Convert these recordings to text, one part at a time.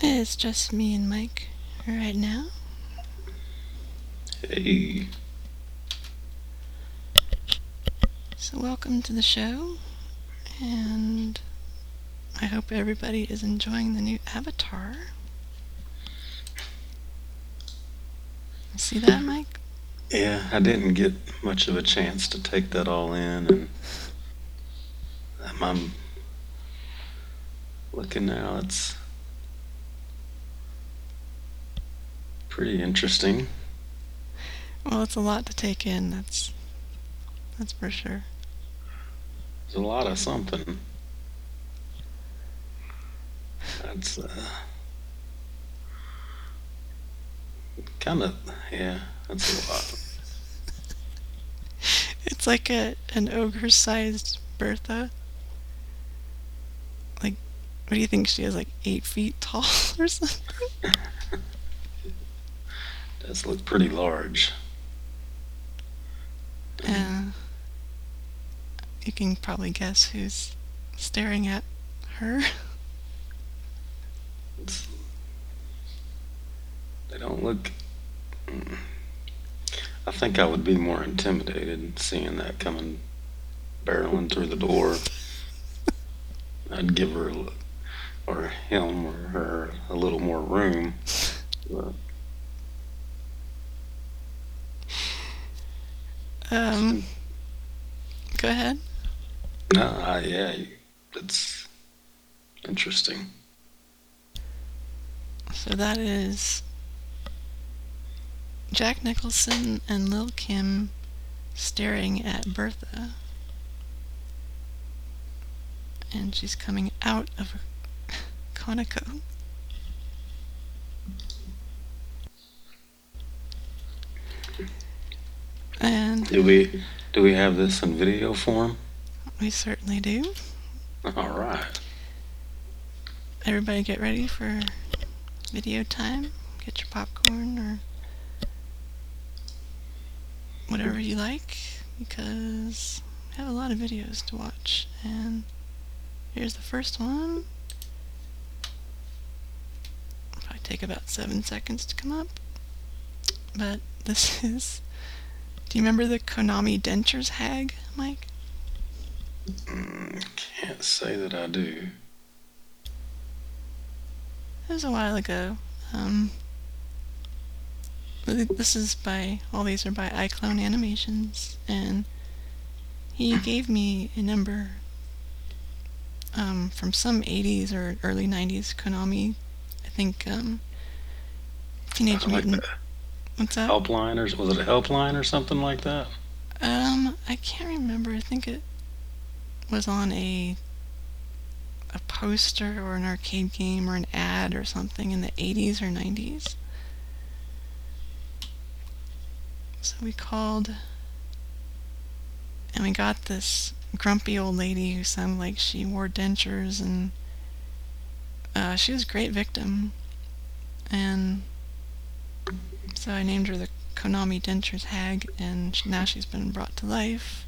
It's just me and Mike right now. Hey, So, welcome to the show. And I hope everybody is enjoying the new avatar. See that, Mike? yeah, I didn't get much of a chance to take that all in, and I'm looking now. It's pretty interesting. Well, it's a lot to take in. That's that's for sure. There's a lot of something. That's uh, kind of yeah. That's a lot. It's like a an ogre-sized Bertha. What do you think she is? Like eight feet tall or something? Does look pretty large. Uh, you can probably guess who's staring at her. It's, they don't look. mm. I think I would be more intimidated seeing that coming barreling through the door. I'd give her, a li- or him, or her a little more room. But Um, go ahead. no, I, yeah, it's interesting. So that is Jack Nicholson and Lil Kim staring at Bertha. And she's coming out of Conoco. And Do we do we have this in video form? we certainly do. All right. Everybody get ready for video time. Get your popcorn or whatever you like because we have a lot of videos to watch. And here's the first one. Probably take about seven seconds to come up. But this is. Do you remember the Konami Dentures hag, Mike? Mm, can't say that I do. It was a while ago. Um, this is by all these are by iClone Animations, and he gave me a number um, from some 80s or early 90s Konami. I think um, Teenage Like Mutant. the What's that? helpline, or was it a helpline or something like that? Um, I can't remember. I think it was on a a poster or an arcade game or an ad or something in the 80s or 90s. So we called and we got this grumpy old lady who sounded like she wore dentures and uh, she was a great victim. And so I named her the Konami Dentures Hag, and now she's been brought to life.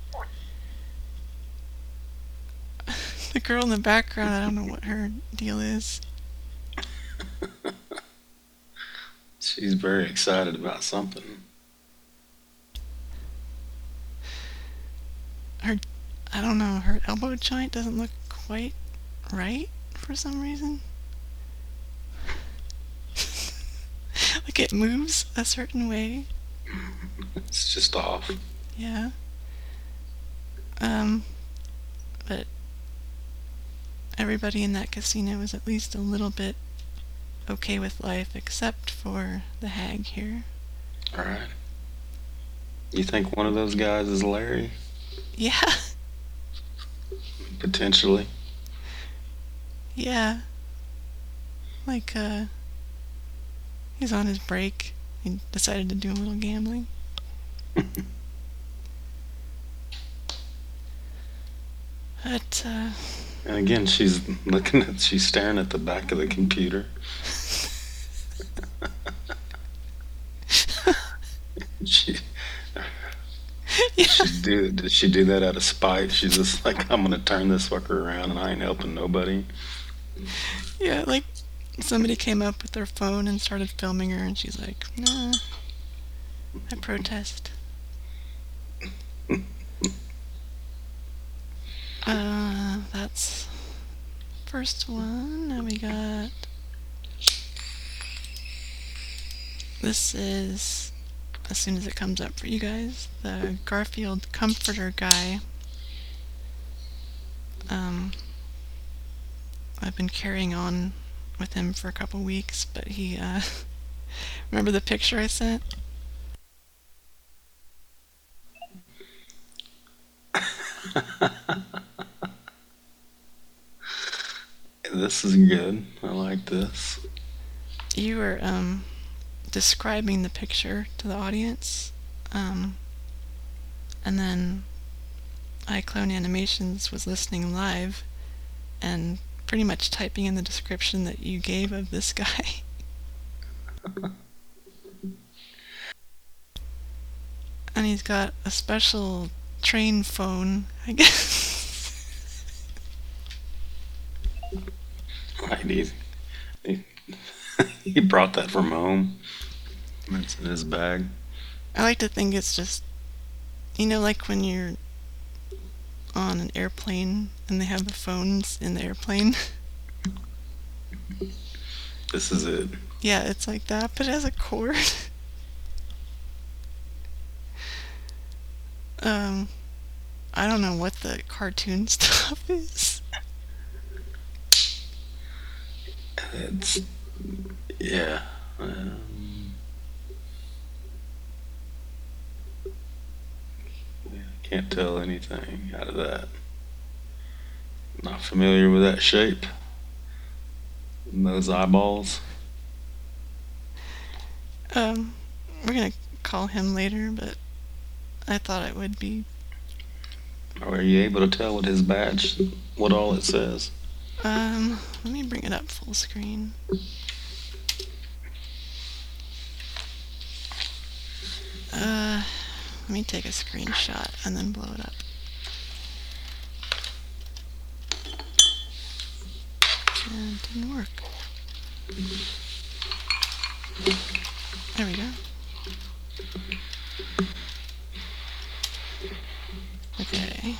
the girl in the background, I don't know what her deal is. She's very excited about something. Her, I don't know, her elbow joint doesn't look quite right for some reason. like it moves a certain way. It's just off. Yeah. Um, but everybody in that casino was at least a little bit okay with life, except for the hag here. All right. You think one of those guys is Larry? Yeah. potentially. Yeah. Like, uh, he's on his break. He decided to do a little gambling. But, uh, And again, she's looking at, she's staring at the back of the computer. she, yeah. she do, did she do that out of spite? She's just like, I'm gonna turn this fucker around, and I ain't helping nobody. Yeah, like somebody came up with their phone and started filming her, and she's like, "Nah, I protest." uh, that's first one. Now we got this is as soon as it comes up for you guys the Garfield comforter guy. Um, I've been carrying on with him for a couple weeks, but he, uh, remember the picture I sent? This is good. I like this. You were, um, describing the picture to the audience, um, and then iClone Animations was listening live and pretty much typing in the description that you gave of this guy. and he's got a special train phone, I guess. Right, he, he, he brought that from home. It's in his bag. I like to think it's just, you know, like when you're on an airplane and they have the phones in the airplane. This is it. yeah, it's like that, but it has a cord. um, I don't know what the cartoon stuff is. It's yeah. Um, yeah, can't tell anything out of that. Not familiar with that shape. And those eyeballs. Um, we're gonna call him later, but I thought it would be. Are you able to tell what his badge, what all it says? Um, let me bring it up full screen. Uh, let me take a screenshot and then blow it up. And it didn't work. There we go. Okay.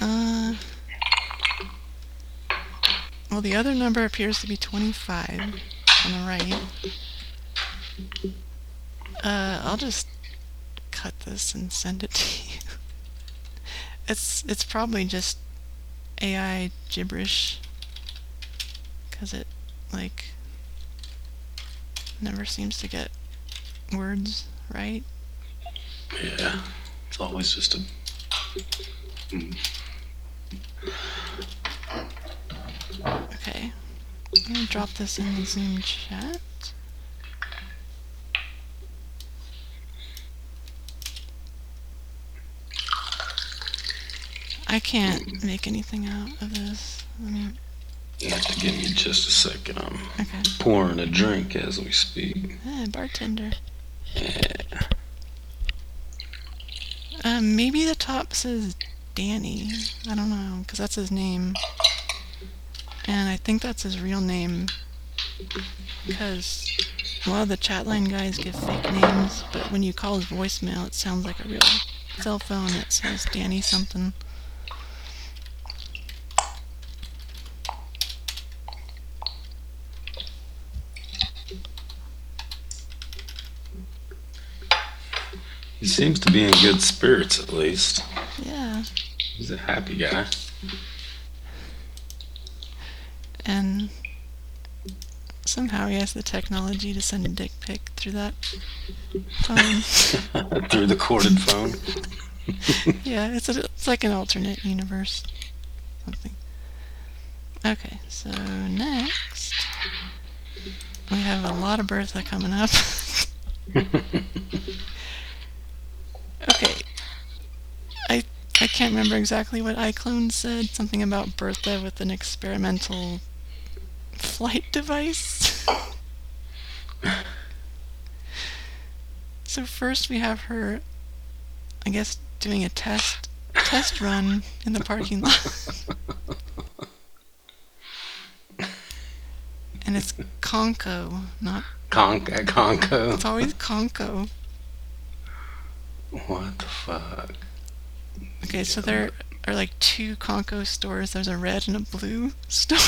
Uh, well, the other number appears to be 25 on the right. Uh, I'll just cut this and send it to you. It's it's probably just AI gibberish because it like never seems to get words right. Yeah, it's always just a. Okay, I'm gonna drop this in the Zoom chat. I can't make anything out of this. Let me. You have to give me just a second. I'm Okay. pouring a drink as we speak. Ah, bartender. Yeah. Um, maybe the top says Danny. I don't know, because that's his name. And I think that's his real name. Because a lot of the chatline guys give fake names, but when you call his voicemail, it sounds like a real cell phone that says Danny something. He seems to be in good spirits at least. Yeah. He's a happy guy. And somehow he has the technology to send a dick pic through that phone. Through the corded phone. yeah, it's a, it's like an alternate universe, something. Okay, so next we have a lot of Bertha coming up. okay, I I can't remember exactly what iClone said. Something about Bertha with an experimental flight device. so first we have her, I guess, doing a test test run in the parking lot. and it's Conco, not. Con- uh, Conco. It's always Conco. What the fuck? Okay, so there are like two Conco stores. There's a red and a blue store.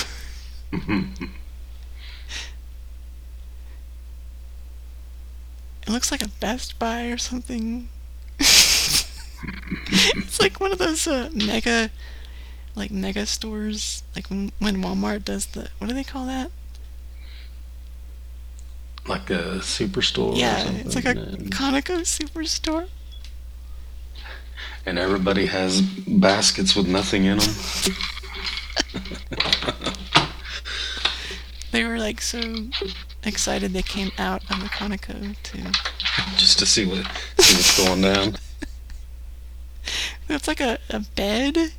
it looks like a Best Buy or something. it's like one of those uh, mega, like mega stores. Like when, when Walmart does the what do they call that? Like a superstore. or Yeah, it's like a Conoco superstore. And everybody has baskets with nothing in them. They were like so excited they came out of the Conoco to. just to see what see what's going down. It's like a, a bed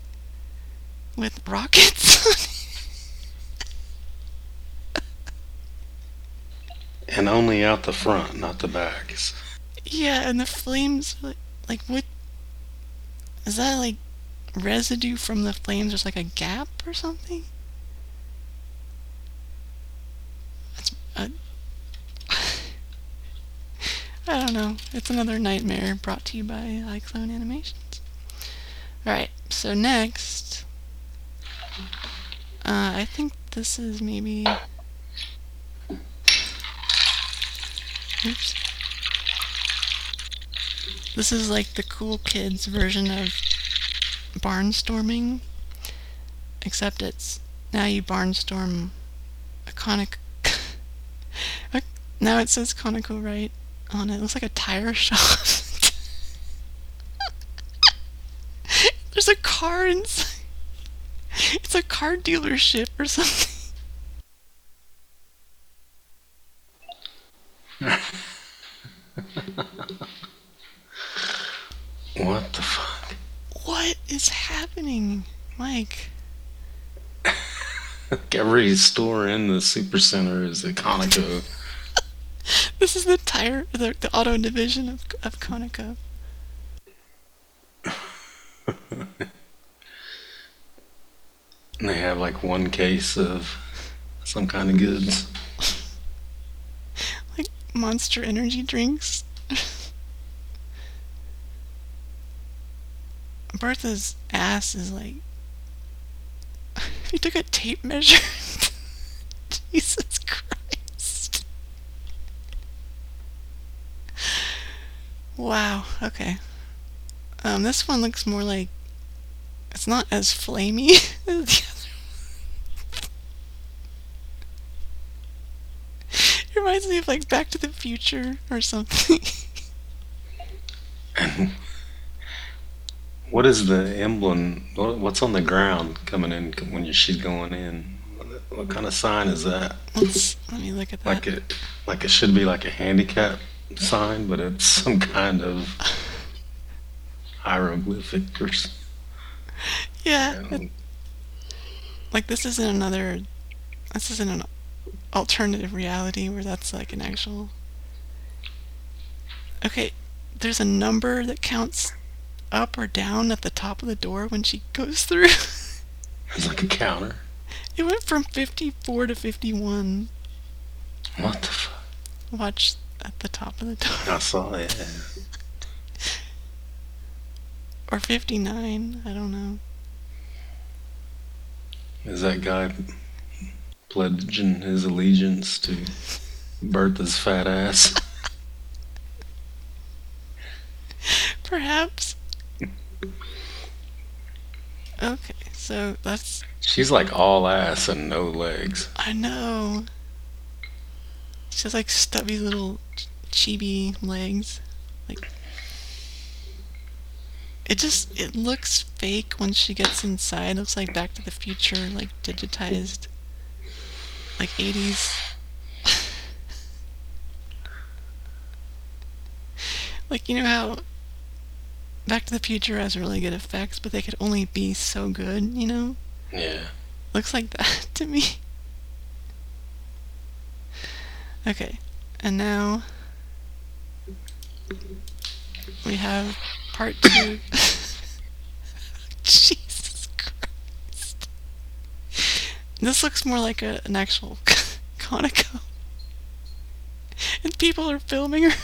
with rockets. And only out the front, not the back. Yeah, and the flames, like, like what? Is that like residue from the flames? There's like a gap or something. That's uh, I don't know. It's another nightmare brought to you by iClone Animations. Alright, so next. Uh, I think this is maybe. Oops. This is like the cool kids version of barnstorming, except it's now you barnstorm a conic. now it says conical right on it. It looks like a tire shop. There's a car inside. It's a car dealership or something. What the fuck? What is happening, Mike? Every store in the supercenter is a Conoco. This is the tire, the, the auto division of of Conoco. They have like one case of some kind of goods. like monster energy drinks. Bertha's ass is like. He took a tape measure. Jesus Christ. Wow, okay. Um, this one looks more like. It's not as flamey as the other It reminds me of like Back to the Future or something. What is the emblem? What's on the ground coming in when you she's going in? What kind of sign is that? Let's let me look at that. Like it, like it should be like a handicap sign, but it's some kind of hieroglyphic or s- yeah, it- like this isn't another. This isn't an alternative reality where that's like an actual. Okay, there's a number that counts up or down at the top of the door when she goes through. It's like a counter. it went from 54 to 51. What the fuck? Watch at the top of the door. I saw it. Or 59. I don't know. Is that guy pledging his allegiance to Bertha's fat ass? Perhaps. Okay, so that's. She's like all ass and no legs. I know. She has like stubby little chibi legs. Like. it just it looks fake when she gets inside. It looks like Back to the Future, like digitized, like 80s. like you know how Back to the Future has really good effects, but they could only be so good, you know? Yeah. Looks like that to me. Okay, and now we have part two. Jesus Christ. This looks more like a, an actual Conoco. And people are filming her.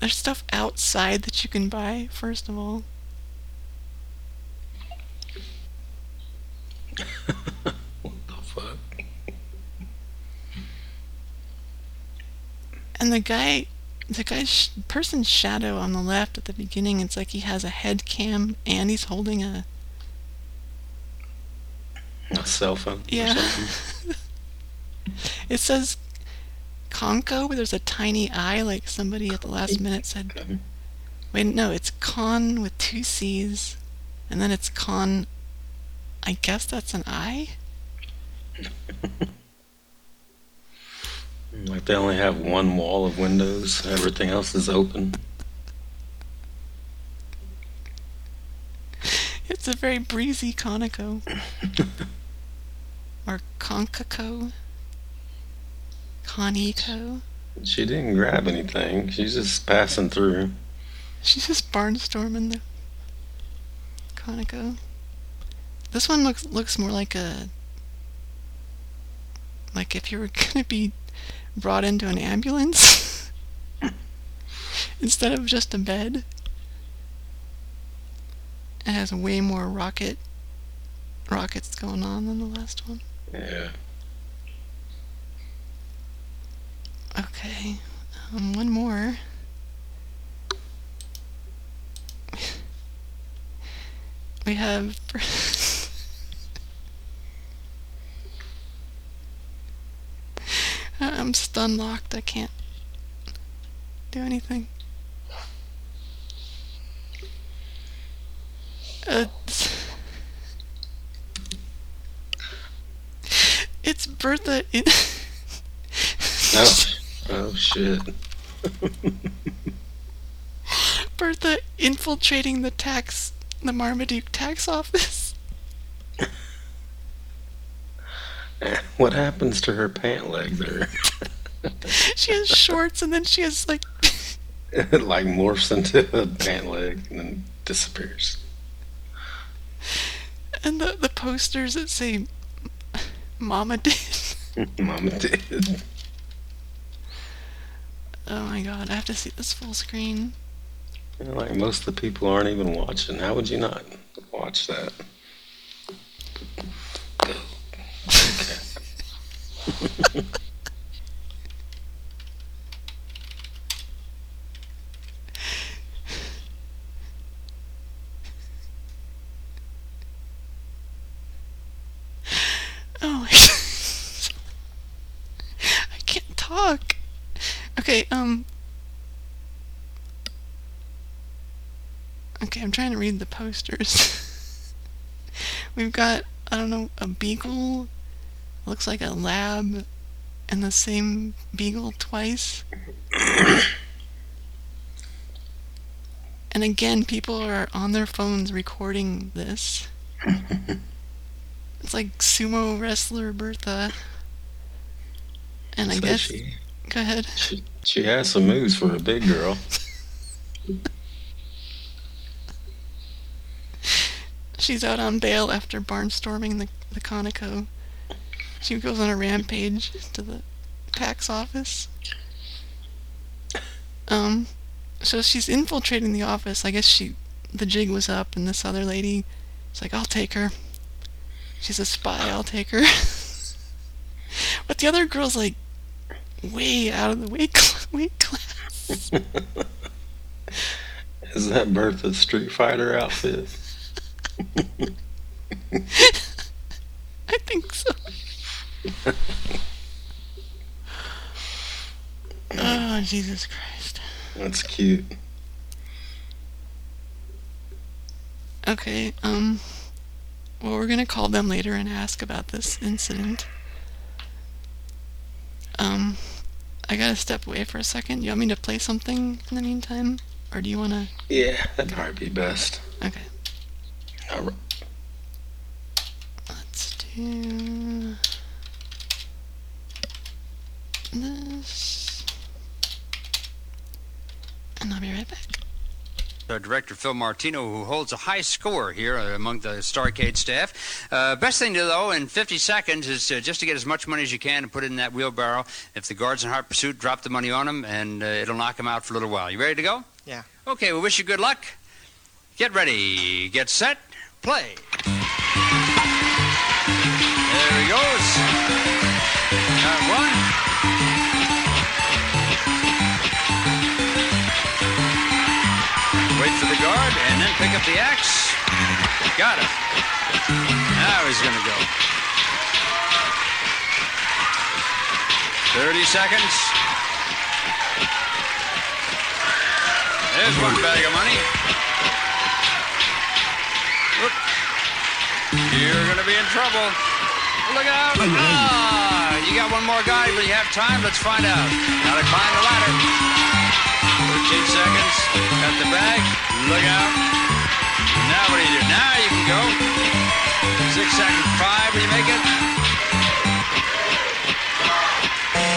There's stuff outside that you can buy, first of all. what the fuck? And the guy, the guy's sh- person's shadow on the left at the beginning, it's like he has a head cam and he's holding a. A cell phone? Yeah. It says Conco, where there's a tiny I, like somebody at the last minute said. Okay. Wait, no, it's Con with two C's, and then it's Con. I guess that's an I? Like they only have one wall of windows, everything else is open. It's a very breezy Conoco. or Concaco. Coneco. She didn't grab anything. She's just passing through. She's just barnstorming the Conoco. This one looks looks more like a like if you were gonna be brought into an ambulance instead of just a bed. It has way more rocket rockets going on than the last one. Yeah. Okay, um, one more. We have. I'm stun locked. I can't do anything. Uh, it's Bertha in. Oh, oh shit. Bertha infiltrating the tax, the Marmaduke tax office. what happens to her pant leg there? She has shorts and then she has like it like morphs into a pant leg and then disappears. and the the posters that say "Mama did." Mama did. Oh my god, I have to see this full screen. You know, like most of the people aren't even watching. How would you not watch that? Okay. Oh my I can't talk. Okay, um Okay, I'm trying to read the posters. We've got I don't know, a beagle looks like a lab and the same beagle twice. and again, people are on their phones recording this. It's like sumo wrestler Bertha. And I So guess she, go ahead. she she has some moves for a big girl. She's out on bail after barnstorming the the Conoco. She goes on a rampage to the tax office. Um, so she's infiltrating the office. I guess she, the jig was up, and this other lady, is like, "I'll take her. She's a spy. I'll take her." but the other girl's like, way out of the weight weight class. Is that Bertha's Street Fighter outfit? I think so. Oh, Jesus Christ. That's cute. Okay, um, well, we're gonna call them later and ask about this incident. Um, I gotta step away for a second. You want me to play something in the meantime? Or do you wanna. Yeah, that'd probably be best. Okay, right. let's do. This. And I'll be right back. Uh, Director Phil Martino, who holds a high score here among the Starcade staff. Uh, best thing to do, though, in 50 seconds is uh, just to get as much money as you can and put it in that wheelbarrow. If the guards in hot pursuit, drop the money on them, and uh, it'll knock them out for a little while. You ready to go? Yeah. Okay, we wish you good luck. Get ready, get set, play. There he goes. Got one. Wait for the guard and then pick up the axe. Got it. Now he's going to go. 30 seconds. There's one bag of money. You're going to be in trouble. Look out. Ah, you got one more guy, but you have time. Let's find out. Gotta climb the ladder. 13 seconds. Got the bag. Look out. Now what do you do? Now you can go. Six seconds. Five. Will you make it?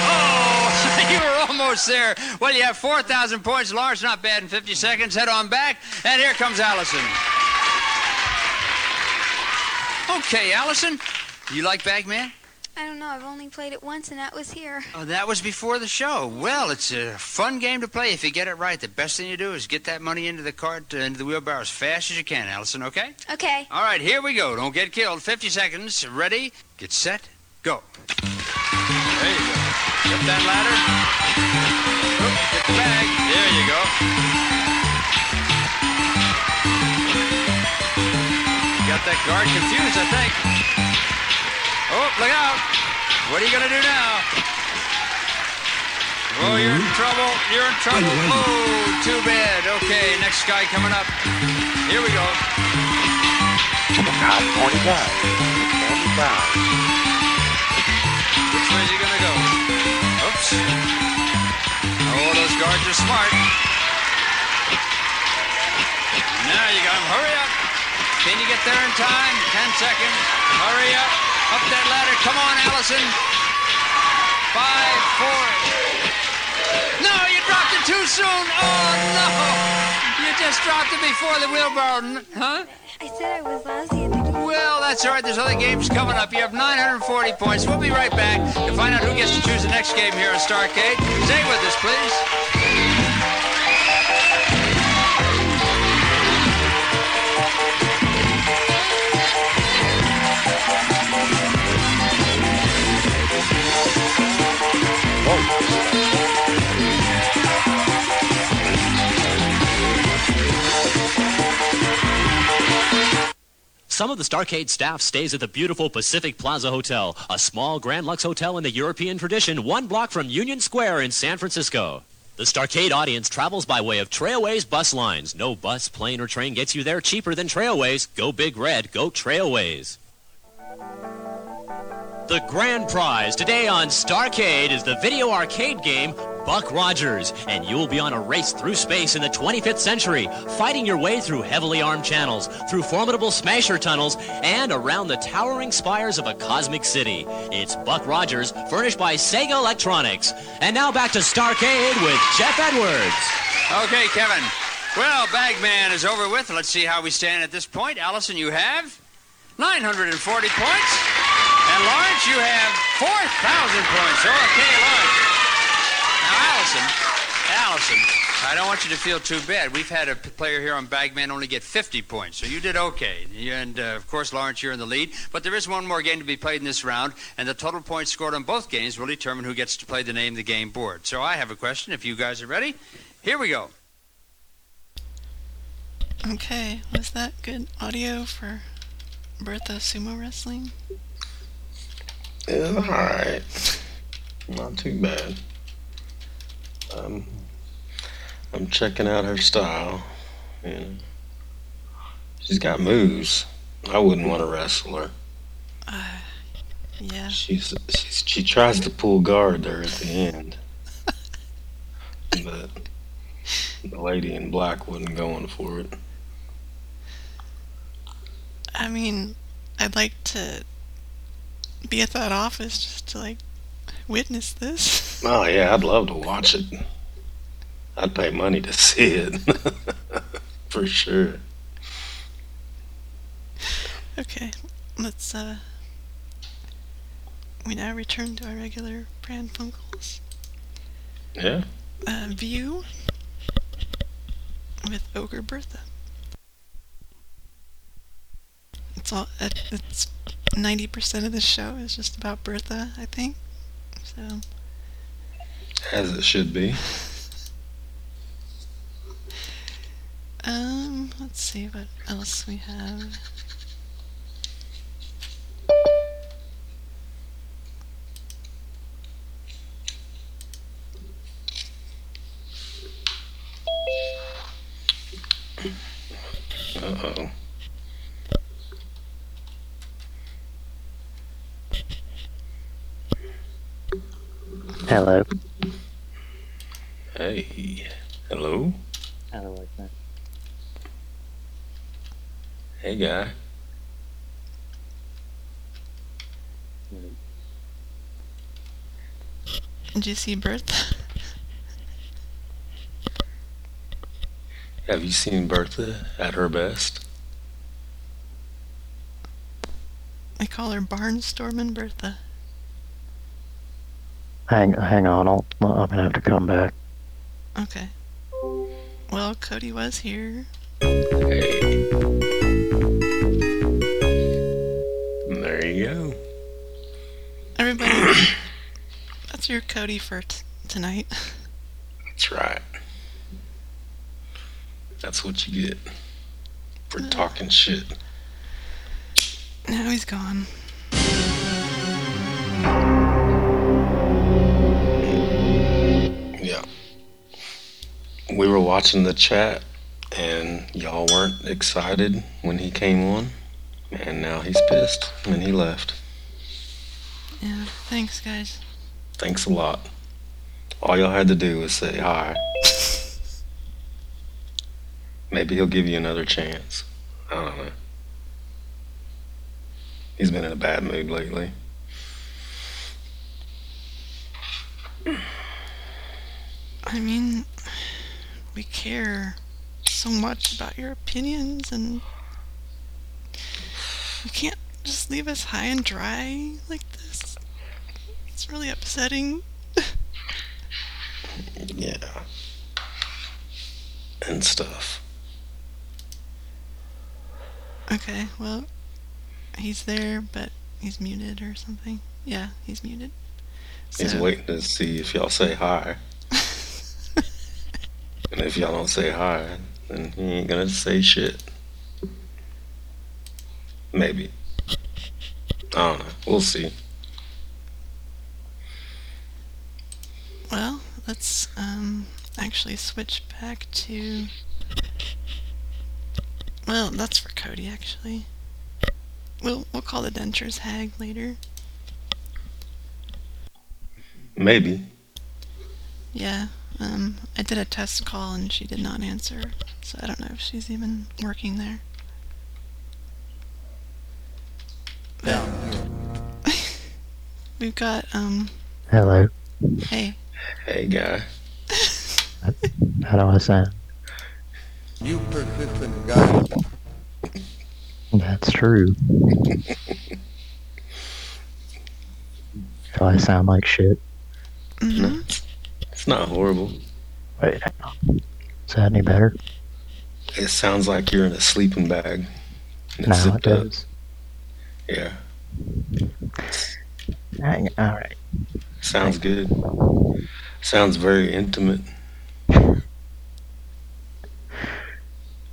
Oh, you were almost there. Well, you have 4,000 points. Lawrence, not bad in 50 seconds. Head on back. And here comes Allison. Okay, Allison. You like Bagman? I don't know. I've only played it once, and that was here. Oh, that was before the show. Well, it's a fun game to play if you get it right. The best thing you do is get that money into the cart, uh, into the wheelbarrow as fast as you can, Allison, okay? Okay. All right, here we go. Don't get killed. 50 seconds. Ready, get set, go. There you go. Get that ladder. Oop, get the bag. There you go. Got that guard confused, I think. Oh, look out. What are you going to do now? Oh, you're in mm-hmm. trouble. You're in trouble. Oh, too bad. Okay, next guy coming up. Here we go. God, 25. 25. Which way is he gonna go? Oops. Oh, those guards are smart. Now you got him. Hurry up. Can you get there in time? Ten seconds. Hurry up. Up that ladder. Come on, Allison. Five, four. No, you dropped it too soon. Oh, no. You just dropped it before the wheelbarrow. Huh? I said I was lousy at the game. Well, that's all right. There's other games coming up. You have 940 points. We'll be right back to find out who gets to choose the next game here at Starcade. Stay with us, please. Some of the Starcade staff stays at the beautiful Pacific Plaza Hotel, a small Grand Lux hotel in the European tradition, one block from Union Square in San Francisco. The Starcade audience travels by way of Trailways bus lines. No bus, plane, or train gets you there cheaper than Trailways. Go Big Red, go Trailways. The grand prize today on Starcade is the video arcade game Buck Rogers, and you'll be on a race through space in the 25th century, fighting your way through heavily armed channels, through formidable smasher tunnels, and around the towering spires of a cosmic city. It's Buck Rogers, furnished by Sega Electronics. And now back to Starcade with Geoff Edwards. Okay, Kevin. Well, Bagman is over with. Let's see how we stand at this point. Allison, you have 940 points. And Lawrence, you have 4,000 points. Okay, Lawrence. Now, Allison, Allison, I don't want you to feel too bad. We've had a player here on Bagman only get 50 points, so you did okay. And, uh, of course, Lawrence, you're in the lead. But there is one more game to be played in this round, and the total points scored on both games will determine who gets to play the name of the game board. So I have a question. If you guys are ready, here we go. Okay, was that good audio for Bertha Sumo Wrestling? Yeah, alright. Not too bad. Um, I'm checking out her style. Know. She's got moves. I wouldn't want to wrestle her. Yeah. She's, she's she tries to pull guard there at the end, but the lady in black wasn't going for it. I mean, I'd like to be at that office just to like witness this. Oh yeah, I'd love to watch it. I'd pay money to see it for sure. Okay, let's uh we now return to our regular Pran Funkels. Yeah. Uh, view with Ogre Bertha. It's all it's ninety percent of the show is just about Bertha, I think. So As it should be. um let's see what else we have. Uh oh. Hello. Hey. Hello. How do I say? Hey guy. Did you see Bertha? Have you seen Bertha at her best? I call her Barnstormin' Bertha. Hang, hang on. I'll, I'm gonna have to come back. Okay. Well, Cody was here. Hey. There you go. Everybody, that's your Cody for t- tonight. That's right. That's what you get for talking shit. Now he's gone. We were watching the chat and y'all weren't excited when he came on. And now he's pissed and he left. Yeah, thanks, guys. Thanks a lot. All y'all had to do was say hi. Maybe he'll give you another chance. I don't know. He's been in a bad mood lately. I mean, we care so much about your opinions, and you can't just leave us high and dry like this. It's really upsetting. Yeah. And stuff. Okay, well, he's there, but he's muted or something. Yeah, he's muted. He's waiting to see if y'all say hi. And if y'all don't say hi, then he ain't gonna say shit. Maybe. I don't know. We'll see. Well, let's um actually switch back to. Well, that's for Cody actually. We'll we'll call the dentures hag later. Maybe. Yeah. Um, I did a test call and she did not answer, so I don't know if she's even working there. We've got um. Hello. Hey. Hey, guy. How do I sound? You persistent guy. That's true. Do I sound like shit? hmm It's not horrible. Wait. Is that any better? It sounds like you're in a sleeping bag. No, it up. does. Yeah. Hang, all right. Sounds good. Sounds very intimate.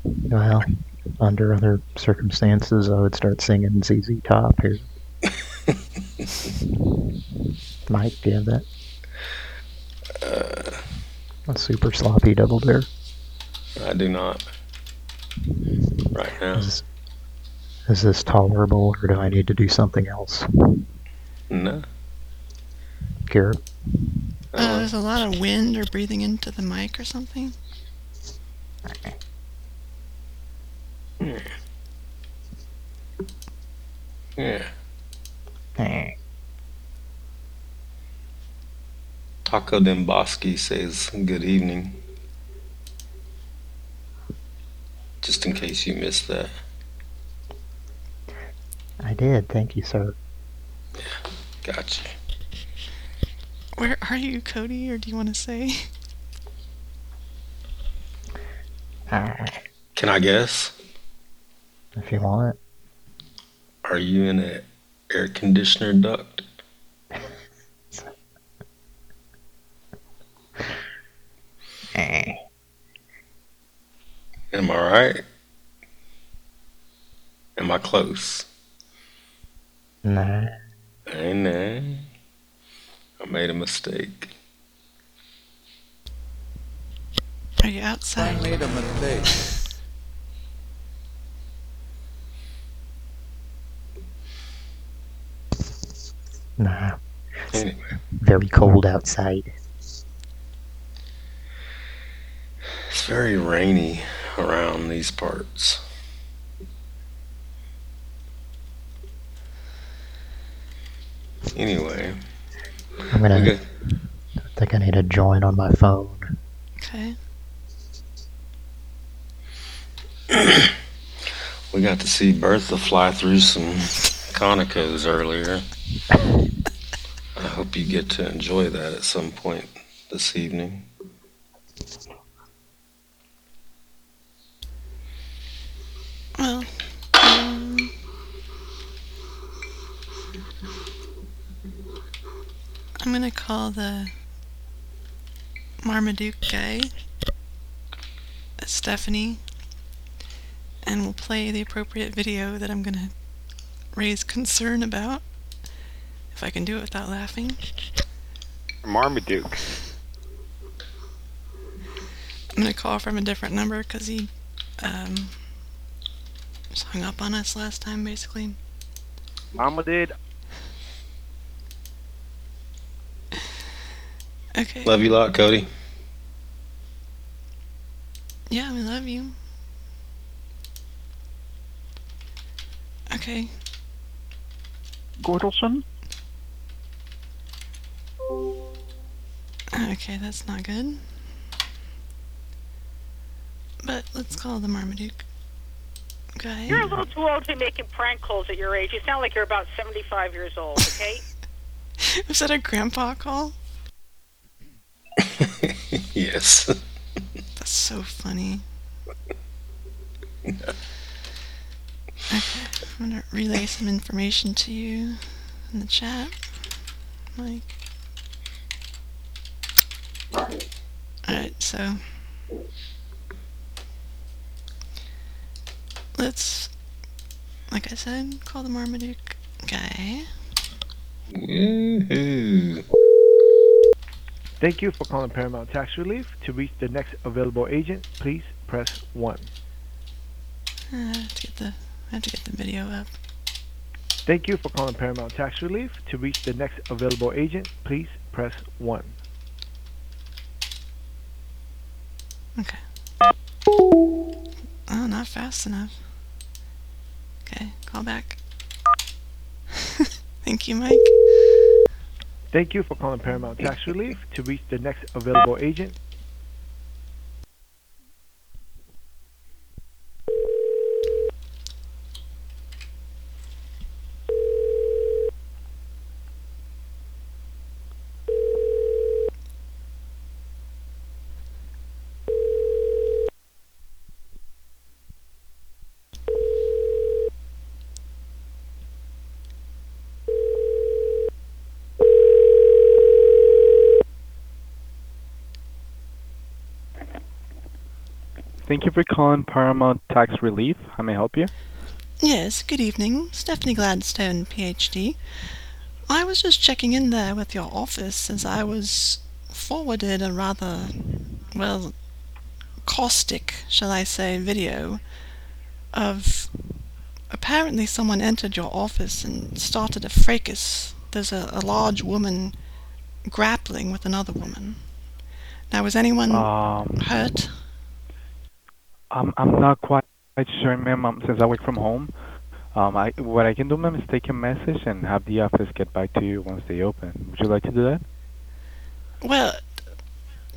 Well, under other circumstances, I would start singing ZZ Top here. Mike, do you have that? Uh, A super sloppy double dare. I do not. Right now. Is, is this tolerable, or do I need to do something else? No. Garrett? Uh, there's a lot of wind or breathing into the mic or something. Yeah. Eh. Taco Demboski says good evening. Just in case you missed that. I did, thank you, sir. Gotcha. Where are you, Cody, or do you want to say? Ah, Can I guess? if you want. Are you in an air conditioner duct? Eh. Am I right? Am I close? Nah. I know. I made a mistake. Are you outside? I made a mistake. Nah. Anyway, Very cold outside. it's very rainy around these parts. Anyway, I'm gonna. we got, I think I need to join on my phone. Okay. we got to see Bertha fly through some Conocos earlier. I hope you get to enjoy that at some point this evening. Well, um, I'm gonna call the Marmaduke guy, Stephanie, and we'll play the appropriate video that I'm gonna raise concern about. If I can do it without laughing. Marmaduke. I'm gonna call from a different number because he um, just hung up on us last time, basically. Mama did. Okay. Love you a lot, Cody. Yeah, we love you. Okay. Gordelson? Ah, okay, that's not good. But let's call the Marmaduke guy. You're a little too old to be making prank calls at your age. You sound like you're about 75 years old, okay? Was that a grandpa call? yes. That's so funny. Okay, I'm gonna relay some information to you in the chat. Mike. Alright, so let's like I said, call the Marmaduke guy. Woohoo. Thank you for calling Paramount Tax Relief. To reach the next available agent, please press 1. Uh, I have to get the I have to get the video up. Thank you for calling Paramount Tax Relief. To reach the next available agent, please press 1. Okay. Oh, not fast enough. Okay, call back. Thank you, Mike. Thank you for calling Paramount Tax Relief. To reach the next available agent, Thank you for calling Paramount Tax Relief. How may I help you? Yes, good evening. Stephanie Gladstone, PhD. I was just checking in there with your office as I was forwarded a rather well, caustic, shall I say, video of apparently someone entered your office and started a fracas. There's a, a large woman grappling with another woman. Now, was anyone Um, hurt? I'm I'm not quite sure, ma'am. Um, since I work from home, um, I what I can do, ma'am, is take a message and have the office get back to you once they open. Would you like to do that? Well,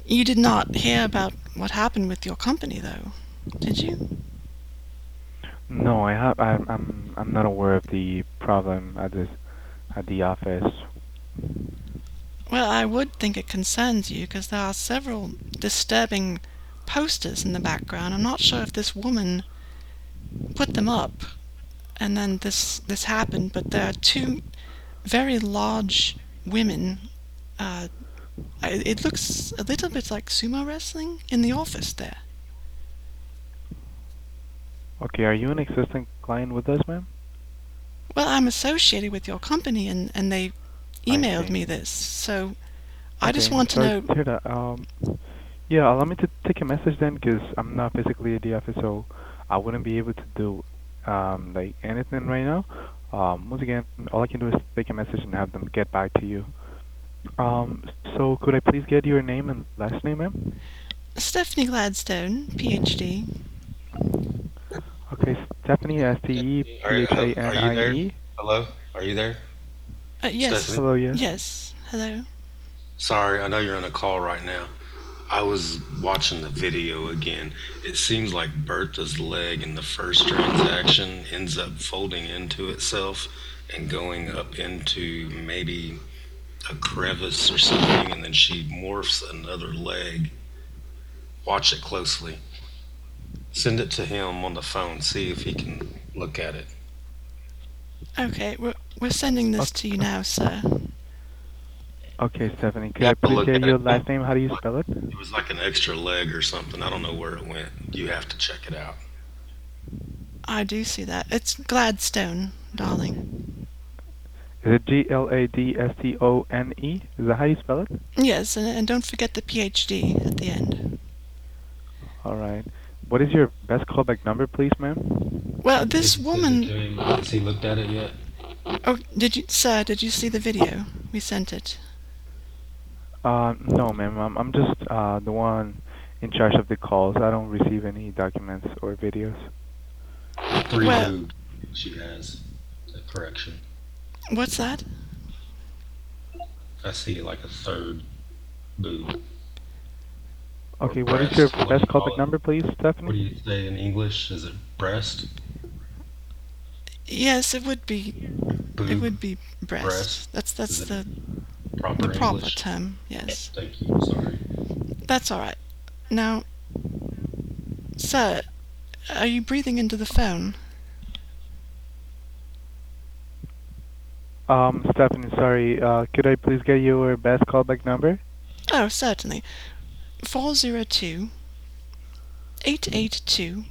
you did not hear about what happened with your company, though, did you? No, I have. I'm I'm I'm not aware of the problem at this at the office. Well, I would think it concerns you because there are several disturbing posters in the background. I'm not sure if this woman put them up and then this this happened, but there are two very large women. Uh, it looks a little bit like sumo wrestling in the office there. Okay, are you an existing client with us, ma'am? Well, I'm associated with your company, and and they emailed me this, so I just want to sorry know. that. Um, yeah, allow me to take a message then, because I'm not physically at the office, so I wouldn't be able to do um like anything right now. Um, once again, all I can do is take a message and have them get back to you. Um, so could I please get your name and last name, ma'am? Stephanie Gladstone, PhD. Okay, Stephanie S T E P Are, H are, A are N you I there? E. Hello? Are you there? Uh, yes. Stephanie? Hello, yes. Yes. Hello. Sorry, I know you're on a call right now. I was watching the video again. It seems like Bertha's leg in the first transaction ends up folding into itself and going up into maybe a crevice or something, and then she morphs another leg. Watch it closely. Send it to him on the phone. See if he can look at it. Okay, we're we're sending this to you now, sir. Okay, Stephanie, could You I have to please look get at your it. last name? How do you spell it? It was like an extra leg or something. I don't know where it went. You have to check it out. I do see that. It's Gladstone, darling. Is it G L A D S T O N E? Is that how you spell it? Yes, and, and don't forget the PhD at the end. All right. What is your best callback number, please, ma'am? Well, this woman. Has he looked at it yet? Oh, did you, sir? Did you see the video? We sent it. Uh, no, ma'am. I'm, I'm just uh, the one in charge of the calls. I don't receive any documents or videos. Three Well- boob she has. A correction. What's that? I see like a third boob. Okay, what is your breast, what do best you call callback it? number, please, Stephanie? What do Stephanie? you say in English? Is it breast? Yes, it would be. It would be breast. Breast? That's that's Is the Proper the proper English? term. Yes. Thank you. Sorry. That's all right. Now, sir, are you breathing into the phone? Um, Stephanie, sorry. Uh, could I please get your best callback number? Oh, certainly. 402 882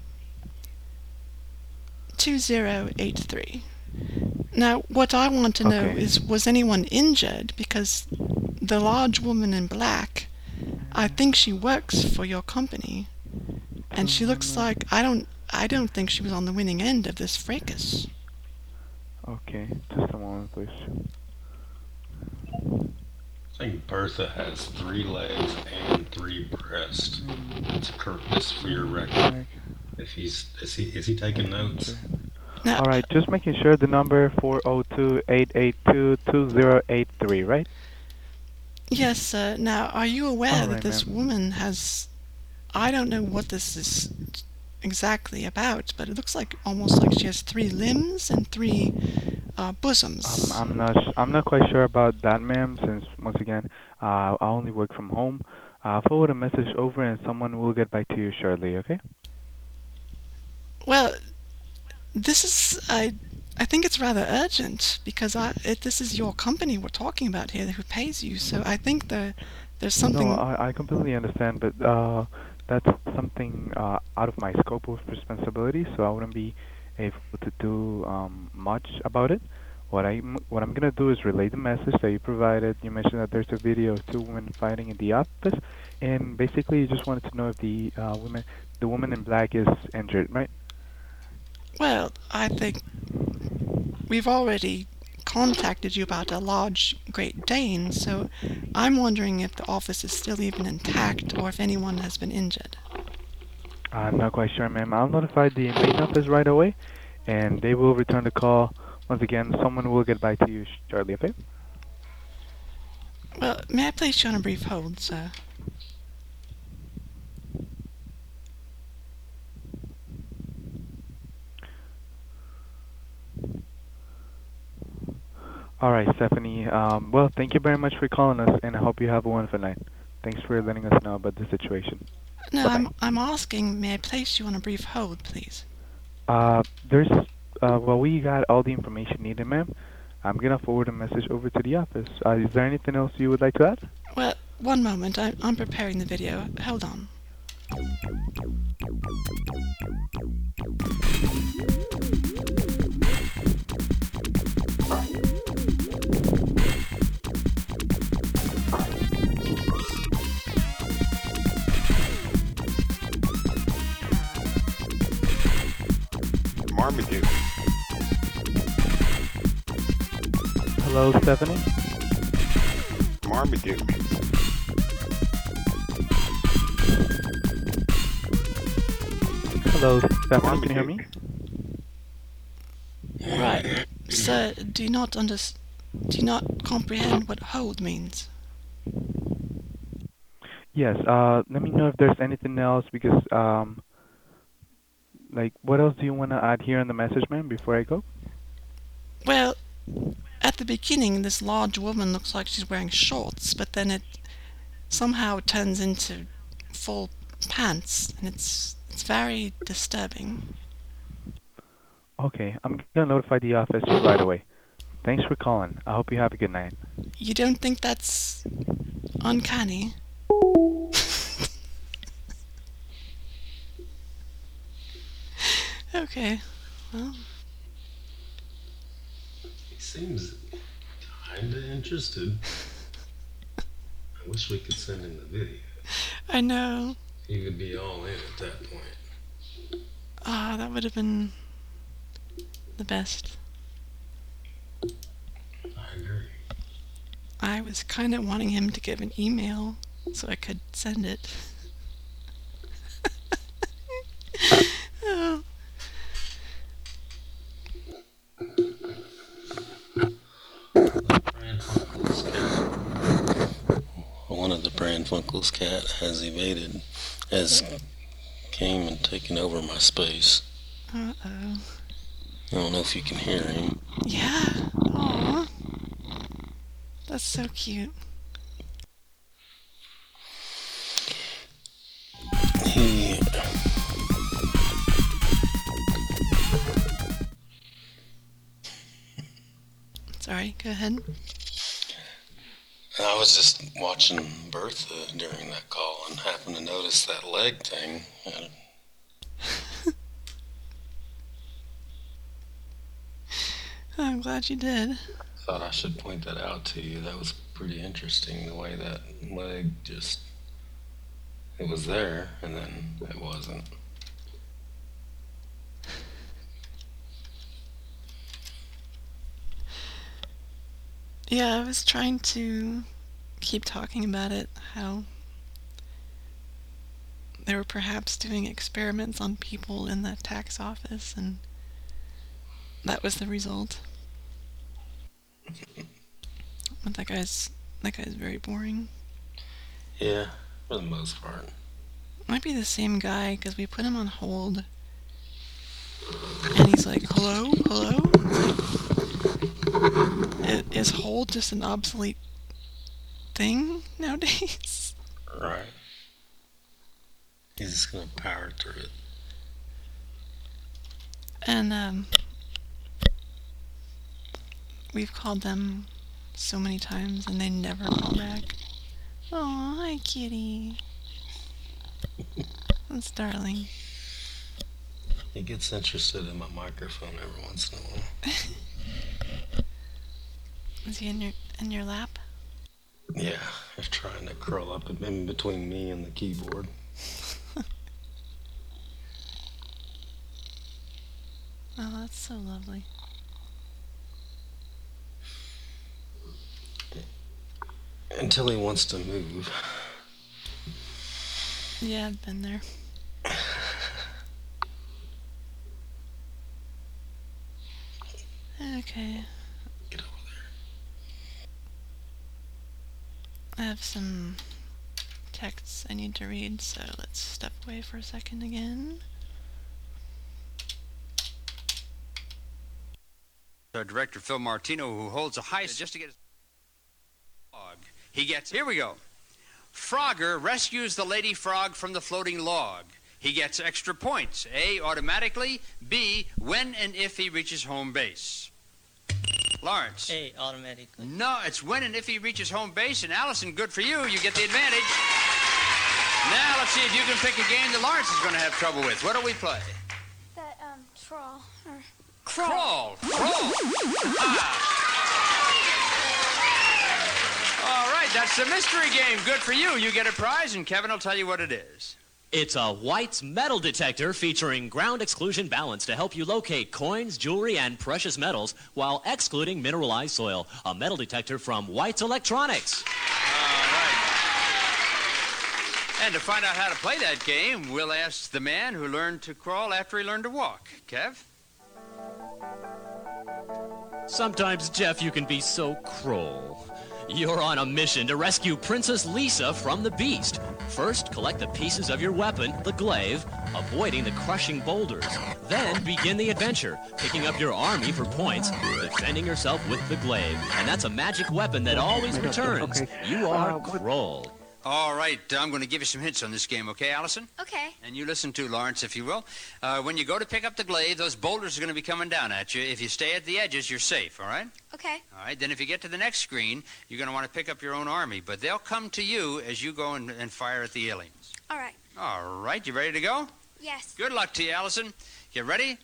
2083. Now, what I want to know Okay. is was anyone injured? Because the large woman in black, I think she works for your company. And she looks mm. like I don't I don't think she was on the winning end of this fracas. Okay, just a moment, please. I think Bertha has three legs and three breasts. It's cor- just for your record. If he's is he is he taking notes? Now, All right, just making sure the number 402-882-2083, right? Yes, sir. Now, are you aware All that this ma'am. woman has. I don't know what this is exactly about, but it looks like almost like she has three limbs and three uh, bosoms. I'm, I'm not s- I'm not quite sure about that, ma'am. Since once again, uh, I only work from home. I'll forward a message over, and someone will get back to you shortly. Okay? Well, this is. I. I think it's rather urgent because I, it, this is your company we're talking about here who pays you. So I think the, there's something. No, I, I completely understand, but uh, that's something uh, out of my scope of responsibility, so I wouldn't be able to do um, much about it. What I what I'm gonna do is relay the message that you provided. You mentioned that there's a video of two women fighting in the office, and basically you just wanted to know if the uh, woman, the woman in black, is injured, right? Well, I think we've already contacted you about a large Great Dane, so I'm wondering if the office is still even intact or if anyone has been injured. I'm not quite sure, ma'am. I'll notify the main office right away, and they will return the call. Once again, someone will get back to you shortly, okay? Well, may I place you on a brief hold, sir? All right, Stephanie. Um, well, thank you very much for calling us, and I hope you have a wonderful night. Thanks for letting us know about the situation. No, I'm I'm asking, may I place you on a brief hold, please? Uh, there's, uh, well, we got all the information needed, ma'am. I'm gonna forward a message over to the office. Uh, is there anything else you would like to add? Well, one moment. I'm I'm preparing the video. Hold on. Marmaduke. Hello, Stephanie. Marmaduke. Hello, Stephanie. Can you hear me? Right. Sir, do you not under, do you not comprehend what hold means? Yes. Uh, let me know if there's anything else because um, like, what else do you want to add here in the message, ma'am, before I go? Well, at the beginning, this large woman looks like she's wearing shorts, but then it somehow turns into full pants, and it's it's very disturbing. Okay, I'm gonna notify the office right away. Thanks for calling. I hope you have a good night. You don't think that's uncanny? okay, well, He seems kinda interested. I wish we could send him the video. I know. He would be all in at that point. Ah, that would have been the best. I agree. I was kind of wanting him to give an email so I could send it. oh. One of the Pran Funkel's cat has evaded, has came and taken over my space. Uh oh. I don't know if you can hear him. Yeah. Aw. That's so cute. He Sorry, go ahead. I was just watching Bertha during that call and happened to notice that leg thing. I'm glad you did. Thought I should point that out to you. That was pretty interesting the way that leg just it was there and then it wasn't. Yeah, I was trying to keep talking about it, how they were perhaps doing experiments on people in the tax office, and that was the result. But that guy's that guy's very boring. Yeah, for the most part. Might be the same guy because we put him on hold, and he's like, "Hello, hello." Like, Is hold just an obsolete thing nowadays? Right. He's just gonna power through it. And um, we've called them so many times, and they never call back. Oh, hi, kitty. That's darling. He gets interested in my microphone every once in a while. Is he in your in your lap? Yeah, he's trying to curl up in between me and the keyboard. Oh, that's so lovely. Until he wants to move. Yeah, I've been there. Okay. Get over I have some texts I need to read, so let's step away for a second again. Our director Phil Martino, who holds a high just to get his log. He gets here we go. Frogger rescues the lady frog from the floating log. He gets extra points. A automatically. B when and if he reaches home base. Lawrence. A automatically. No, it's when and if he reaches home base. And Allison, good for you. You get the advantage. Now let's see if you can pick a game that Lawrence is going to have trouble with. What do we play? That, um, trawl. Or Crawl. Crawl. Ah. All right, that's the mystery game. Good for you. You get a prize, and Kevin will tell you what it is. It's a White's metal detector featuring ground exclusion balance to help you locate coins, jewelry, and precious metals while excluding mineralized soil. A metal detector from White's Electronics. And to find out how to play that game, we'll ask the man who learned to crawl after he learned to walk. Kev? Sometimes, Geoff, you can be so cruel. You're on a mission to rescue Princess Lyssa from the beast. First, collect the pieces of your weapon, the glaive, avoiding the crushing boulders. Then begin the adventure, picking up your army for points, defending yourself with the glaive. And that's a magic weapon that always returns. You are Krull. All right, I'm going to give you some hints on this game, okay, Allison? Okay. And you listen to Lawrence, if you will. Uh, when you go to pick up the glaive, those boulders are going to be coming down at you. If you stay at the edges, you're safe, all right? Okay. All right, then if you get to the next screen, you're going to want to pick up your own army, but they'll come to you as you go and, and fire at the aliens. All right. All right, you ready to go? Yes. Good luck to you, Allison. Get ready,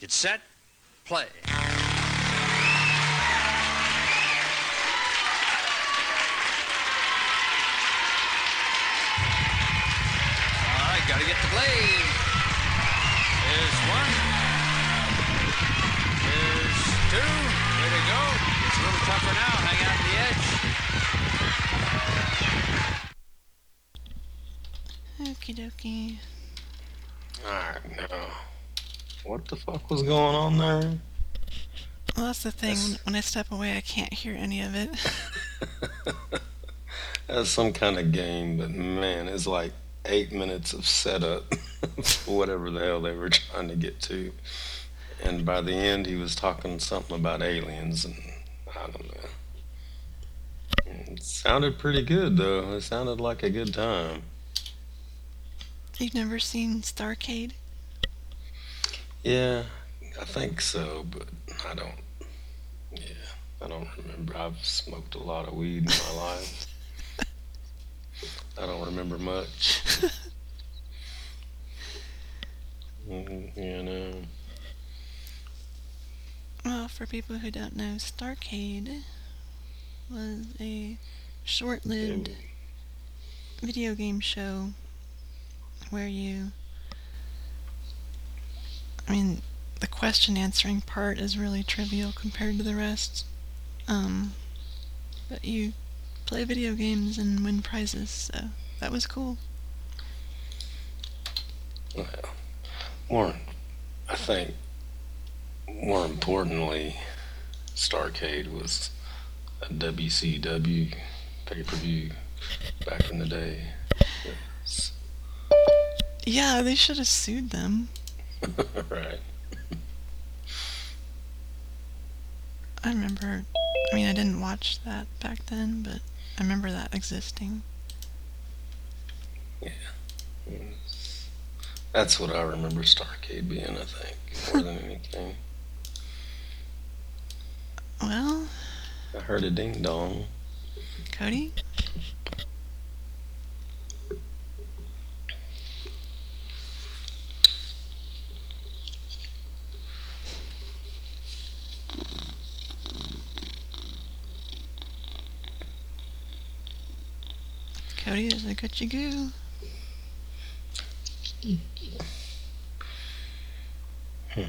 get set, play. All right, gotta get the glaive. There's one. There's two. Way to go. It's a little tougher now. Hang out the edge. Okie dokie. Alright, now. What the fuck was going on there? Well, that's the thing. When, when I step away, I can't hear any of it. That's some kind of game, but man, it's like eight minutes of setup for whatever the hell they were trying to get to. And by the end, he was talking something about aliens, and I don't know. It sounded pretty good, though. It sounded like a good time. You've never seen Starcade? Yeah, I think so, but I don't. Yeah, I don't remember. I've smoked a lot of weed in my life. I don't remember much. Mhm, you know. Well, for people who don't know, Starcade was a short lived video game show where you. I mean, the question answering part is really trivial compared to the rest. Um, but you play video games and win prizes, so that was cool. Well, more, I think, more importantly, Starcade was a WCW pay per view back in the day. Yes. Yeah, they should have sued them. right. I remember. I mean, I didn't watch that back then, but I remember that existing. Yeah. Hmm. That's what I remember Starcade being, I think, more than anything. Well, I heard a ding dong. Cody? Cody is a Gucci goo. Hmm.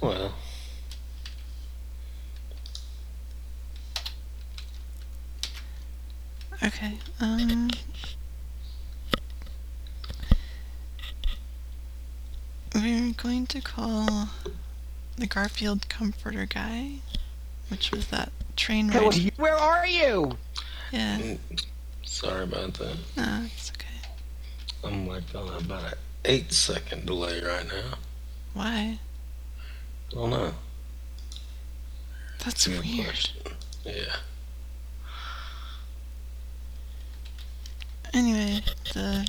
Well, Okay, um. We're going to call the Garfield Comforter guy, which was that train Hey, ride. what are you- Where are you? Yeah, mm. sorry about that. no, it's okay. I'm like on about an eight second delay right now. Why? I don't know. That's Good weird. question. Yeah. Anyway, the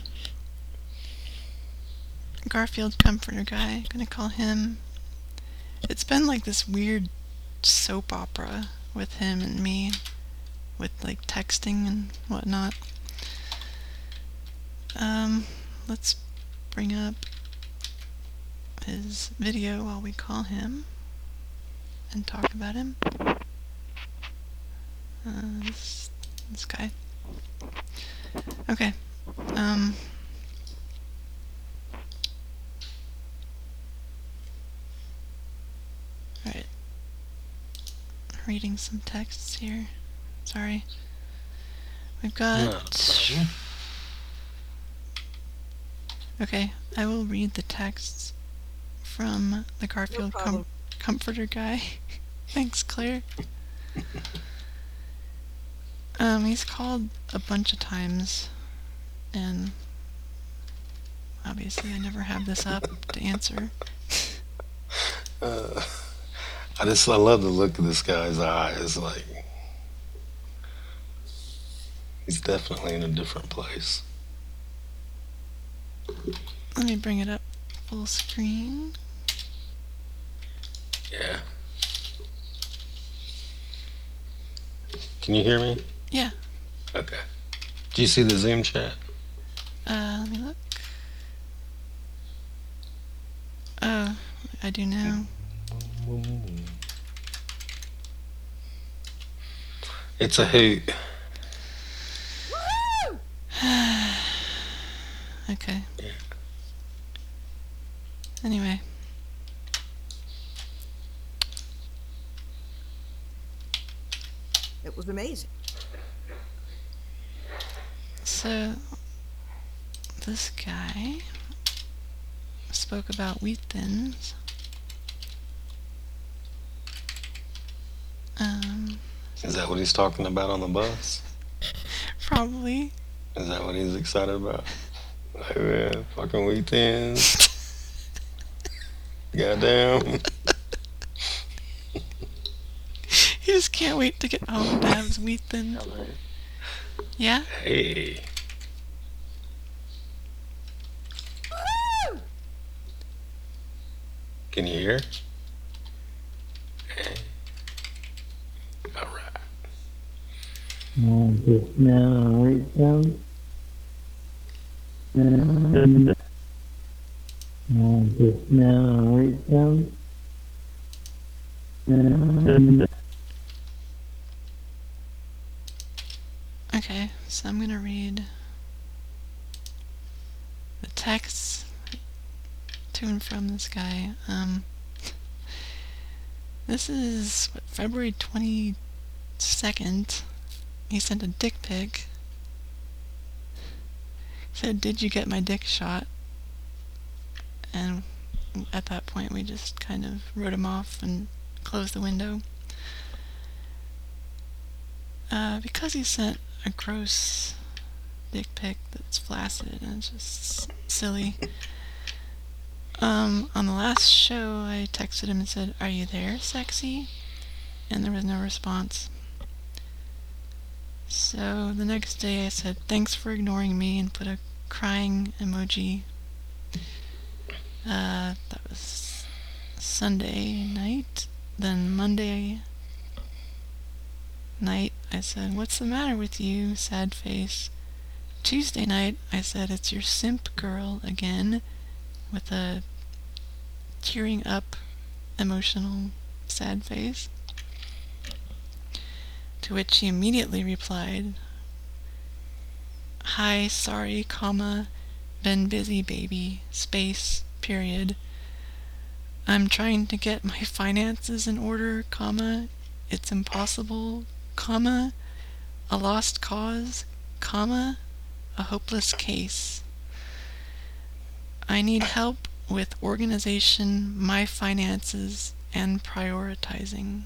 Garfield Comforter guy, gonna call him. It's been like this weird soap opera with him and me, with like texting and whatnot. Um, let's bring up his video while we call him and talk about him. Uh, this, this guy. Okay. Um. Reading some texts here. Sorry. We've got. Not. Okay, I will read the texts from the Garfield com- Comforter guy. Thanks, Claire. um, he's called a bunch of times, and obviously I never have this up to answer. Uh, I just I love the look of this guy's eyes. Like he's definitely in a different place. Let me bring it up full screen. Yeah. Can you hear me? Yeah. Okay. Do you see the Zoom chat? Uh, let me look. Oh, I do now. It's a hoot. Okay. Anyway. It was amazing. So, this guy spoke about wheat thins. Um, Is that what he's talking about on the bus? probably. Is that what he's excited about? Like, man, fucking wheat thins. Goddamn. He just can't wait to get home to have his wheat thins. Yeah? Hey. Can you hear? Hey. All right. Okay, so I'm gonna read the texts to and from this guy. Um, this is what, February 22nd. He sent a dick pic. Said, Did you get my dick shot? And at that point, we just kind of wrote him off and closed the window. Uh, because he sent a gross dick pic that's flaccid and just silly. Um, on the last show, I texted him and said, Are you there, sexy? And there was no response. So the next day I said, Thanks for ignoring me, and put a crying emoji. Uh, that was Sunday night. Then Monday night, I said, What's the matter with you, sad face? Tuesday night, I said, It's your simp girl again, with a tearing up, emotional, sad face. To which he immediately replied, Hi, sorry, comma, been busy, baby, space, period. I'm trying to get my finances in order, comma, it's impossible, comma, a lost cause, comma, a hopeless case. I need help with organization, my finances, and prioritizing.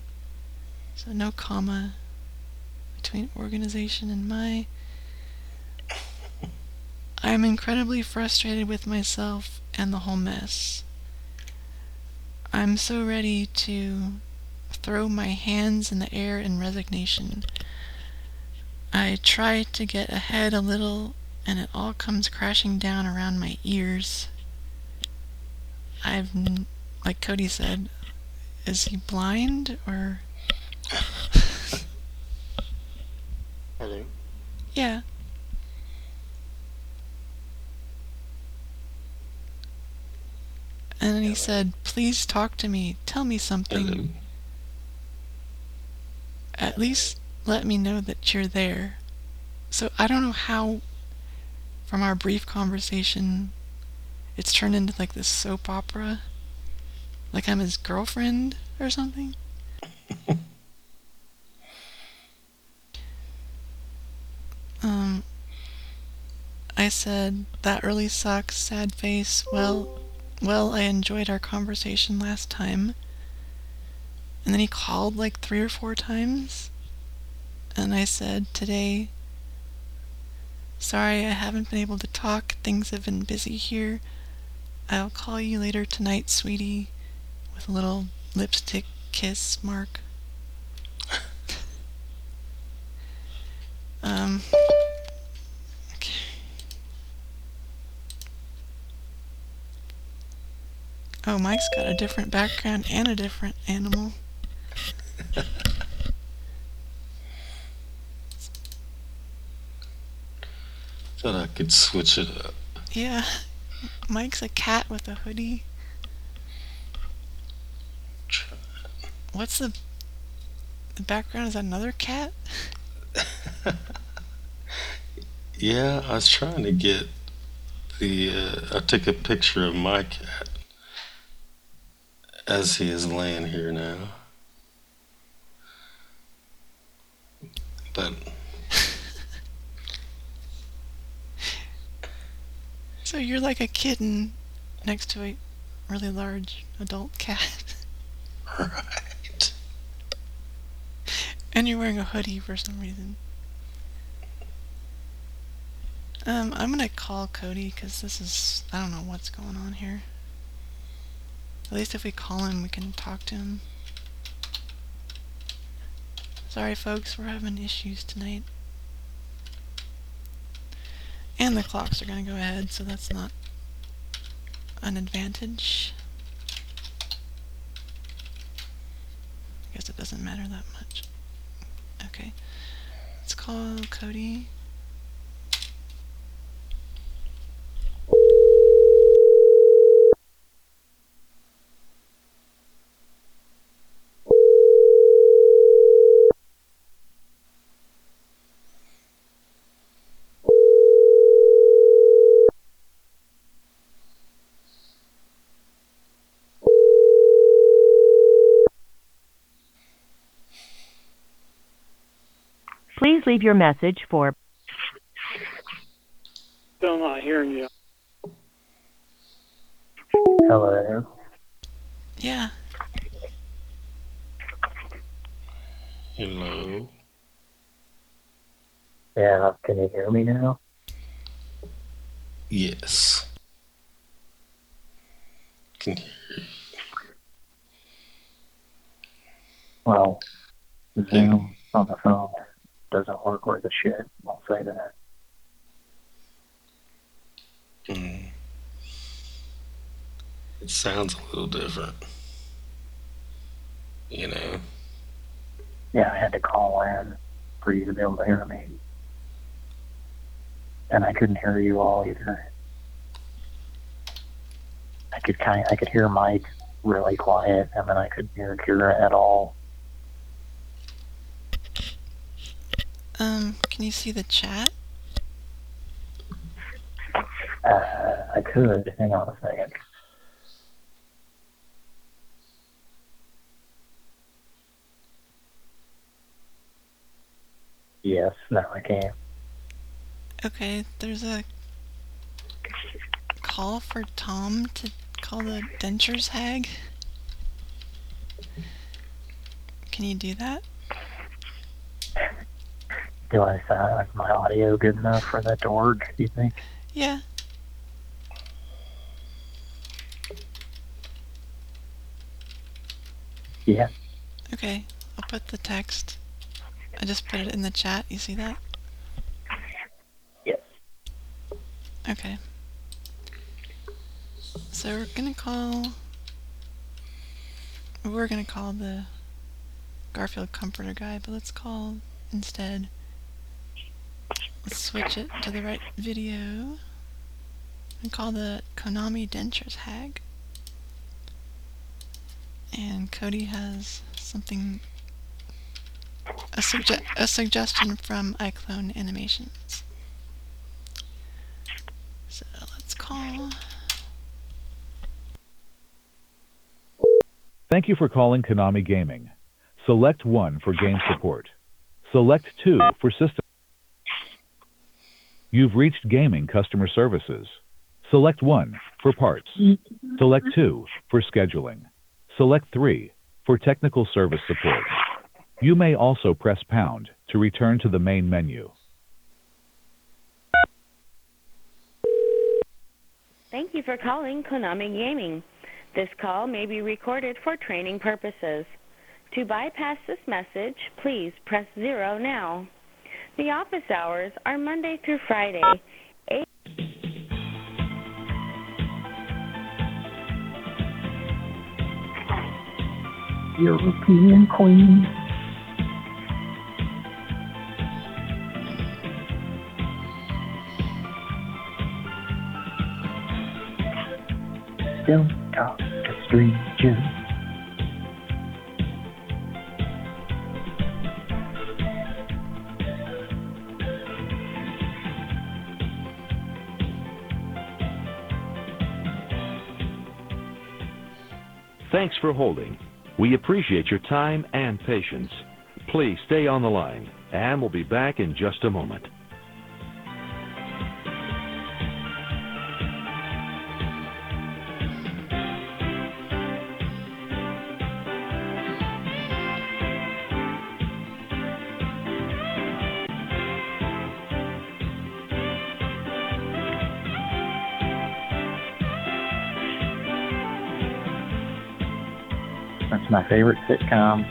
So no comma between organization and my. I'm incredibly frustrated with myself and the whole mess. I'm so ready to throw my hands in the air in resignation. I try to get ahead a little, and it all comes crashing down around my ears. I've, like Cody said, is he blind or? Hello. Yeah. And then he said, Please talk to me. Tell me something. At least let me know that you're there. So I don't know how, from our brief conversation, it's turned into like this soap opera. Like I'm his girlfriend or something. um, I said, that really sucks, sad face. Well, well, I enjoyed our conversation last time. And then he called like three or four times. And I said, today, sorry I haven't been able to talk. Things have been busy here. I'll call you later tonight, sweetie, with a little lipstick kiss mark. um, Oh, Mike's got a different background and a different animal. Thought I could switch it up. Yeah, Mike's a cat with a hoodie. What's the the background? Is that another cat? Yeah, I was trying to get the. Uh, I took a picture of my cat as he is laying here now. But So you're like a kitten next to a really large adult cat. right. And you're wearing a hoodie for some reason. Um, I'm gonna call Cody because this is I don't know what's going on here. At least if we call him, we can talk to him. Sorry, folks, we're having issues tonight. And the clocks are gonna go ahead, so that's not an advantage. I guess it doesn't matter that much. Okay. Let's call Cody. Please leave your message for Still not hearing you. Hello. Yeah. Hello. Yeah, can you hear me now? Yes. Can hear you. Well, Zoom on the phone doesn't work worth a shit. I'll say that. Mm. It sounds a little different. You know. Yeah, I had to call in for you to be able to hear me. And I couldn't hear you all either. I could kind of, I could hear Mike really quiet, and then I couldn't hear Kira at all. Um, can you see the chat? Uh, I could. Hang on a second. Yes, now I can. Okay, there's a call for Tom to call the dentures hag. Can you do that? Do I sound like my audio good enough for that to work, do you think? Yeah. Yeah. Okay, I'll put the text. I just put it in the chat. You see that? Yes. Okay. So we're gonna call. We're gonna call the Garfield Comforter guy, but let's call instead. Let's switch it to the right video and call the Konami Dentures hag. And Cody has something a, sugge- a suggestion from iClone Animations. So let's call. Thank you for calling Konami Gaming. Select 1 for game support. Select 2 for system. You've reached Gaming Customer Services. Select 1 for parts. Select 2 for scheduling. Select 3 for technical service support. You may also press pound to return to the main menu. Thank you for calling Konami Gaming. This call may be recorded for training purposes. To bypass this message, please press zero now. The office hours are Monday through Friday, 8 European Queen. Don't talk to strangers. Thanks for holding. We appreciate your time and patience. Please stay on the line, and we'll be back in just a moment. Favorite sitcom.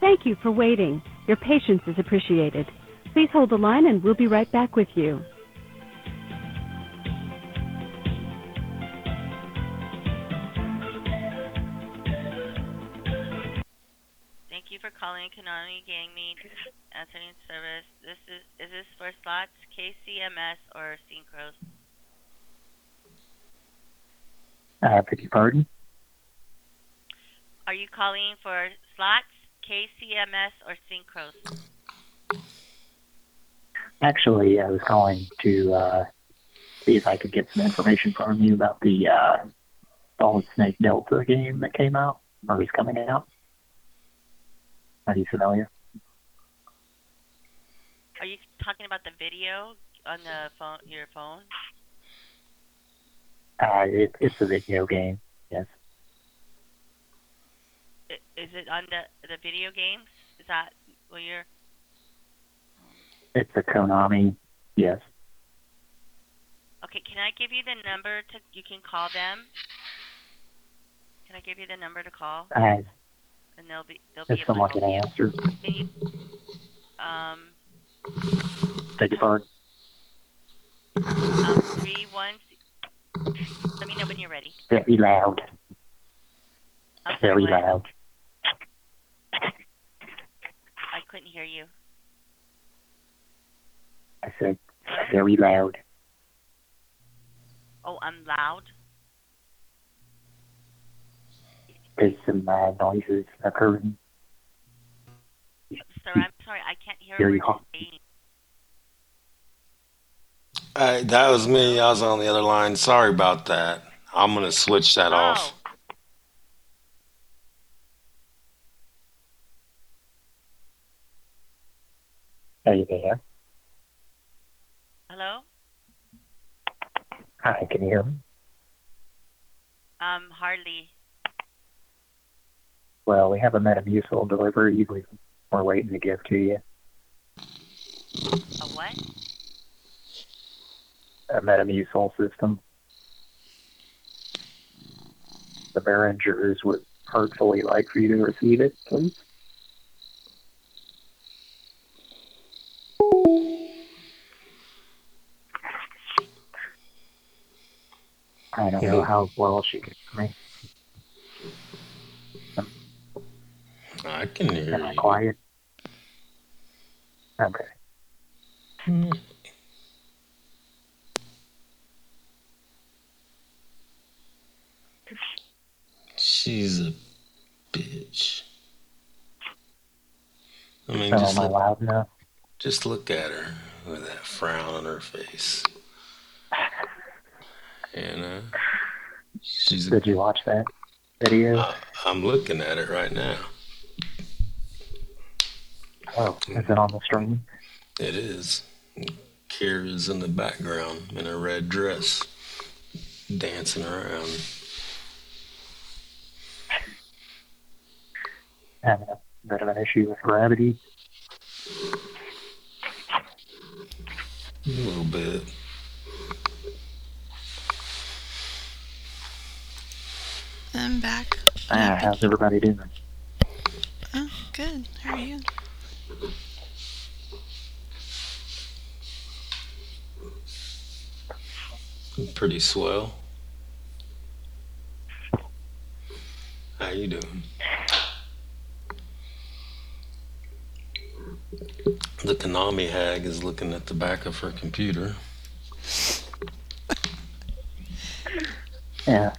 Thank you for waiting. Your patience is appreciated. Please hold the line and we'll be right back with you. Thank you for calling Konami Gaming Answering Service. This is is this for slots, KCMS or Synkros? I beg your pardon? Are you calling for slots, KCMS or Synkros? Actually, I was calling to uh, see if I could get some information from you about the uh, Solid Snake Delta game that came out, or is coming out. Are you familiar? Are you talking about the video on the phone, your phone? Uh, it, it's a video game, yes. Is it on the the video games? Is that what you're? It's a Konami, yes. Okay, can I give you the number to you can call them? Can I give you the number to call? I, And they'll be they'll be able someone to can answer. You, um, Beg your pardon? um, three one. Let me know when you're ready. Very loud. I'm Very what? loud. I couldn't hear you. I said very loud. Oh, I'm loud. There's some uh, noises occurring. Sir, I'm sorry, I can't hear Hear what you. you're saying. Hey, that was me. I was on the other line. Sorry about that. I'm gonna switch that off. Are you there? Hello? Hi, can you hear me? Um, hardly. Well, we have a Metamucil delivery we, we're waiting to give to you. A what? A Metamucil system. The Behringers would heartfully like for you to receive it, please. I don't know how well she can hear me. I can hear Am I you. quiet? Okay. She's a bitch. I mean, So just am I look, loud enough? just look at her with that frown on her face. You uh, know, she's. Did you watch that video? I, I'm looking at it right now. Oh, is it on the stream? It is. Kira's in the background in a red dress, dancing around. Having a bit of an issue with gravity. A little bit. I'm back. Ah, how's everybody doing? Oh, good. How are you? Pretty swell. How you doing? The Konami hag is looking at the back of her computer. Yeah,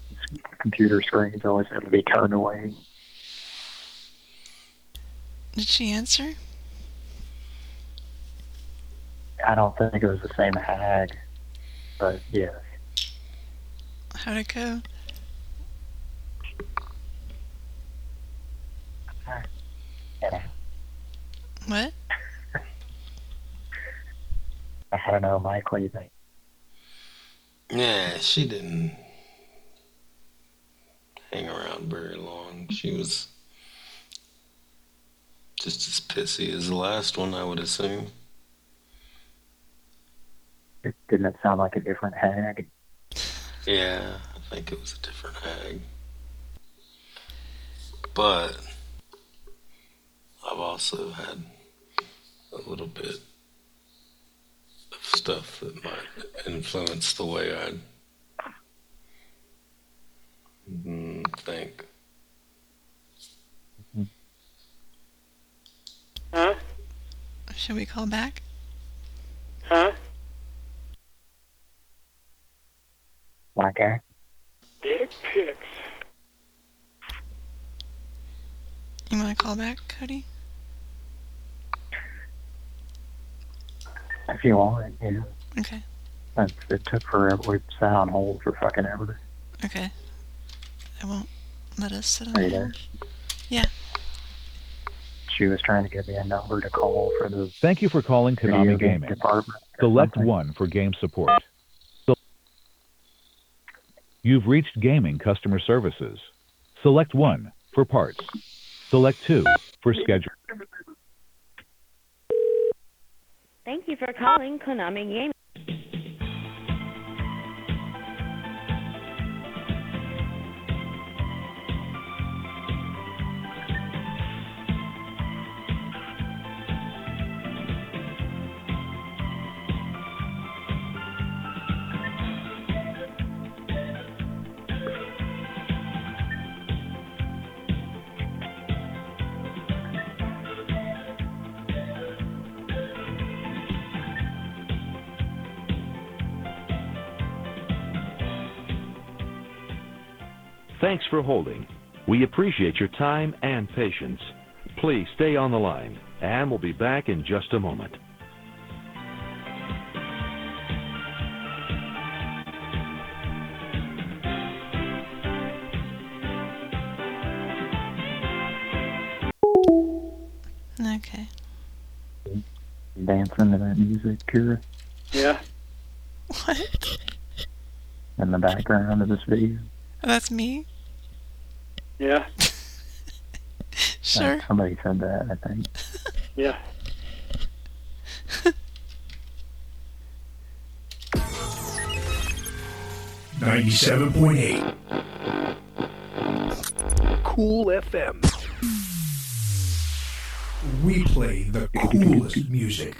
computer screens always have to be turned away. Did she answer? I don't think it was the same hag, but yes. How'd it go? What? I don't know, Mike. What do you think? Yeah, she didn't hang around very long. She was just as pissy as the last one, I would assume. It, didn't it sound like a different hag? Yeah, I think it was a different hag. But I've also had a little bit of stuff that might influence the way I mm, think. Huh? Should we call back? Huh? Black? Dick pics. You want to call back, Cody? If you want, yeah. Okay. It, it took forever. We sat on hold for fucking ever. Okay. I won't let us sit on Are you hold. there? Yeah. She was trying to give me a number to call for the Thank you for calling Konami Gaming. department. Select 1 for game support. You've reached Gaming Customer Services. Select 1 for parts. Select 2 for schedule. Thank you for calling Konami Gaming. Thanks for holding. We appreciate your time and patience. Please stay on the line, and we'll be back in just a moment. Okay. Dancing to that music, Kira, Yeah. What? in the background of this video. Oh, that's me? Yeah. Sure. Uh, somebody said that, I think. Yeah. Ninety-seven point eight. Cool FM. We play the coolest music.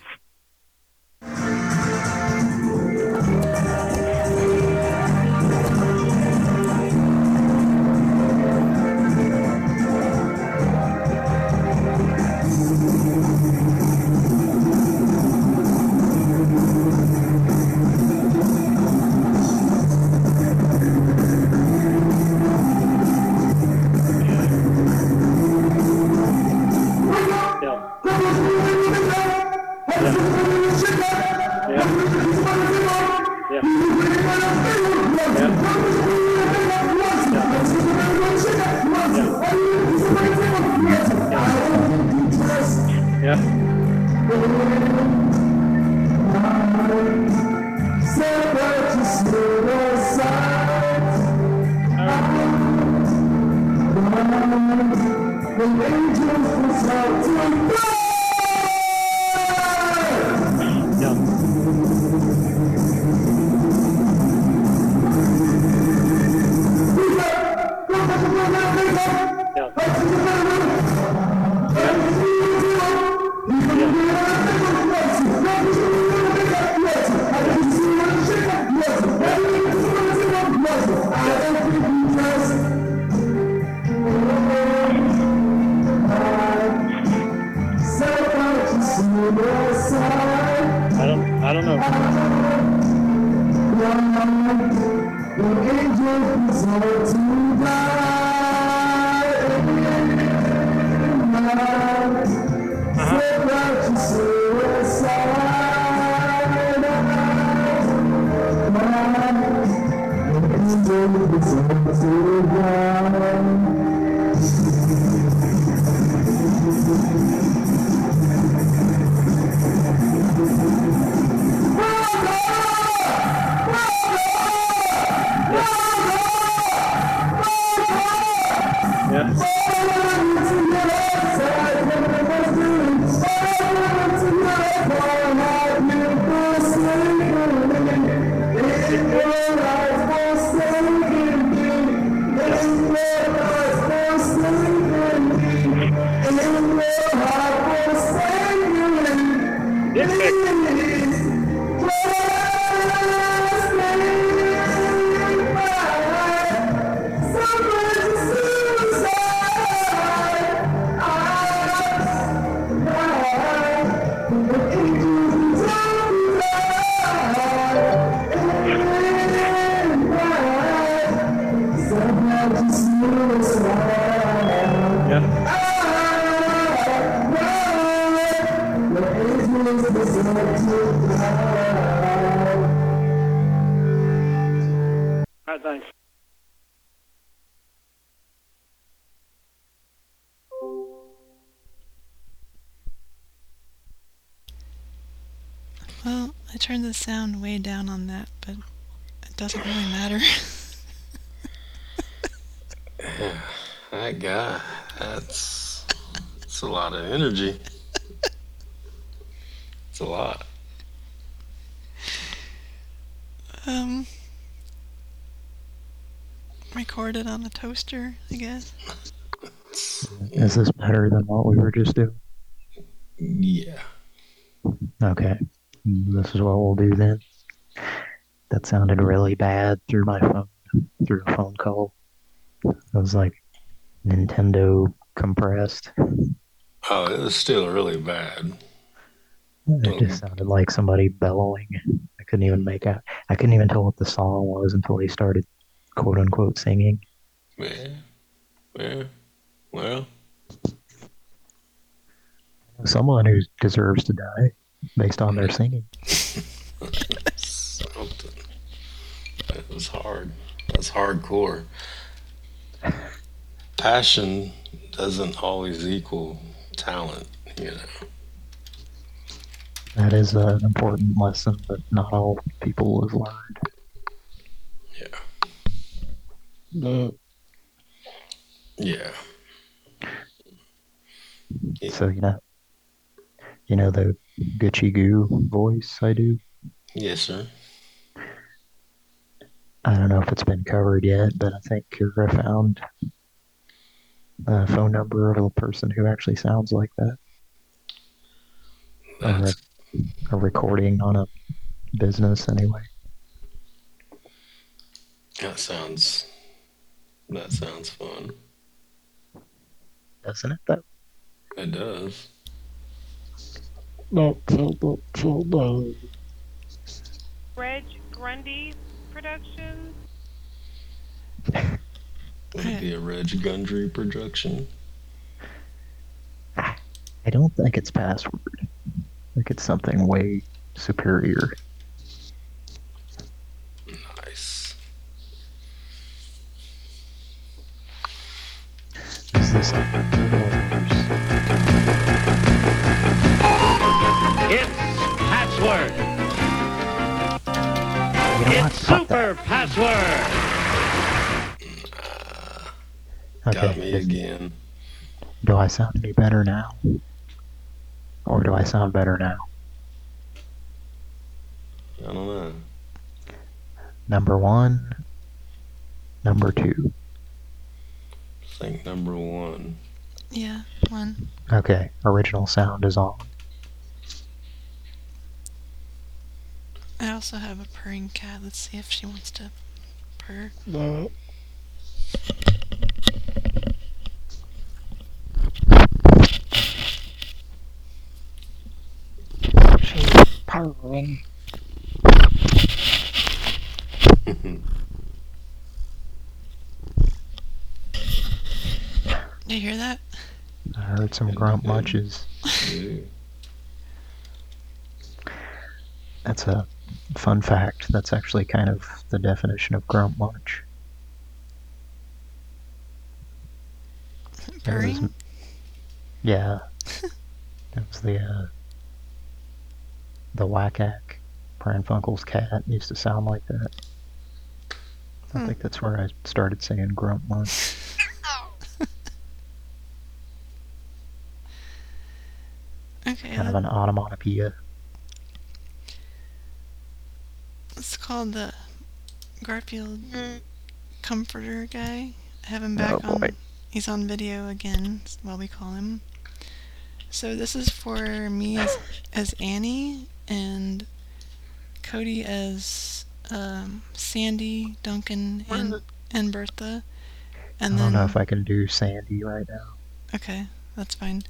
On the toaster, I guess. Is this better than what we were just doing? Yeah. Okay. This is what we'll do then. That sounded really bad through my phone, through a phone call. It was like Nintendo compressed. Oh, it was still really bad. It just sounded like somebody bellowing. I couldn't even make out. I couldn't even tell what the song was until he started, quote unquote, singing. Yeah. Yeah. Well, Someone who deserves to die based on their singing. something. That was hard. That's hardcore. Passion doesn't always equal talent, you know. That is an important lesson that not all people have learned. Yeah. Yeah. So you know, you know the Gucci Goo voice I do. Yes, sir. I don't know if it's been covered yet, but I think Kira found a phone number of a person who actually sounds like that. A, a recording on a business, anyway. That sounds. That sounds fun. Doesn't it, though? It does. Reg Grundy Productions. Maybe a Reg Gundry production. I don't think it's password. I think it's something way superior. Nice. Is this It's password. It's super password. Got me again. Do I sound any better now? Or do I sound better now? I don't know. Number one, number two. I think number one. Yeah, one. Okay, original sound is on. I also have a purring cat. Let's see if she wants to purr. She's purring. you hear that? I heard some grunt munches. That's a fun fact. That's actually kind of the definition of grunt munch. It was- yeah. that was the uh, the Whack-Ack. Pran Funkel's cat used to sound like that. I Hmm. think that's where I started saying grunt munch. Okay, kind of an onomatopoeia. it's called the Garfield Comforter guy. I have him back Oh, on. He's on video again, is what we call him. So this is for me as, as Annie and Cody as um, Sandy, Duncan, and and Bertha. And I don't know if I can do Sandy right now. Okay, that's fine.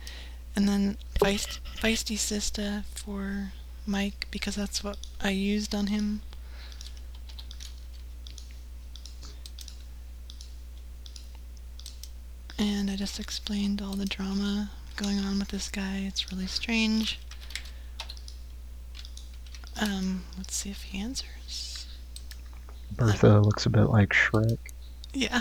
And then Feist, Feisty Sista for Mike because that's what I used on him. And I just explained all the drama going on with this guy. It's really strange. Um, let's see if he answers. Bertha looks a bit like Shrek. Yeah.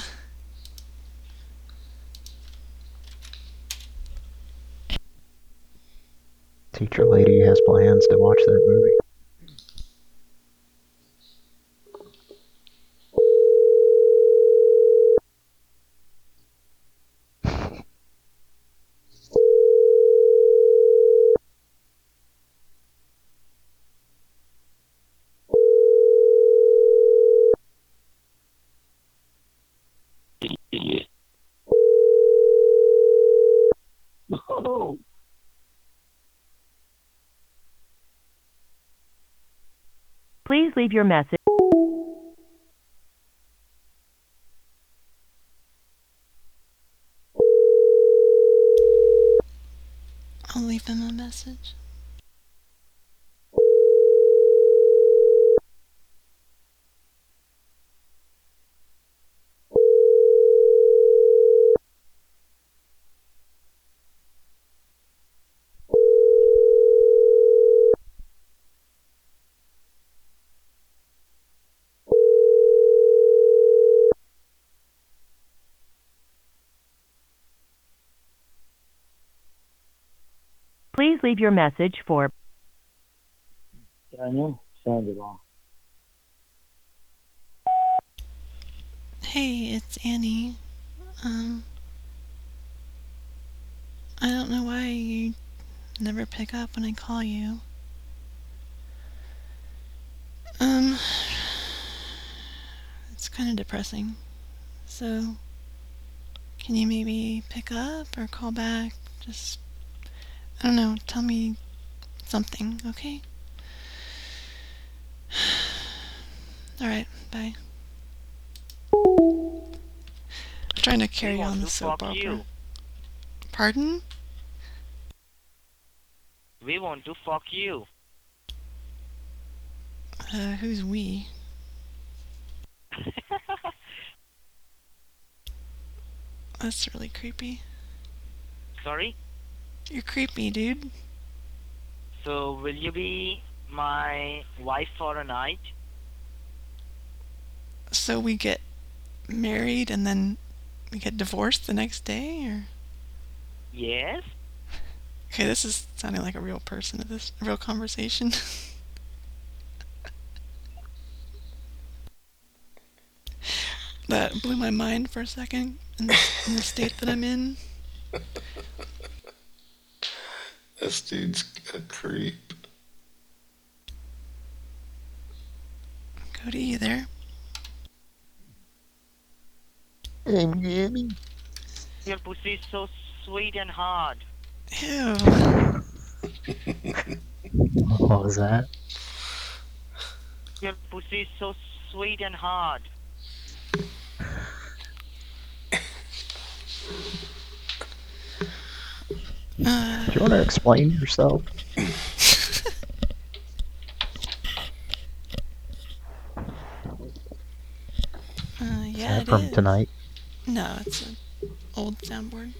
Teacher lady has plans to watch that movie. Please leave your message. I'll leave him a message. Please leave your message for Daniel Sandoval. Hey, it's Annie. Um, I don't know why you never pick up when I call you. Um, it's kind of depressing. So, can you maybe pick up or call back? Just, I don't know, tell me something, okay? Alright, bye. I'm trying to carry on the soap opera. you. Pardon? We want to fuck you. Uh, who's we? That's really creepy. Sorry? You're creepy, dude. So will you be my wife for a night? So we get married and then we get divorced the next day, or? Yes? Okay, this is sounding like a real person. This a real conversation. that blew my mind for a second in the, in the state that I'm in. This dude's a creep. Cody, you there? I'm Jimmy. Your pussy is so sweet and hard. Ew. What was that? Your pussy is so sweet and hard. Uh, Do you want to explain yourself? uh, Is yeah, from is. tonight? No, it's an old soundboard.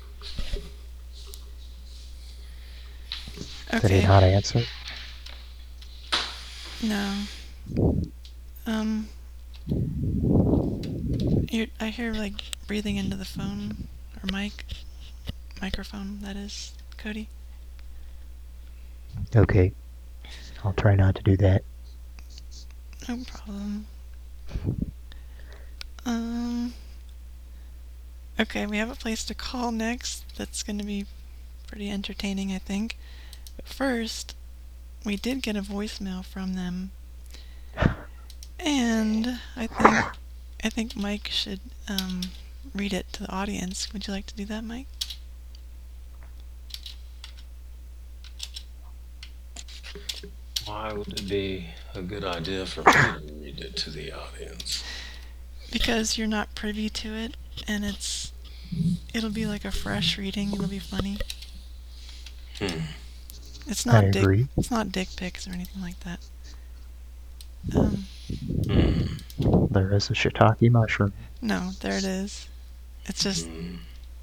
Okay. Did he not answer? No. Um. You, I hear like breathing into the phone or mic, microphone. That is Cody. Okay. I'll try not to do that. No problem. Um. Okay, we have a place to call next. That's going to be pretty entertaining, I think. But first, we did get a voicemail from them, and I think I think Mike should um, read it to the audience. Would you like to do that, Mike? Why would it be a good idea for me to read it to the audience? Because you're not privy to it, and it's it'll be like a fresh reading. It'll be funny. Hmm. It's not I dick. agree. It's not dick pics or anything like that. Um, There is a shiitake mushroom. no, there it is. It's just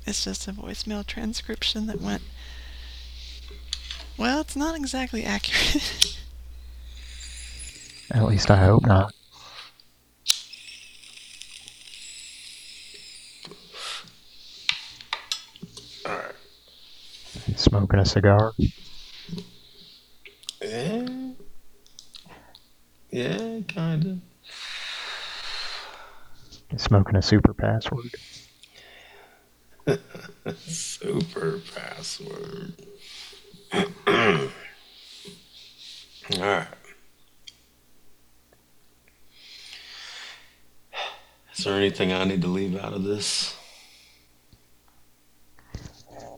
it's just a voicemail transcription that went. Well, it's not exactly accurate. At least I hope not. Alright. Smoking a cigar. Yeah. Yeah, kinda. Smoking a super password. Super password. Alright. Is there anything I need to leave out of this?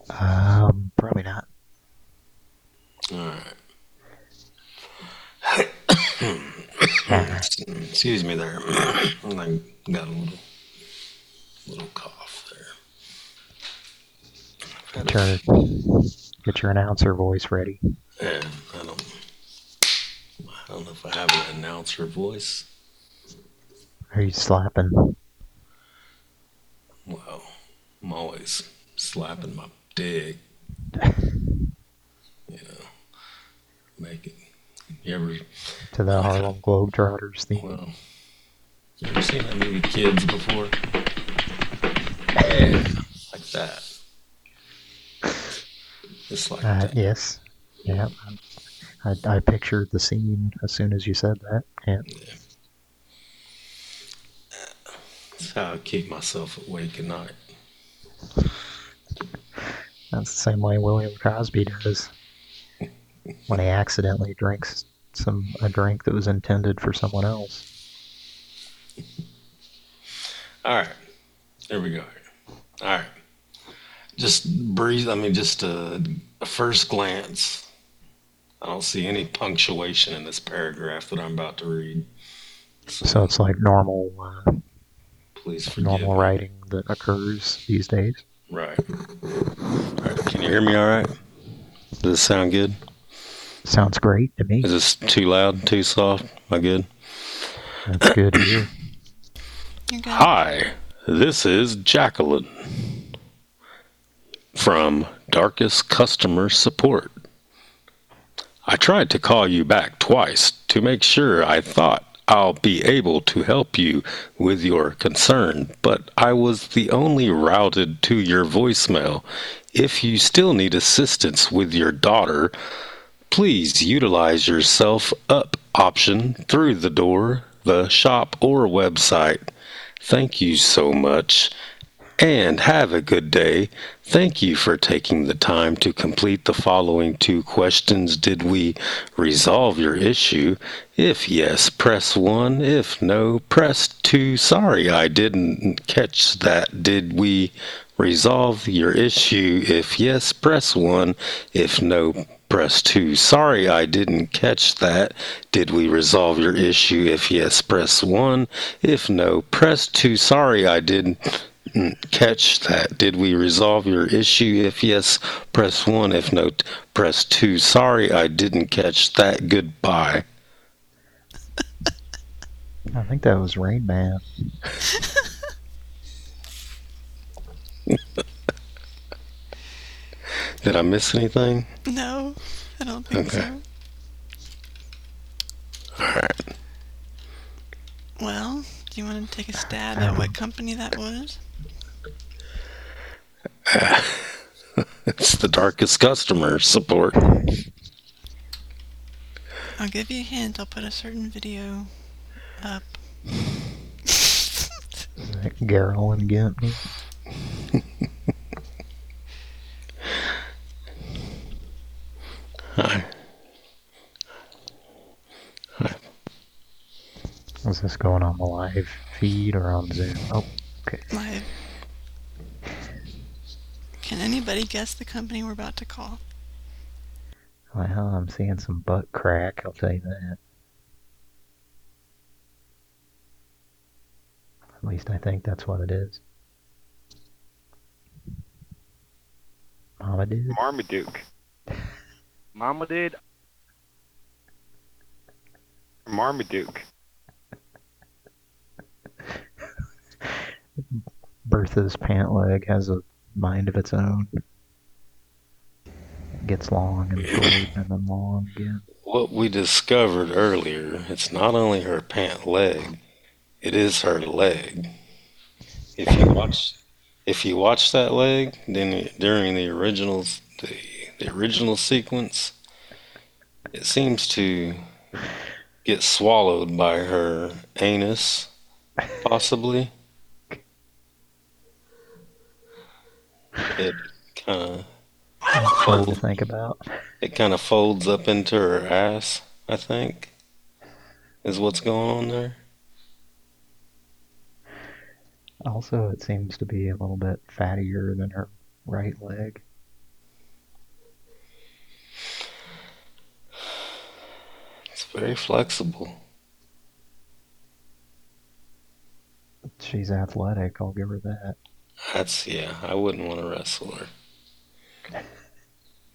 Um, probably not. Alright. Excuse me there. I got a little little cough there. Get your, get your announcer voice ready. Yeah, I don't I don't know if I have an announcer voice. Are you slapping? Well, I'm always slapping my dick. You know, making. You ever? To the Harlem Globetrotters theme. Well, you ever seen that movie Kids before? Yeah, like that. Just like Uh, that. yes. Yeah, I, I pictured the scene as soon as you said that. Yeah. That's how I keep myself awake at night. That's the same way William Cosby does when he accidentally drinks some a drink that was intended for someone else. All right, here we go. All right, just breathe. I mean, just a, a first glance. I don't see any punctuation in this paragraph that I'm about to read. So it's like normal, uh, Please forgive normal me. writing that occurs these days. Right. All right. Can you hear me all right? Does it sound good? Sounds great to me. Is this too loud, too soft? Am I good? That's good to hear. Hi, this is Jacqueline from Darkest Customer Support. I tried to call you back twice to make sure I thought I'll be able to help you with your concern, but I was the only routed to your voicemail. If you still need assistance with your daughter, please utilize your self up option through the door, the shop, or website. Thank you so much and have a good day. Thank you for taking the time to complete the following two questions. Did we resolve your issue? If yes, press 1. If no, press 2. Sorry, I didn't catch that. Did we resolve your issue? If yes, press 1. If no, press 2. Sorry, I didn't catch that. Did we resolve your issue? If yes, press 1. If no, press 2. Sorry, I didn't mm, catch that. Did we resolve your issue? If yes, press 1. If no, press 2. Sorry, I didn't catch that. Goodbye. I think that was Rain Man. Did I miss anything? No, I don't think Okay. so. All right. Well, do you want to take a stab at what company that was? It's the darkest customer support. I'll give you a hint. I'll put a certain video up. Garrel and Gentney. Hi. Is this going on the live feed or on Zoom? Oh, okay. Live. Can anybody guess the company we're about to call? Well, I'm seeing some butt crack, I'll tell you that. At least I think that's what it is. Mama dude. Marmaduke. Mama did. Marmaduke. Bertha's pant leg has a mind of its own. It gets long and short and then long again. What we discovered earlier, it's not only her pant leg, it is her leg. If you watch if you watch that leg, then during the originals the, the original sequence, it seems to get swallowed by her anus, possibly. It kind Fun to think about. it kind of folds up into her ass. I think is what's going on there. Also, it seems to be a little bit fattier than her right leg. It's very flexible. She's athletic, I'll give her that. That's yeah. I wouldn't want to wrestle her.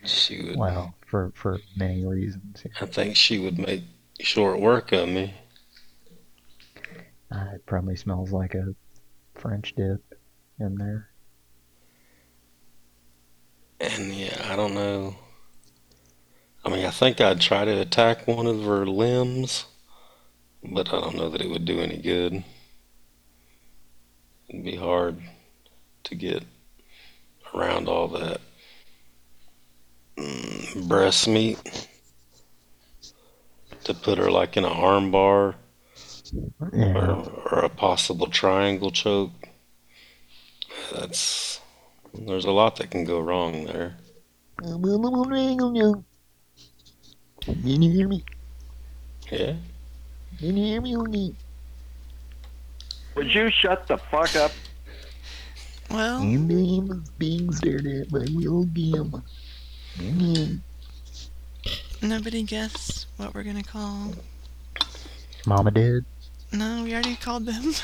She would. Well, for for many reasons. I think she would make short work of me. Uh, it probably smells like a French dip in there. And yeah, I don't know. I mean, I think I'd try to attack one of her limbs, but I don't know that it would do any good. It'd be hard to get around all that mm, breast meat to put her like in an arm bar Yeah. or, or a possible triangle choke. That's there's a lot that can go wrong there. Can you hear me? Yeah. Can you hear me? Would you shut the fuck up? Well, And I was being stared at by Will Gam. nobody guess what we're gonna call. Mama did. No, we already called them.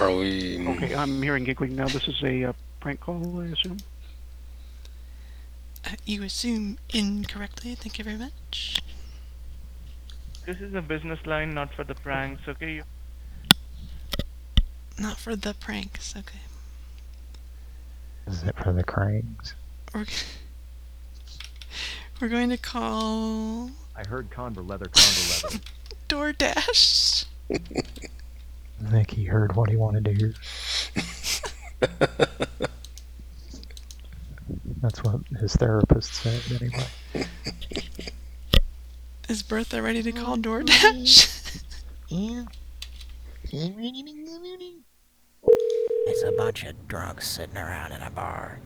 Are we? Okay, I'm hearing giggling now. This is a uh, prank call, I assume. Uh, you assume incorrectly. Thank you very much. This is a business line, not for the pranks, okay? You- Not for the pranks. Okay. Is it for the cranks? We're, we're going to call I heard Conver leather, Conver leather. DoorDash. I think he heard what he wanted to hear. That's what his therapist said, anyway. Is Bertha ready to call DoorDash? Yeah. It's a bunch of drunks sitting around in a bar.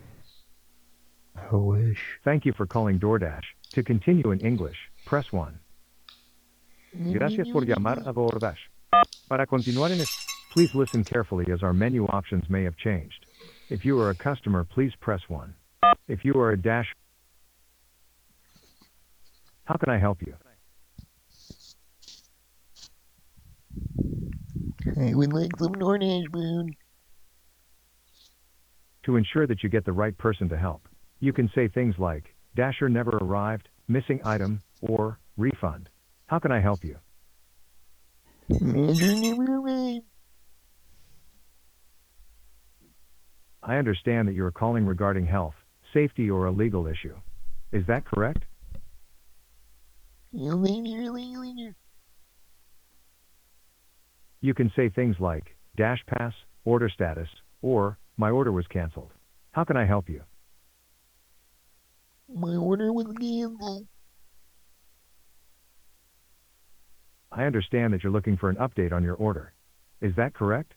I wish. Thank you for calling DoorDash. To continue in English, press 1. Gracias por llamar a DoorDash. Para continuar en es- please listen carefully as our menu options may have changed. If you are a customer, please press 1. If you are a Dash, how can I help you? I would like some DoorDash food. To ensure that you get the right person to help, you can say things like, Dasher never arrived, missing item, or refund. How can I help you? I understand that you are calling regarding health, safety, or a legal issue. Is that correct? You can say things like, Dash Pass, order status, or, my order was canceled. How can I help you? My order was canceled. I understand that you're looking for an update on your order. Is that correct?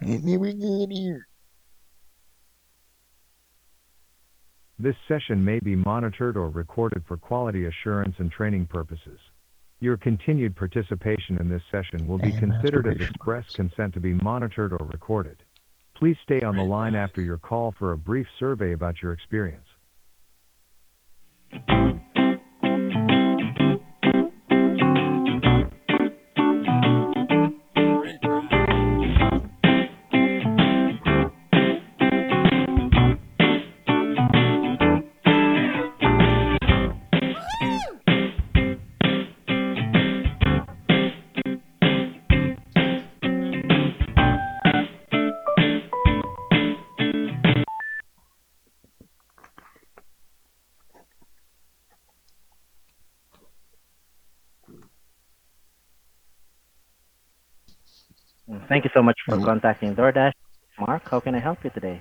It never got here. This session may be monitored or recorded for quality assurance and training purposes. Your continued participation in this session will be considered as express consent to be monitored or recorded. Please stay on the line after your call for a brief survey about your experience. Thank you so much for contacting DoorDash. Mark, how can I help you today?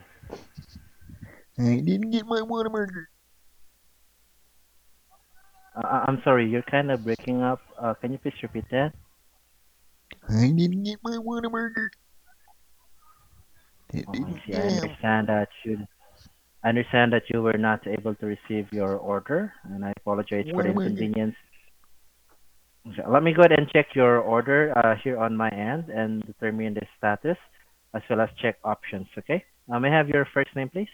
I didn't get my Whataburger. Uh, I- I'm sorry, you're kind of breaking up. Uh, can you please repeat that? I didn't get my Whataburger. It Oh, didn't I see. I come. understand that you. I understand that you were not able to receive your order, and I apologize for the inconvenience. Okay, let me go ahead and check your order uh, here on my end and determine the status, as well as check options. Okay. Uh, may I have your first name, please?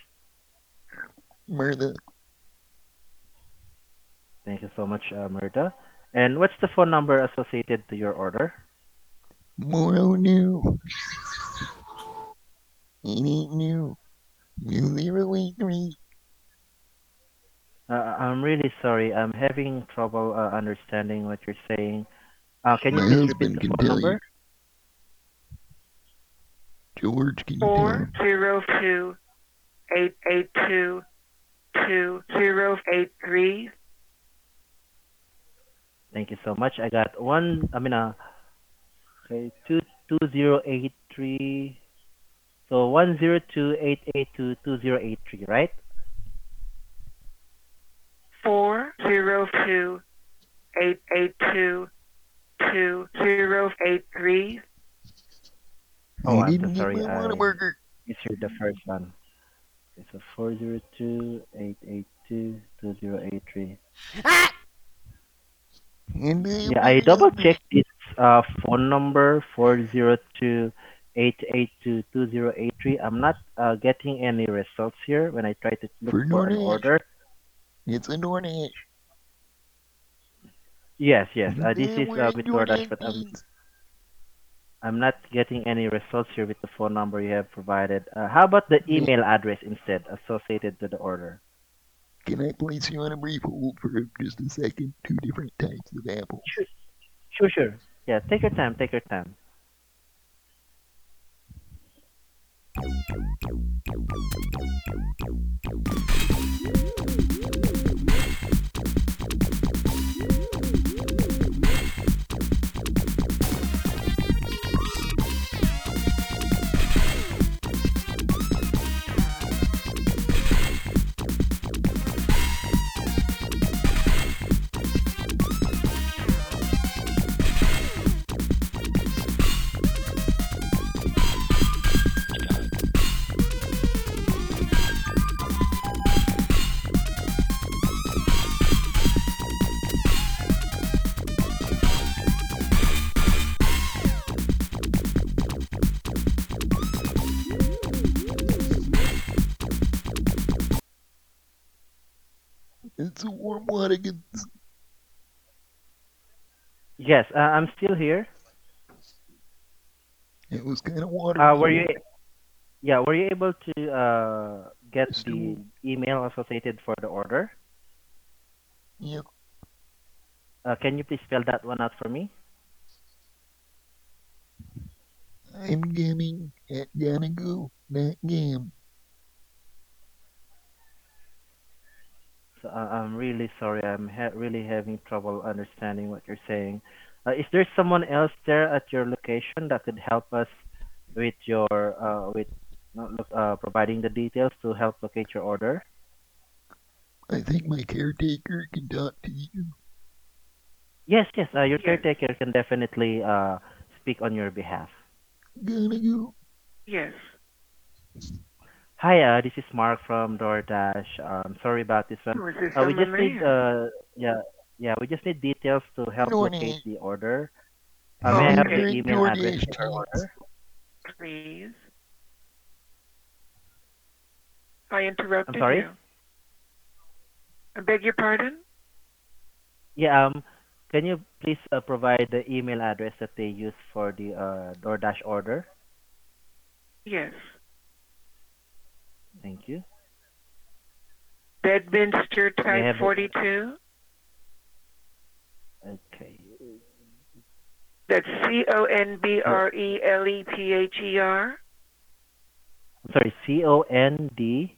Murder. Thank you so much, uh, Murda. And what's the phone number associated to your order? More new. It ain't new. New zero eight three. Uh, I'm really sorry. I'm having trouble uh, understanding what you're saying. Uh, can you My please repeat husband the can phone tell number? you. George, can you tell Four him? zero two eight eight two two zero eight three. Thank you so much. I got one. I mean, uh, okay, two two zero eight three. So one zero two eight eight two two zero eight three, right? Four zero two eight eight two two zero eight three. Oh, I'm so sorry. I misheard the first one. Okay, so four zero two eight eight two two zero eight three. Yeah, I double checked this uh, phone number four zero two eight eight two two zero eight three. I'm not uh, getting any results here when I try to look For for an DoorDash. order. It's a DoorDash. Yes, yes. Uh, this is where uh, is with DoorDash, but I'm, I'm not getting any results here with the phone number you have provided. Uh, how about the email address instead associated to the order? Can I place you on a brief hold for just a second? Two different types of apple. Sure, sure. Yeah, take your time. Take your time. It's a warm. Yes, uh, I'm still here. It was kind of water. Uh, were you? Yeah, were you able to uh, get the email associated for the order? Yep. Uh, can you please spell that one out for me? I'm gaming at Gam. So, uh, I'm really sorry. I'm ha- really having trouble understanding what you're saying. Uh, is there someone else there at your location that could help us with your uh, with uh, look, uh, providing the details to help locate your order? I think my caretaker can talk to you. Yes, yes. Uh, your caretaker can definitely uh, speak on your behalf. Gonna go. Yes. Hi, uh, this is Mark from DoorDash. Um, sorry about this one. Is this Uh, we just someone need, uh, yeah, yeah, we just need details to help DoorDash. locate the order. Uh, may I have the Okay. email address DoorDash, for your order? Please. I interrupted I'm sorry? you. I beg your pardon? Yeah, um, can you please uh, provide the email address that they use for the uh, DoorDash order? Yes. Thank you. Bedminster type it. 42. Okay. That's C O N B R E L E P H E R. I'm sorry, C O N D.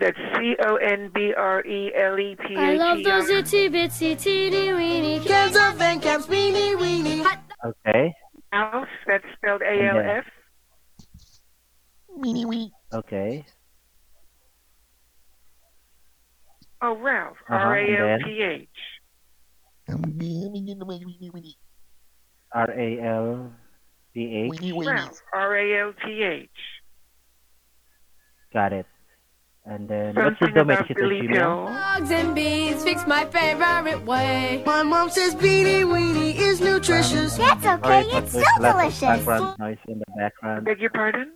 That's C O N B R E L E P H E R. I love those itsy bitsy teeny weeny cans of and caps weeny weeny. Okay. Alf, that's spelled A L F. Weenie wee. Okay. Oh, Ralph. Uh-huh, R and A L then? P H. I'm gaming in the weenie weenie. R A L P H. Ralph. R A L T H. Got it. And then what's your Something domain? about Is it a Billy Gmail? Dogs and beans fix my favorite way. My mom says beanie weenie is nutritious. That's okay. but there's a lot background noise in the background. Beg your pardon?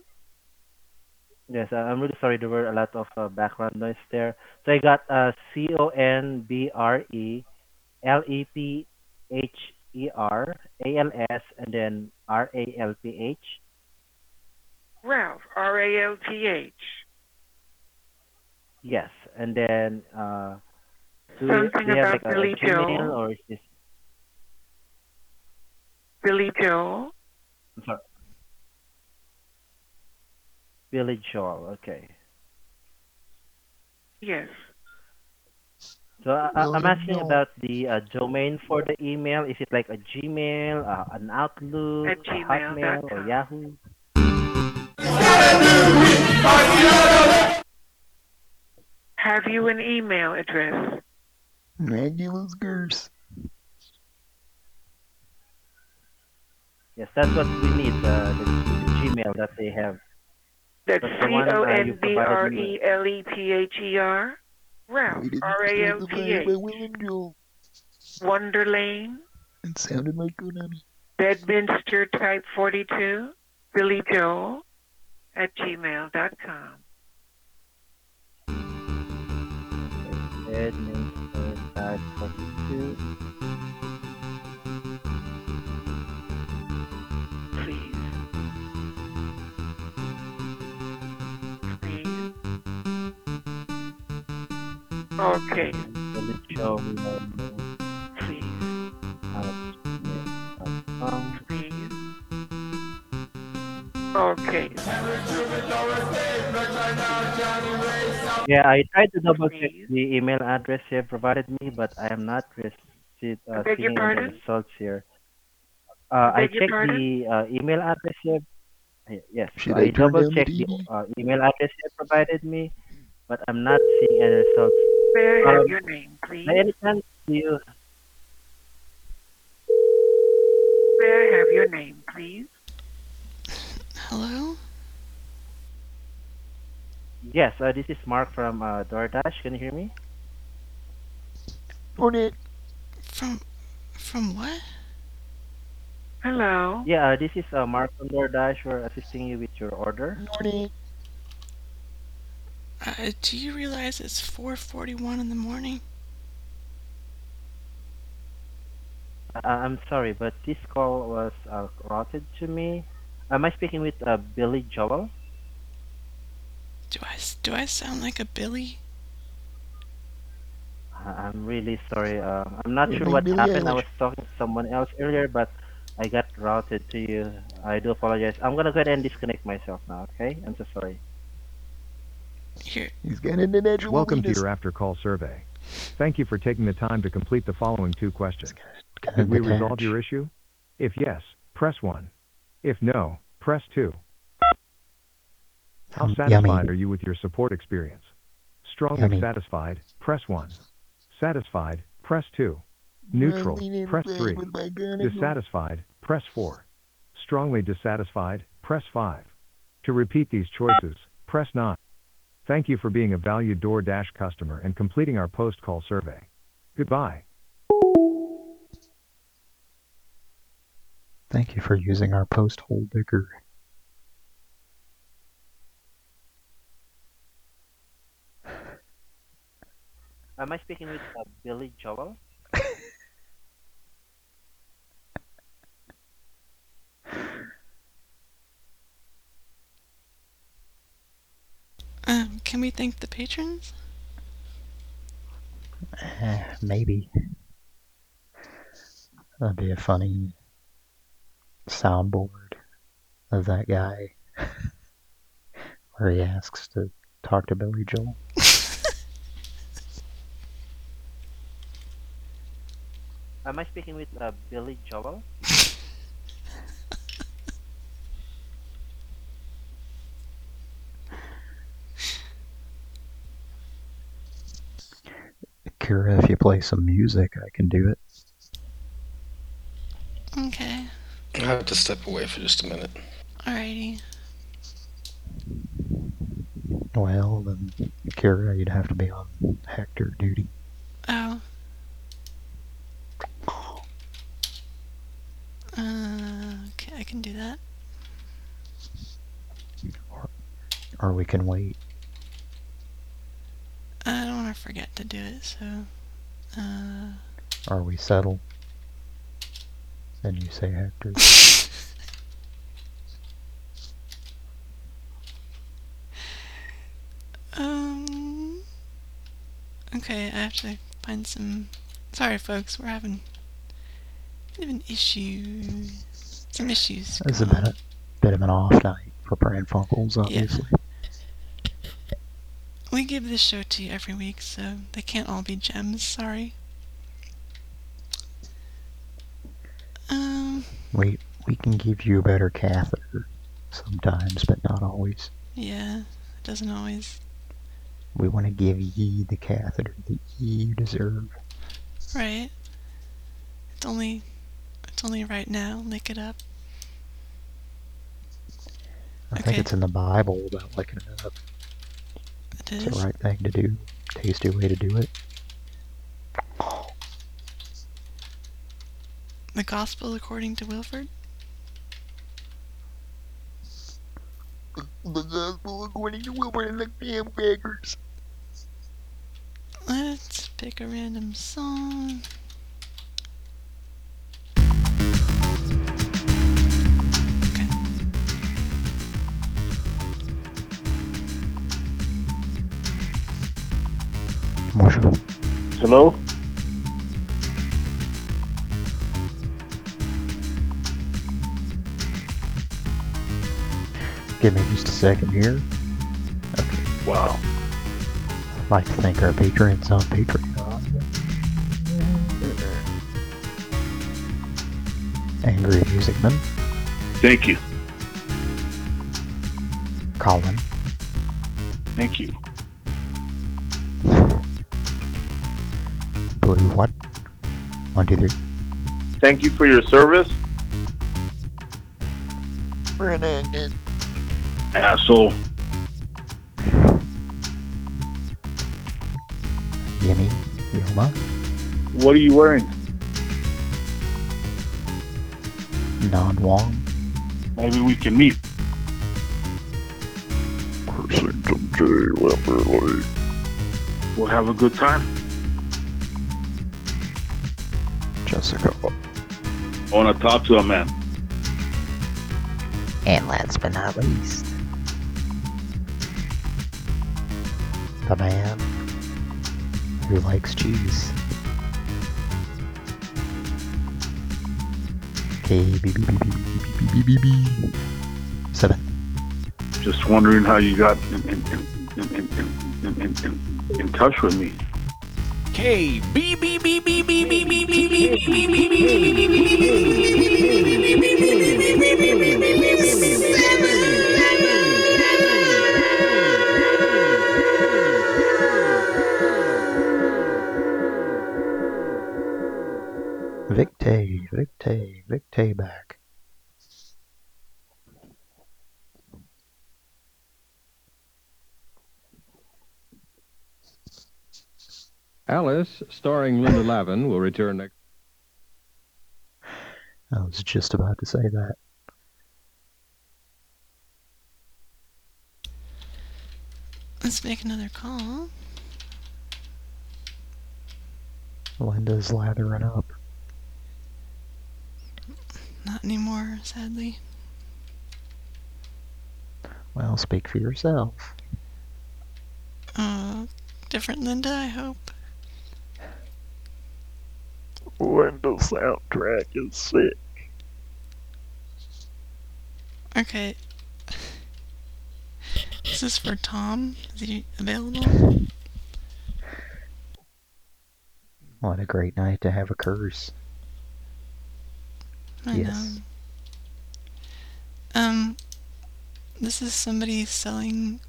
Yes, uh, I'm really sorry. There were a lot of uh, background noise there. So I got uh, C O N B R E L E P H E R A L S and then R A L P H. Ralph. R A L T H. Yes, and then uh, do, Something do you have about like a, Billy Gmail Joel. or is this? Billy Joel. I'm sorry. Billy Joel. Okay. Yes. So I, I- I'm asking about the uh, domain for the email. Is it like a Gmail, uh, an Outlook, At a Hotmail, or gmail.com. Yahoo? Have Have you an email address? Magula's Gurse. Yes, that's what we need. Uh, the, the Gmail that they have. That's But the R A M P H. Wonder Lane. It sounded like Konami. Bedminster Type 42. Billy Joel at gmail.com. Bedminster Type Forty Two. Okay. Billy Joel. Please. Please. Okay. Yeah, I tried to double check the email address you have provided me, but I am not received, uh, beg your seeing any pardon? results here. Uh, I beg your checked the uh, email address you have. Yes, Should I I turn double down the checked the TV? uh, email address you have provided me, but I'm not seeing any results. May I have Um, your name, please? By any chance, do you? May I have your name, please? Hello? Yes, uh, this is Mark from uh, DoorDash. Can you hear me? On it. From from what? Hello. Yeah, uh, this is uh, Mark from DoorDash. We're assisting you with your order. Uh, do you realize it's 4:41 in the morning? Uh, I'm sorry, but this call was uh, routed to me. Am I speaking with uh, Billy Joel? Do I s- do I sound like a Billy? Uh, I'm really sorry. Uh, I'm not Yeah, sure what Billie happened. I Eilish. was talking to someone else earlier, but I got routed to you. I do apologize. I'm gonna go ahead and disconnect myself now. Okay? I'm so sorry. Here. He's got an natural Welcome to your after call survey. Thank you for taking the time to complete the following two questions. got Did we attached. resolve your issue? If yes, press 1. If no, press 2. How Um, satisfied yummy. are you with your support experience? Strongly Yummy. satisfied, press 1. Satisfied, press 2. Neutral, press 3. with my gun and Dissatisfied, press 4. Strongly dissatisfied, press 5. To repeat these choices, press 9. Thank you for being a valued DoorDash customer and completing our post-call survey. Goodbye. Thank you for using our post hole digger. Am I speaking with uh, Billy Joel? Um, can we thank the patrons? Eh, maybe. That'd be a funny soundboard of that guy where he asks to talk to Billy Joel. Am I speaking with uh, Billy Joel? Kira, if you play some music, I can do it. Okay. I have to step away for just a minute. Alrighty. Well, then, Kira, you'd have to be on Hector duty. Oh. Uh, okay, I can do that. Or we can wait. I don't want to forget to do it, so. Uh, Are we settled? Then you say Hector. um. Okay, I have to find some. Sorry, folks, we're having. Kind of an issue... Some issues. It's a bit, bit of an off night for Funkels, obviously. We give this show to you every week, so they can't all be gems. Sorry. Um. We we can give you a better catheter sometimes, but not always. Yeah, it doesn't always. We want to give ye the catheter that ye deserve. Right. It's only it's only right now. Lick it up. I think it's in the Bible about licking it up. It It's the right thing to do. Tasty way to do it. The Gospel according to Wilford. The gospel according to Wilbur and the damn crackers. Let's pick a random song. Hello? Give me just a second here. Okay. Wow. I'd like to thank our patrons on Patreon. Angry Music Man, Thank you. Colin, Thank you. Blue What? One, two, three. Thank you for your service, Renegade. asshole. Yemi, Yoma, What are you wearing? Non Wong, Maybe we can meet. Chrisington J. Wimberly. We'll have a good time. I want to talk to a man. And last but not least, the man who likes cheese. KB7. Just wondering how you got in touch with me. K B B B B B B B B B Victe, Victe back. Alice, starring Linda Lavin, will return next. I was just about to say that. Let's make another call. Linda's lathering up. Not anymore, sadly. Well, speak for yourself. Uh, different Linda, I hope. Windows soundtrack is sick. Okay. This is this for Tom? Is he available? What a great night to have a curse. I Yes. know. Um, this is somebody selling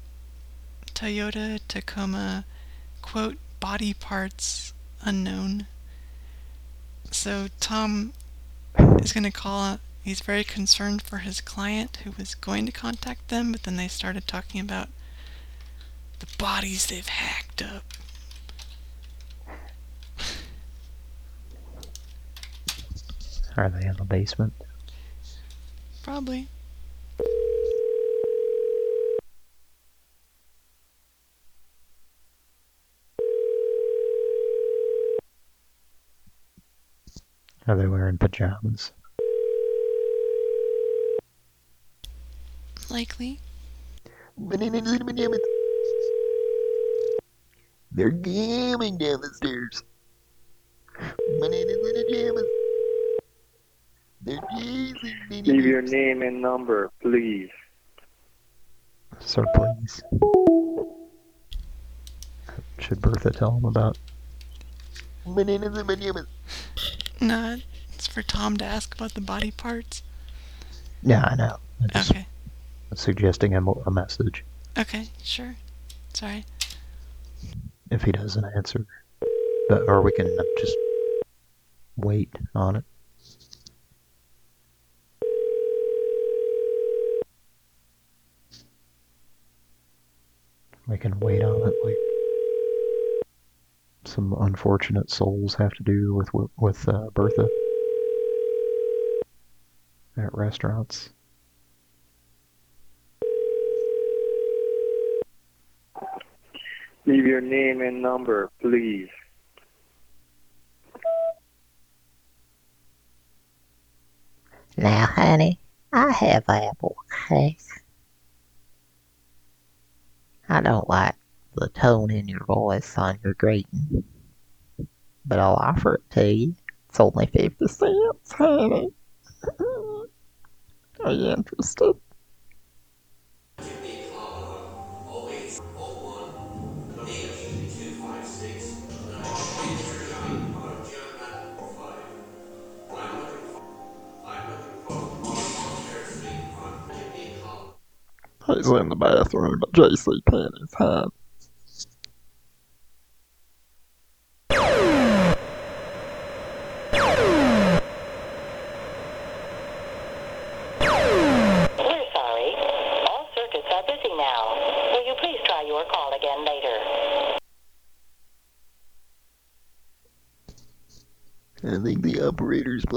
Toyota Tacoma, quote, body parts unknown. So Tom is going to call. He's very concerned for his client who was going to contact them, but then they started talking about the bodies they've hacked up. Are they in the basement? Probably. Are they wearing pajamas? Likely. Bananas and bananas. They're coming down the stairs. Bananas and pajamas. They're Leave your name and number, please. Sir, please. Should Bertha tell him about? bananas and pajamas. No, it's for Tom to ask about the body parts. Yeah, I know. I okay. Suggesting a, a message. Okay, sure. Sorry. If he doesn't answer. But, or we can just wait on it. We can wait on it. Like some unfortunate souls have to do with with uh, Bertha at restaurants. Leave your name and number, please. Now, honey, I have apple cake. I don't like the tone in your voice on your greeting. But I'll offer it to you. It's only 50 cents, honey. Are you interested? He's in the bathroom but JC Penney's, huh?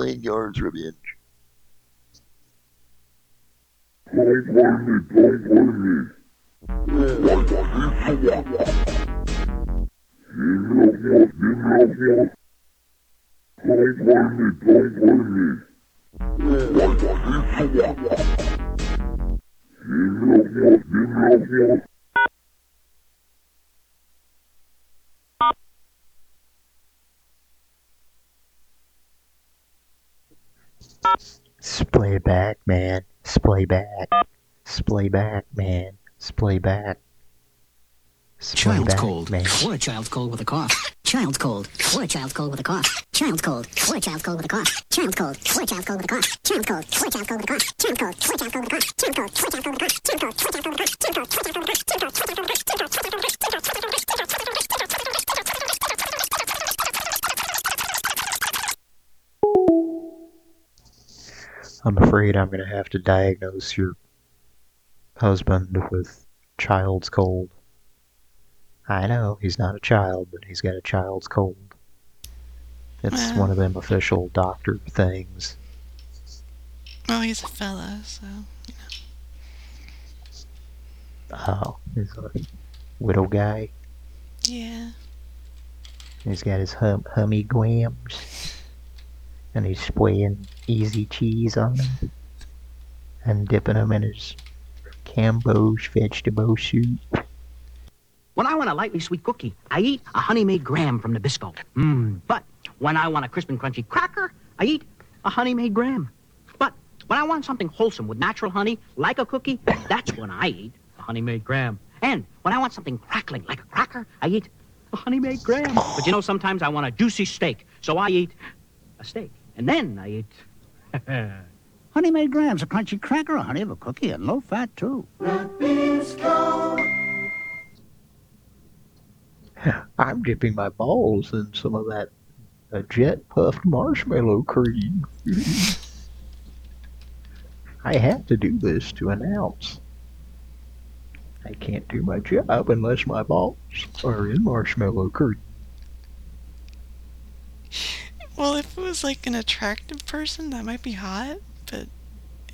playing Yars' Revenge. Don't blame me, don't blame me. It's like I me a walk, give me. Don't blame me, don't blame me. It's like I me a walk, give me. Splay back, man. Splay back. Splay back, man. Splay back. Child's back, cold. Man. Or a child's cold with a cough. Child's cold. Or a child's cold with a cough. Child's cold. Or a child's cold with a cough. Child's cold. Or a child's cold with a cough. Child's cold. Or a child's cold with a cough. Child's cold. Or a child's cold with a cough. Child's cold. Or a child's cold with a cough. Child's cold. Or a child's cold with a cough. Child's cold. Or a child's cold with a cough. Child's cold. Or a child's cold with a cough. Child's cold. Or a child's cold with a cough. Child's cold. Or a child's cold with a cough. Child's cold. Or a child's cold with a cough. I'm afraid I'm going to have to diagnose your husband with child's cold. I know, he's not a child, but he's got a child's cold. It's Well. one of them official doctor things. Well, he's a fella, so. Oh, he's a widow guy. Yeah. He's got his hum hummy grams. And he's spraying easy cheese on them. And dipping them in his Camboge vegetable soup. When I want a lightly sweet cookie, I eat a Honey Maid graham from Nabisco. Mmm. But when I want a crisp and crunchy cracker, I eat a Honey Maid graham. But when I want something wholesome with natural honey, like a cookie, that's when I eat a Honey Maid graham. And when I want something crackling like a cracker, I eat a Honey Maid graham. But you know, sometimes I want a juicy steak, so I eat a steak. And then I eat. Honey Maid grams, a crunchy cracker, a honey of a cookie, and low fat too. I'm dipping my balls in some of that uh, jet puffed marshmallow cream. I have to do this to announce. I can't do my job unless my balls are in marshmallow cream. Well, if it was like an attractive person, that might be hot, but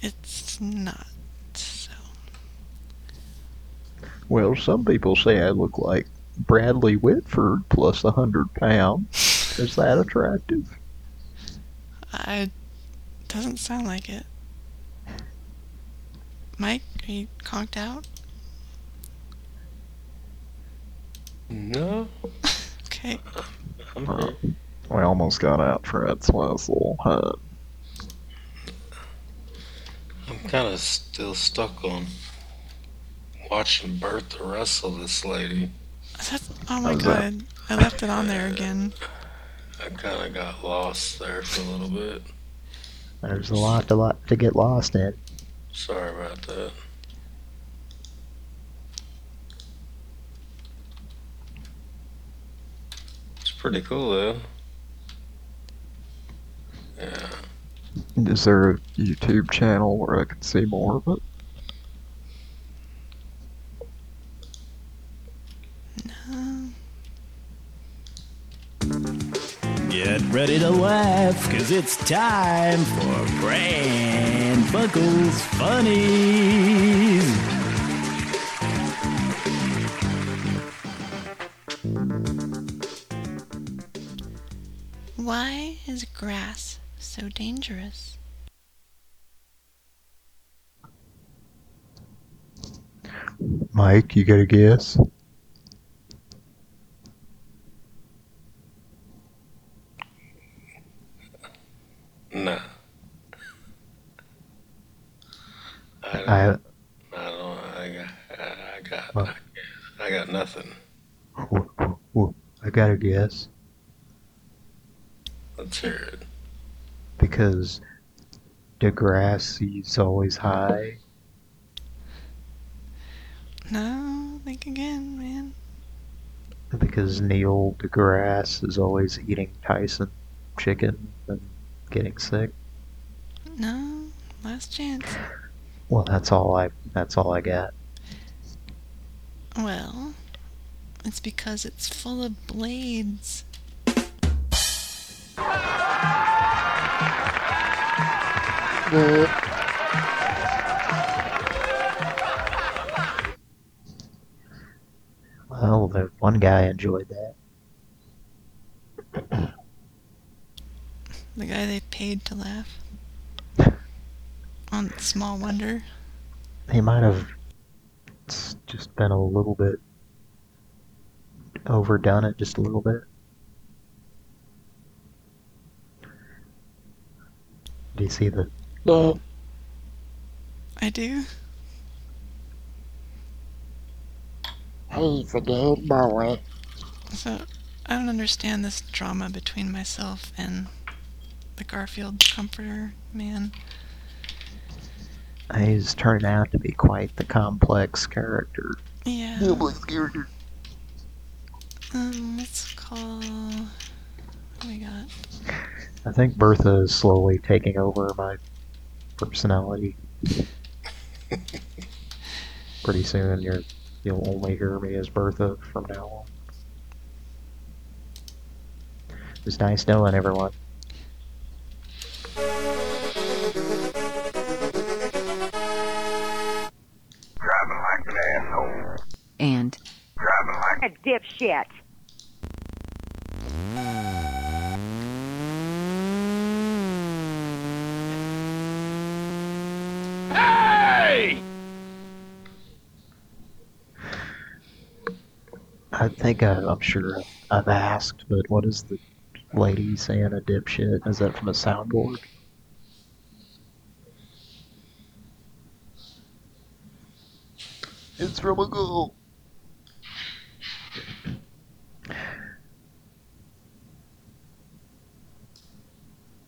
it's not. So. Well, some people say I look like Bradley Whitford plus a hundred pounds. Is that attractive? I doesn't sound like it. Mike, are you conked out? No. Okay. Uh, we almost got out Fred's little Huh? I'm kind of still stuck on watching Bertha wrestle this lady. That's, oh my How's that? god. I left it on there again. I kind of got lost there for a little bit. There's a lot to lot to get lost in. Sorry about that. It's pretty cool though. Yeah. Is there a YouTube channel where I can see more of it? Get ready to laugh, cause it's time for Pran Funkels Funnies. Why is grass so dangerous? Mike, you got a guess? Nah. I don't, I, I don't, I got, I got, Well- I got nothing. I got a guess. Let's hear it. Because the grass is always high. No, think again, man. Because Neil deGrasse is always eating Tyson chicken and getting sick. No, last chance. Well, that's all I. That's all I got. Well, it's because it's full of blades. Well, the one guy enjoyed that. The guy they paid to laugh. On Small Wonder. He might have just been a little bit overdone it, just a little bit. Do you see the? I do. He's a good boy. So, I don't understand this drama between myself and the Garfield comforter man. He's turned out to be quite the complex character. Yeah. Complex character. Um, let's call. What do we got? I think Bertha is slowly taking over my personality. Pretty soon, you're you'll only hear me as Bertha from now on. It was nice knowing everyone. Driving like an asshole. And Driving like A dipshit. I think I, I'm sure I've asked, but what is the lady saying a dipshit? Is that from a soundboard? It's from a girl.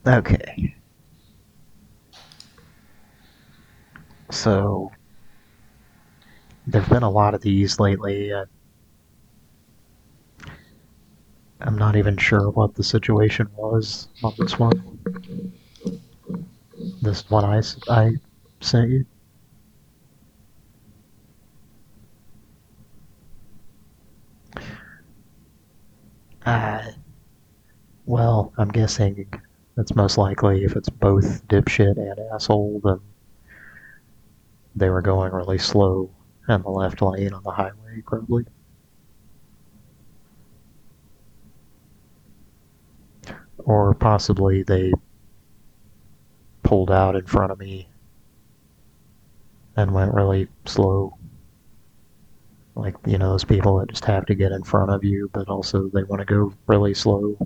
Okay. So, there've been a lot of these lately. I'm not even sure what the situation was on this one. This one I, I sent you. Uh, well, I'm guessing it's most likely if it's both dipshit and asshole, then they were going really slow in the left lane on the highway, probably. Or possibly they pulled out in front of me and went really slow. Like, you know, those people that just have to get in front of you, but also they want to go really slow.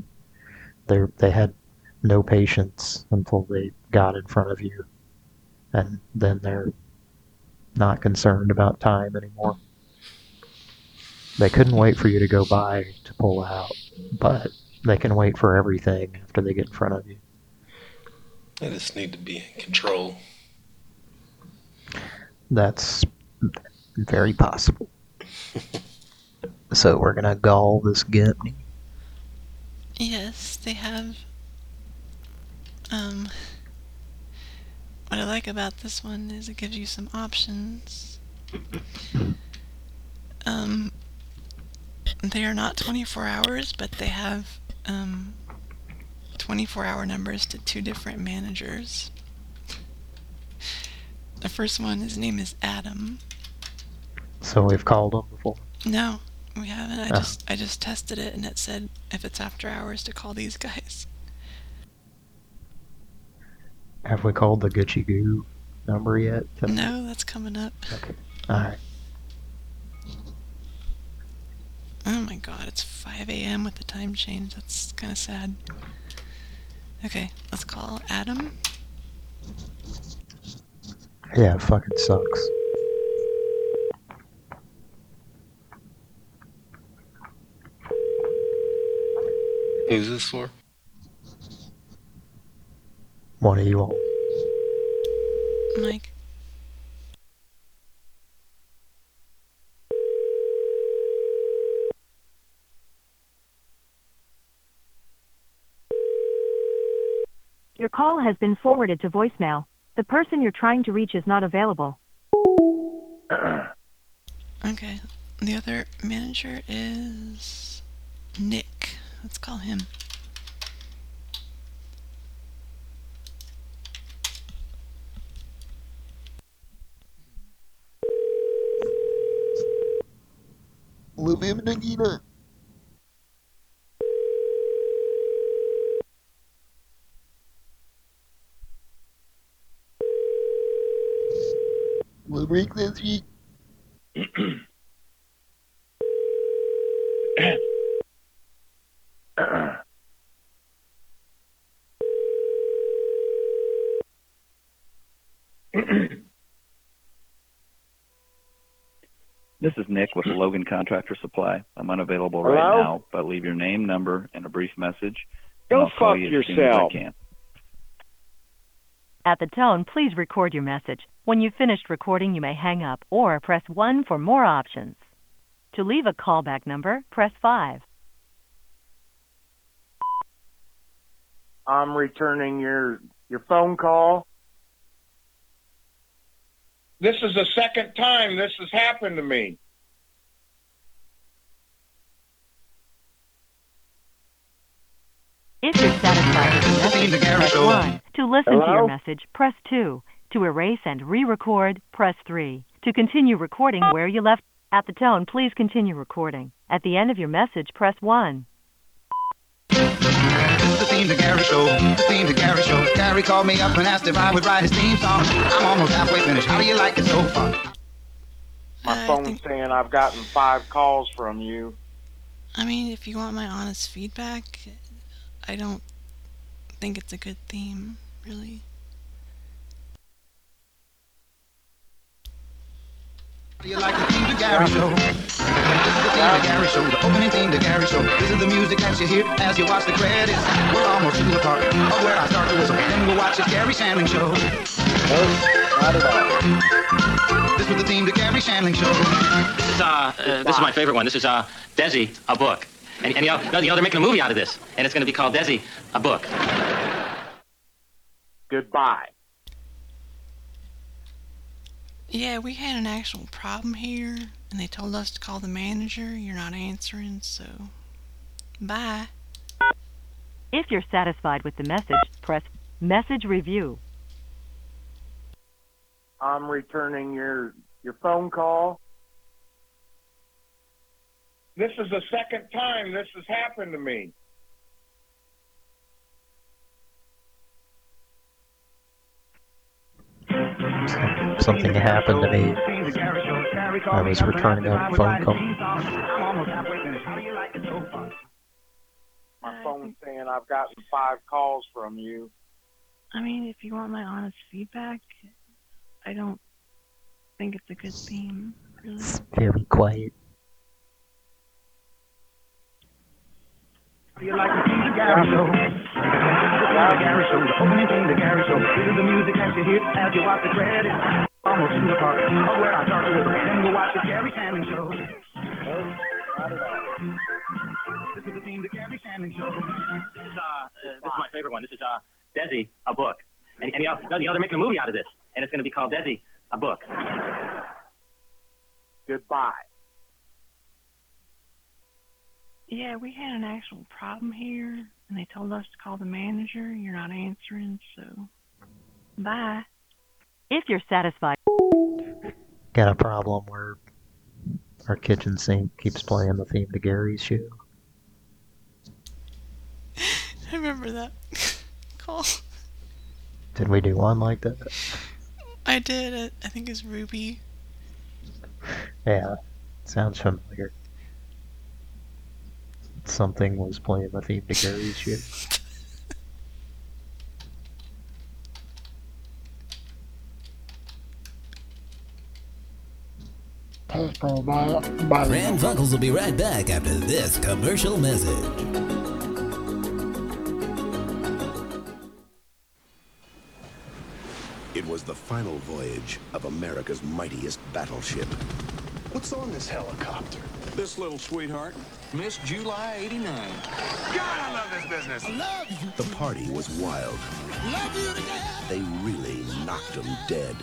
They they had no patience until they got in front of you, and then they're not concerned about time anymore. They couldn't wait for you to go by to pull out, but they can wait for everything after they get in front of you. They just need to be in control. That's very possible. so we're gonna gall this Gepney. Yes, they have. Um, what I like about this one is it gives you some options. Um, they are not 24 hours, but they have um, 24 hour numbers to two different managers. The first one, his name is Adam. So we've called him before. No, we haven't. I Oh. just I just tested it and it said if it's after hours to call these guys. Have we called the Gucci Goo number yet? No, that's coming up. Okay. Alright. Oh my god, it's 5 a.m. with the time change. That's kind of sad. Okay, let's call Adam. Yeah, it fucking sucks. Who's this for? One of you all. Mike. Your call has been forwarded to voicemail. The person you're trying to reach is not available. Okay, the other manager is Nick. Let's call him. Lumim Nagina. Break this sheet. This is Nick with Logan Contractor Supply. I'm unavailable Hello? right now, but leave your name, number, and a brief message. and Go I'll fuck you as soon as I yourself. can. At the tone, please record your message. When you've finished recording, you may hang up or press 1 for more options. To leave a callback number, press 5. I'm returning your your phone call. This is the second time this has happened to me. If you're satisfied with the message, press 1. To listen to your message, press 2. To erase and re-record, press 3. To continue recording where you left at the tone, please continue recording. At the end of your message, press 1. The theme to Gary Show, the theme to Gary Show. Gary called me up and asked if I would write his theme song. I'm almost halfway finished. How do you like it so far? My uh, phone's saying I've gotten five calls from you. I mean, if you want my honest feedback, I don't think it's a good theme, really. How do you like the theme to Gary Show? This is the theme to Gary Show, the opening theme to Gary Show. This is the music that you hear as you watch the credits. We're almost to the part of where I start to whistle. Then we'll watch the Garry Shandling Show. not at all. This was the theme to Garry Shandling Show. This is uh, uh this is my favorite one. This is uh Desi, a book. And, and you, know, you know they're making a movie out of this, and it's going to be called Desi, a book. Goodbye. Yeah, we had an actual problem here, and they told us to call the manager. You're not answering, so bye. If you're satisfied with the message, press Message Review. I'm returning your your phone call. This is the second time this has happened to me. Something happened to me. I was returning a phone call. I'm almost halfway finished. How do you like it so far? My phone's saying I've gotten five calls from you. I mean, if you want my honest feedback, I don't think it's a good theme, really. Very quiet. How do like the theme to Gary Show? This is the Gary Show, the opening theme to Gary Show. This is the music that you hear as you watch the credits. Almost to the part of where I start to whistle. Then we'll watch the Garry Shandling Show. This is the theme to Garry Shandling Show. This is uh, uh this is my favorite one. This is uh Desi, a book. And, and you, know, you know they're making a movie out of this, and and it's going to be called Desi, a book. Goodbye. Yeah, we had an actual problem here, and they told us to call the manager. You're not answering, so bye. If you're satisfied, Got a problem where our kitchen sink keeps playing the theme to Gary's show. I remember that call. Did we do one like that? I did. I, I think it's Ruby. Yeah, sounds familiar. Something was playing the theme to Gary's show. Pran Funkels will be right back after this commercial message. It was the final voyage of America's mightiest battleship. What's on this helicopter? This little sweetheart, Miss July 89. God, I love this business. I love you. The party was wild. Love you to death. They really knocked them dead.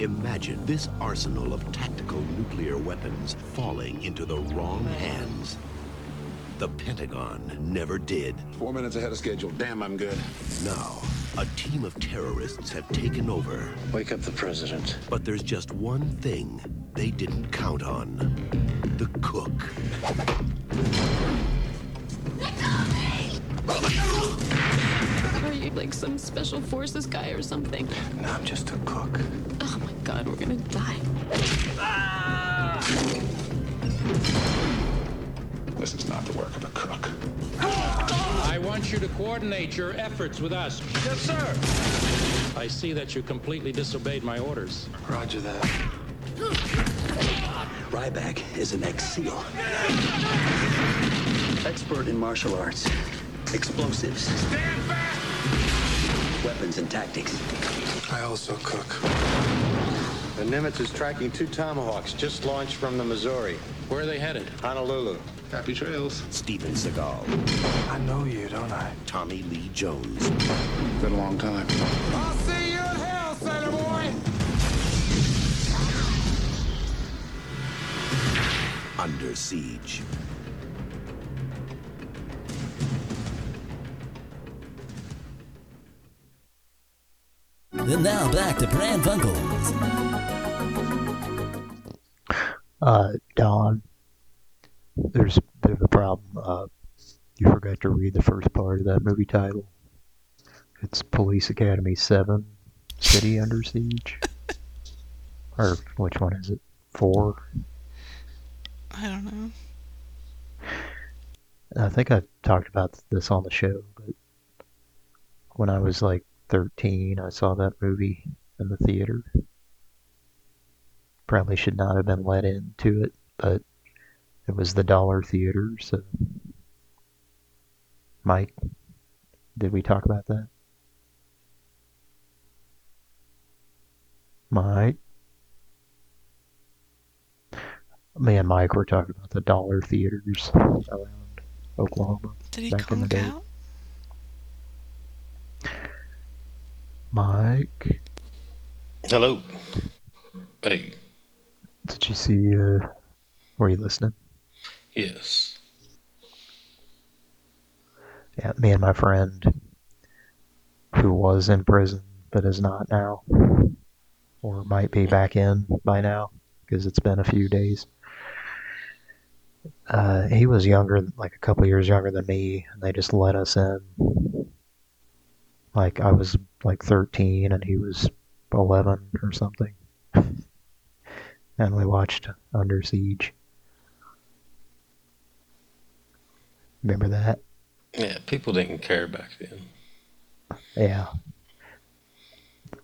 Imagine this arsenal of tactical nuclear weapons falling into the wrong hands. The Pentagon never did. Four minutes ahead of schedule. Damn, I'm good. Now, a team of terrorists have taken over. Wake up the president. But there's just one thing they didn't count on. The cook. Are you like some special forces guy or something? No, I'm just a cook. Oh my god, we're gonna die. Ah! This is not the work of a cook. I want you to coordinate your efforts with us. Yes, sir. I see that you completely disobeyed my orders. Roger that. Ryback is an ex-SEAL. Expert in martial arts, explosives, weapons and tactics. I also cook. The Nimitz is tracking two Tomahawks just launched from the Missouri. Where are they headed? Honolulu. Happy trails. Steven Seagal. I know you, don't I? Tommy Lee Jones. Been a long time. I'll see you in hell, sailor boy. Under Siege. And now back to Pran Funkels. Uh, Don, there's a bit of a problem. Uh, you forgot to read the first part of that movie title. It's Police Academy 7, City Under Siege. or which one is it? 4? I don't know. I think I talked about this on the show, but when I was like 13, I saw that movie in the theater. Probably should not have been let into it, but it was the Dollar Theater, so. Mike, did we talk about that? Mike? Me and Mike were talking about the Dollar Theaters around Oklahoma Did he back in the day. out? Mike, Hello. Hey. did you see, uh, were you listening? Yes. Yeah, me and my friend, who was in prison but is not now, or might be back in by now, because it's been a few days. Uh, he was younger, like a couple years younger than me, and they just let us in. Like, I was like 13 and he was 11 or something. and we watched Under Siege. Remember that? Yeah, people didn't care back then. Yeah.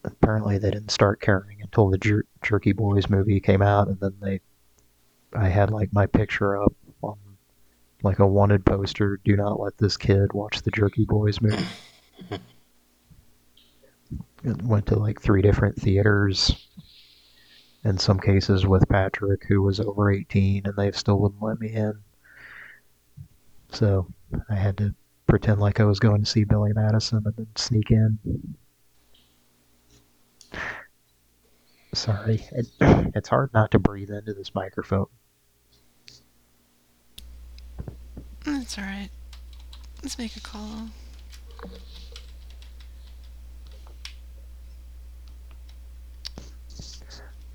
Apparently they didn't start caring until the Jer- Jerky Boys movie came out, and then they, I had like my picture up on like a wanted poster. Do not let this kid watch the Jerky Boys movie. it went to like three different theaters. In some cases with Patrick, who was over 18, and they still wouldn't let me in. So I had to pretend like I was going to see Billy Madison and then sneak in. Sorry, it, it's hard not to breathe into this microphone. That's alright. Let's make a call.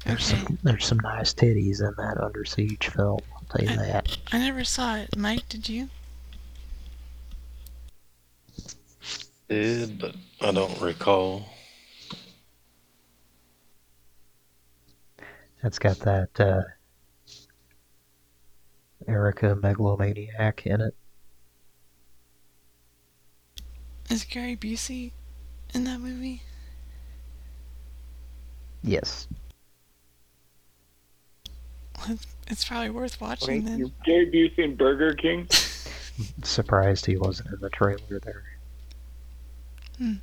There's Okay. some there's some nice titties in that Under Siege film. I'll tell you that. I never saw it. Mike, did you? Did, but I don't recall. It's got that uh, Erica Megalomaniac in it. Is Gary Busey in that movie? Yes. It's probably worth watching then. Gary Busey in Burger King. Surprised he wasn't in the trailer there. Hmm.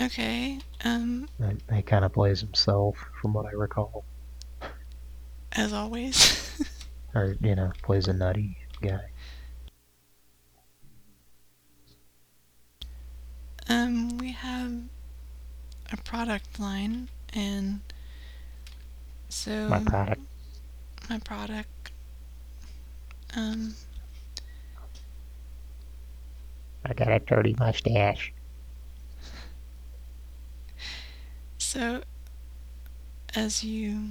Okay. Um, He- He kind of plays himself, from what I recall. as always. Or, you know, plays a nutty guy. um, we have a product line, and so My product. my product. Um, I got a dirty mustache. so as you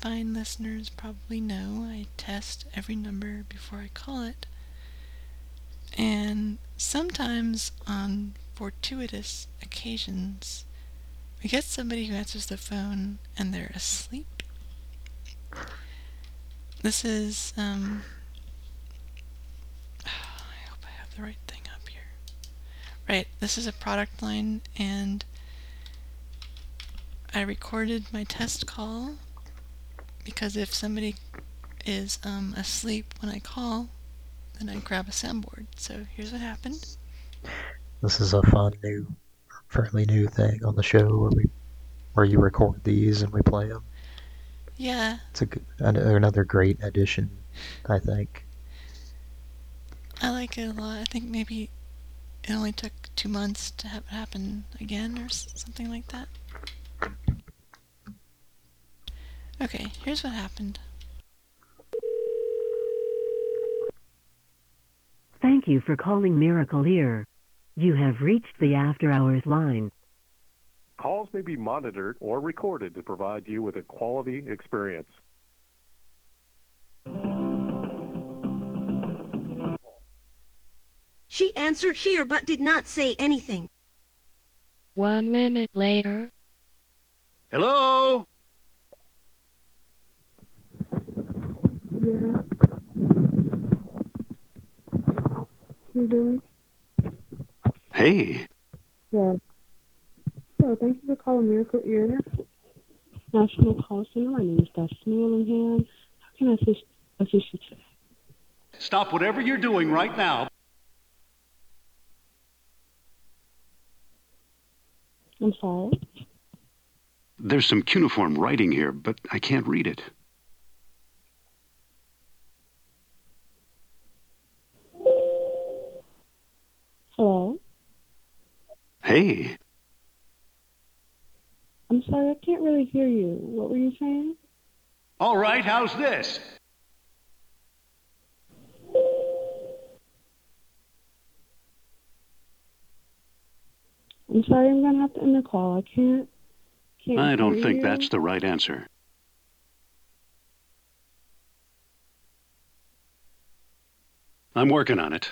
fine listeners probably know, I test every number before I call it. And sometimes on fortuitous occasions, we get somebody who answers the phone and they're asleep. This is, um, I hope I have the right thing up here. Right, this is a product line, and I recorded my test call because if somebody is um, asleep when I call, then I grab a soundboard. So here's what happened. This is a fun new, fairly new thing on the show where we, where you record these and we play them. Yeah, It's a good, another great addition, I think. I like it a lot. I think maybe it only took two months to have it happen again or something like that. Okay, here's what happened. Thank you for calling Miracle Ear. You have reached the after hours line. Calls may be monitored or recorded to provide you with a quality experience. She answered here but did not say anything. One minute later. Hello? Yeah. You doing? Hey, Yeah. So thank you for calling Miracle Ear National Call Center. My name is Destiny Willingham. How can I assist, assist you today? Stop whatever you're doing right now. I'm sorry. there's some cuneiform writing here, but I can't read it. Hello. Hey, I'm sorry, I can't really hear you. What were you saying? All right, how's this? I'm sorry, I'm gonna have to end the call. I can't. can't I don't think you. that's the right answer. I'm working on it.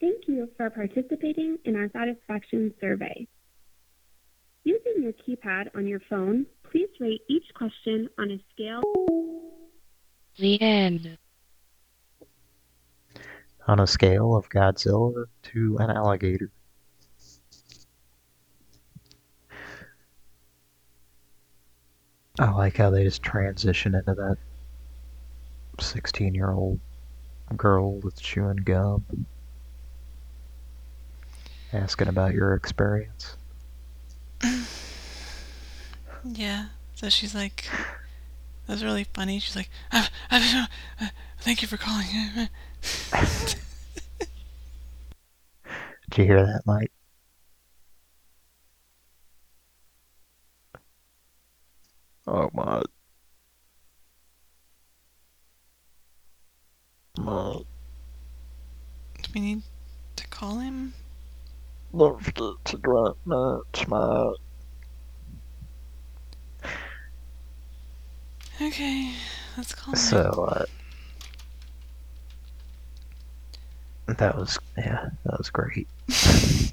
Thank you for participating in our satisfaction survey. Using your keypad on your phone, please rate each question on a scale. The end. On a scale of Godzilla to an alligator. I like how they just transition into that 16 year old girl that's chewing gum. Asking about your experience. Yeah. So she's like, That was really funny. She's like, "Ah, ah, ah, "Thank you for calling." Did you hear that, Mike? Oh my. My. Do we need to call him? Don't forget to drink much, my. Okay, let's call him. So, uh, that was, yeah, that was great.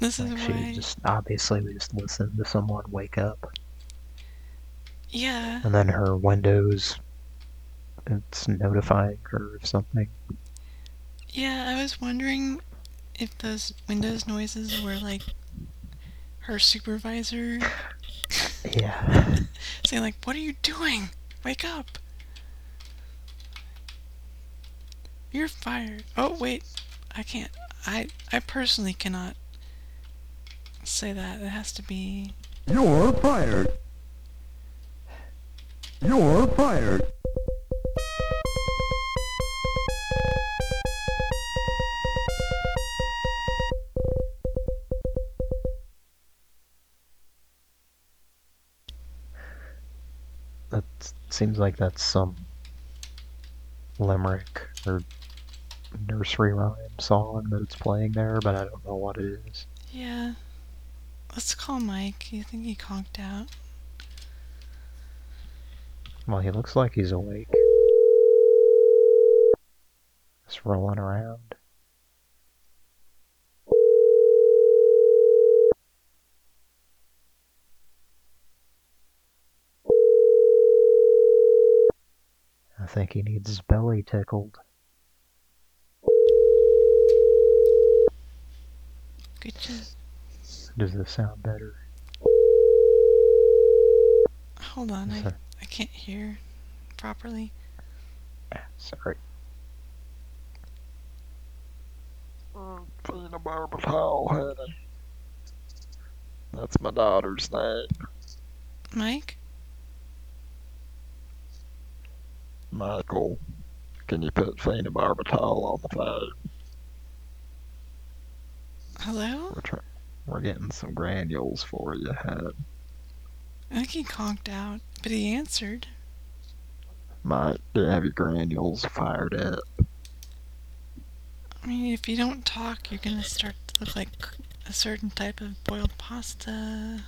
This is Like, why. just, obviously, we just listened to someone wake up, Yeah. and then her windows, it's notifying her of something. Yeah, I was wondering if those Windows noises were like her supervisor Yeah. saying like, "What are you doing? Wake up! You're fired." Oh wait, I can't. I I personally cannot say that. It has to be. You're fired. You're fired. Seems like that's some limerick or nursery rhyme song that it's playing there, but I don't know what it is. Yeah. Let's call Mike. You think he conked out? Well, he looks like he's awake. Just rolling around. I think he needs his belly tickled. Good job. Does this sound better? Hold on, I Sorry. I can't hear properly. Ah, sorry. Phenobarbital, honey. That's my daughter's name. Mike? Michael, can you put phenobarbital on the phone? Hello? We're, try- we're getting some granules for you, honey. I think he conked out, but he answered. Might have your granules fired up. I mean, if you don't talk, you're gonna start to look like a certain type of boiled pasta.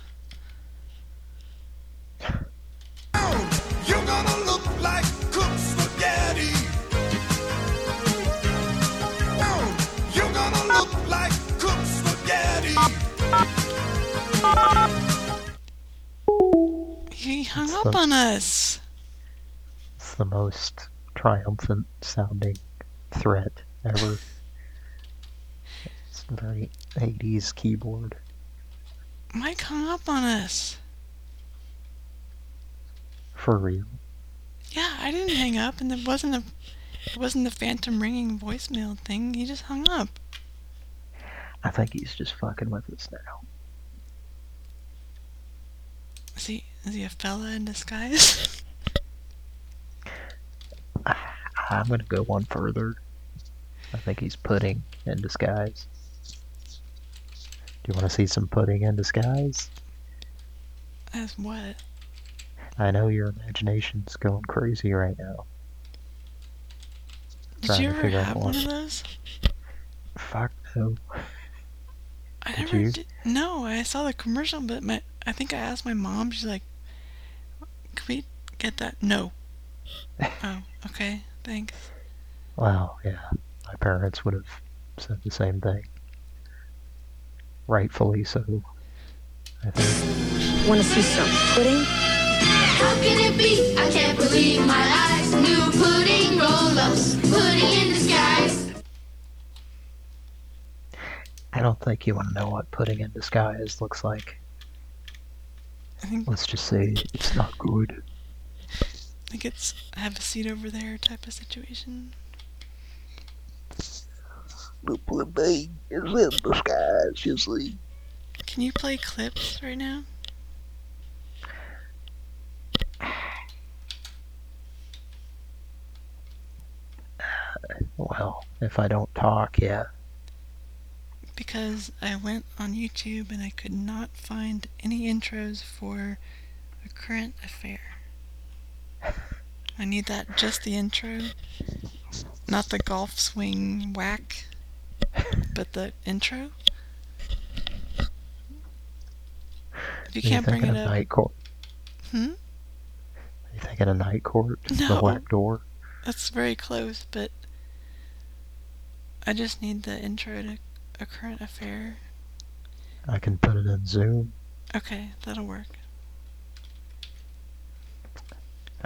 You're gonna look like He hung It's up the- on us. It's the most triumphant sounding threat ever. It's very 80s keyboard. Mike hung up on us. For real. Yeah, I didn't hang up, and it wasn't a, it wasn't the phantom ringing voicemail thing. He just hung up. I think he's just fucking with us now. Is he is he a fella in disguise? I'm gonna go one further. I think he's pudding in disguise. Do you want to see some pudding in disguise? As what? I know your imagination's going crazy right now. Did Trying you to ever figure out have what- one of those? Fuck no. I Did never you? did. No, I saw the commercial, but my I think I asked my mom. She's like, "Can we get that?" No. oh, okay. Thanks. Well, yeah. My parents would have said the same thing. Rightfully so. I think. Want to see some pudding? How can it be? I can't believe my eyes. New pudding roll-ups, pudding in disguise. I don't think you want to know what pudding in disguise looks like. I think Let's just say it's not good. I think it's have a seat over there type of situation. The blue is in the sky, she's. Can you play clips right now? Well, if I don't talk, yeah. Because I went on YouTube and I could not find any intros for a current affair. I need that just the intro, not the golf swing whack, but the intro. If you can't bring it of up, Night court? hmm, Are you thinking of night court? No. The black door? that's very close. But I just need the intro to a current affair. I can put it in Zoom. Okay, that'll work.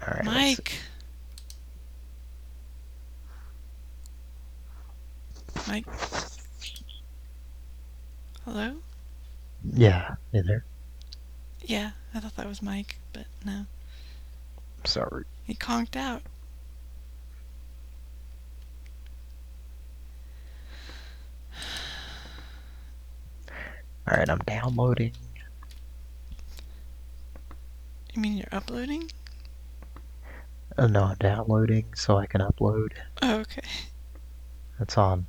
Alright. Mike. Mike. Hello? Yeah, you there? Yeah, I thought that was Mike, but no. Sorry. He conked out. Alright, I'm downloading. You mean you're uploading? Oh no, I'm downloading so I can upload. Oh, okay. It's on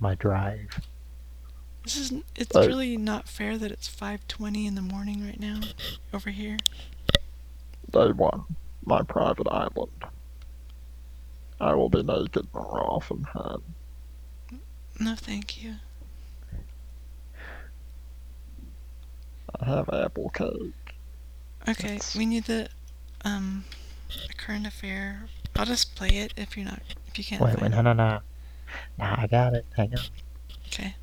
my drive. This is it's But- really not fair that it's 5:20 in the morning right now over here. They want my private island. I will be naked more often. No, thank you. I have apple cake. Okay, we need the um a current affair. I'll just play it if you're not if you can't Wait, find wait, no, no, no. Nah, I got it. Hang on. Okay.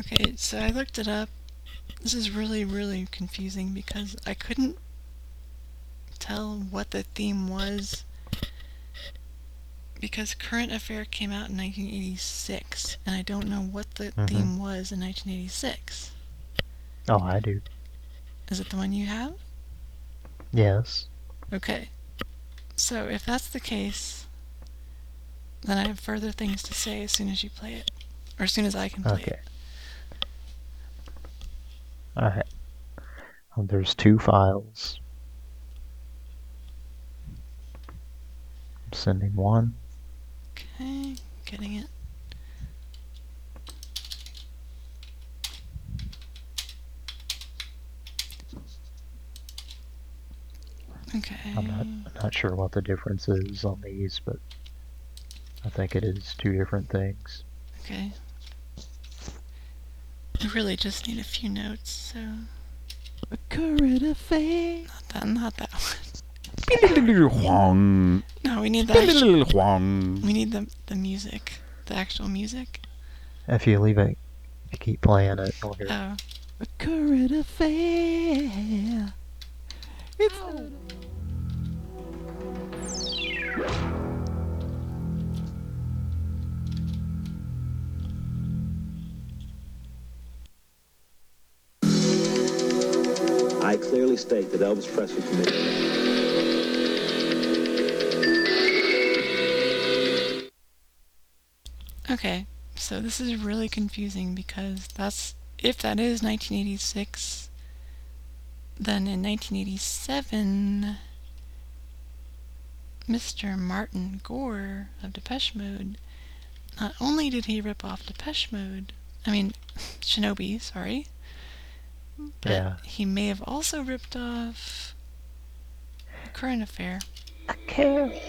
Okay, so I looked it up. This is really, really confusing because I couldn't tell what the theme was because Current Affair came out in 1986 and I don't know what the Mhm. theme was in 1986. Oh, I do. Is it the one you have? Yes. Okay. So if that's the case, then I have further things to say as soon as you play it. Or as soon as I can play Okay. it. Alright. Um, there's two files. I'm sending one. Okay, getting it. Okay. I'm not I'm not sure what the difference is on these, but I think it is two different things. Okay. I really just need a few notes, so. A current affair. Not that, not that one. Huang. No, we need the actual, Huang. we need the the music, the actual music. If you leave it, you keep playing it, you'll hear. Oh, A current affair. It's oh. I clearly state that Elvis Presley committed. Okay. So this is really confusing because that's if that is 1986, then in 1987, Mr. Martin Gore of Depeche Mode, not only did he rip off Depeche Mode, I mean, Shinobi, sorry, but Yeah. he may have also ripped off Current Affair. A Okay.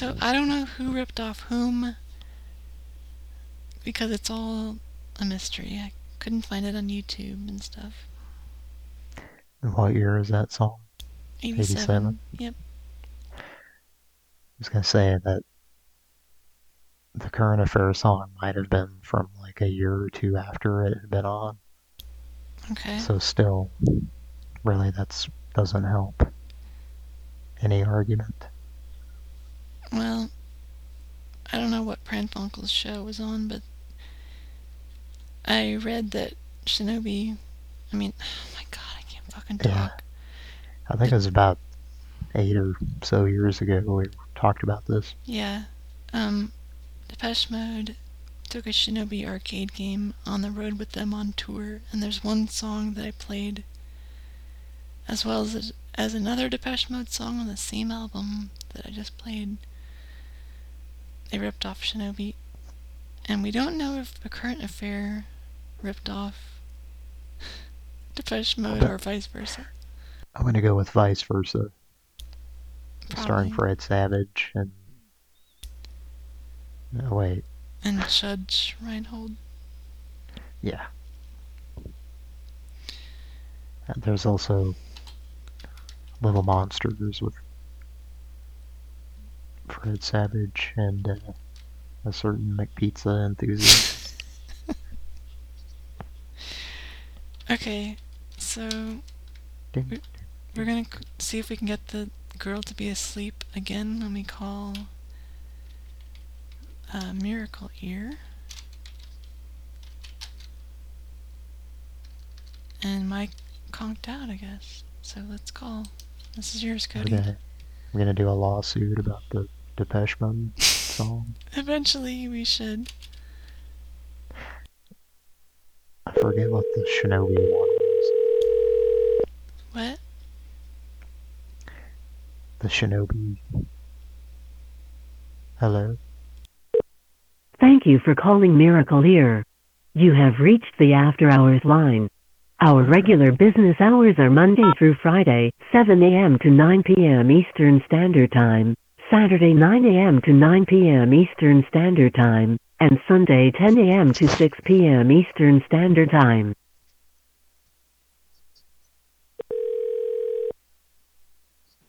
So I don't know who ripped off whom because it's all a mystery. I couldn't find it on YouTube and stuff. And what year is that song? 87. Yep. I was gonna say that the current affair song might have been from like a year or two after it had been on. Okay. So still, really, that's doesn't help any argument. Well, I don't know what Pran Funkel's show was on, but I read that Shinobi. I mean, oh my god, I can't fucking talk. Yeah. I think it was about eight or so years ago we talked about this. Yeah. Um, Depeche Mode took a Shinobi arcade game on the road with them on tour, and there's one song that I played as well as as another Depeche Mode song on the same album that I just played. They ripped off Shinobi, and we don't know if the current affair ripped off Depeche Mode or vice versa. I'm gonna go with vice versa. Starring Fred Savage and. No, wait. And Judge Reinhold. Yeah. And there's also Little Monsters with Fred Savage and uh, a certain McPizza enthusiast. Okay, so we- we're gonna see if we can get the girl to be asleep again when we call uh, Miracle Ear. And Mike conked out, I guess. So let's call. This is yours, We're Cody. gonna, we're gonna do a lawsuit about the Depeche Mode song. Eventually, we should. I forget what the Shinobi one was. What? The Shinobi. Hello? Thank you for calling Miracle Ear. You have reached the after hours line. Our regular business hours are Monday through Friday, 7 a.m. to 9 p.m. Eastern Standard Time, Saturday 9 a.m. to 9 p.m. Eastern Standard Time, and Sunday 10 a.m. to 6 p.m. Eastern Standard Time.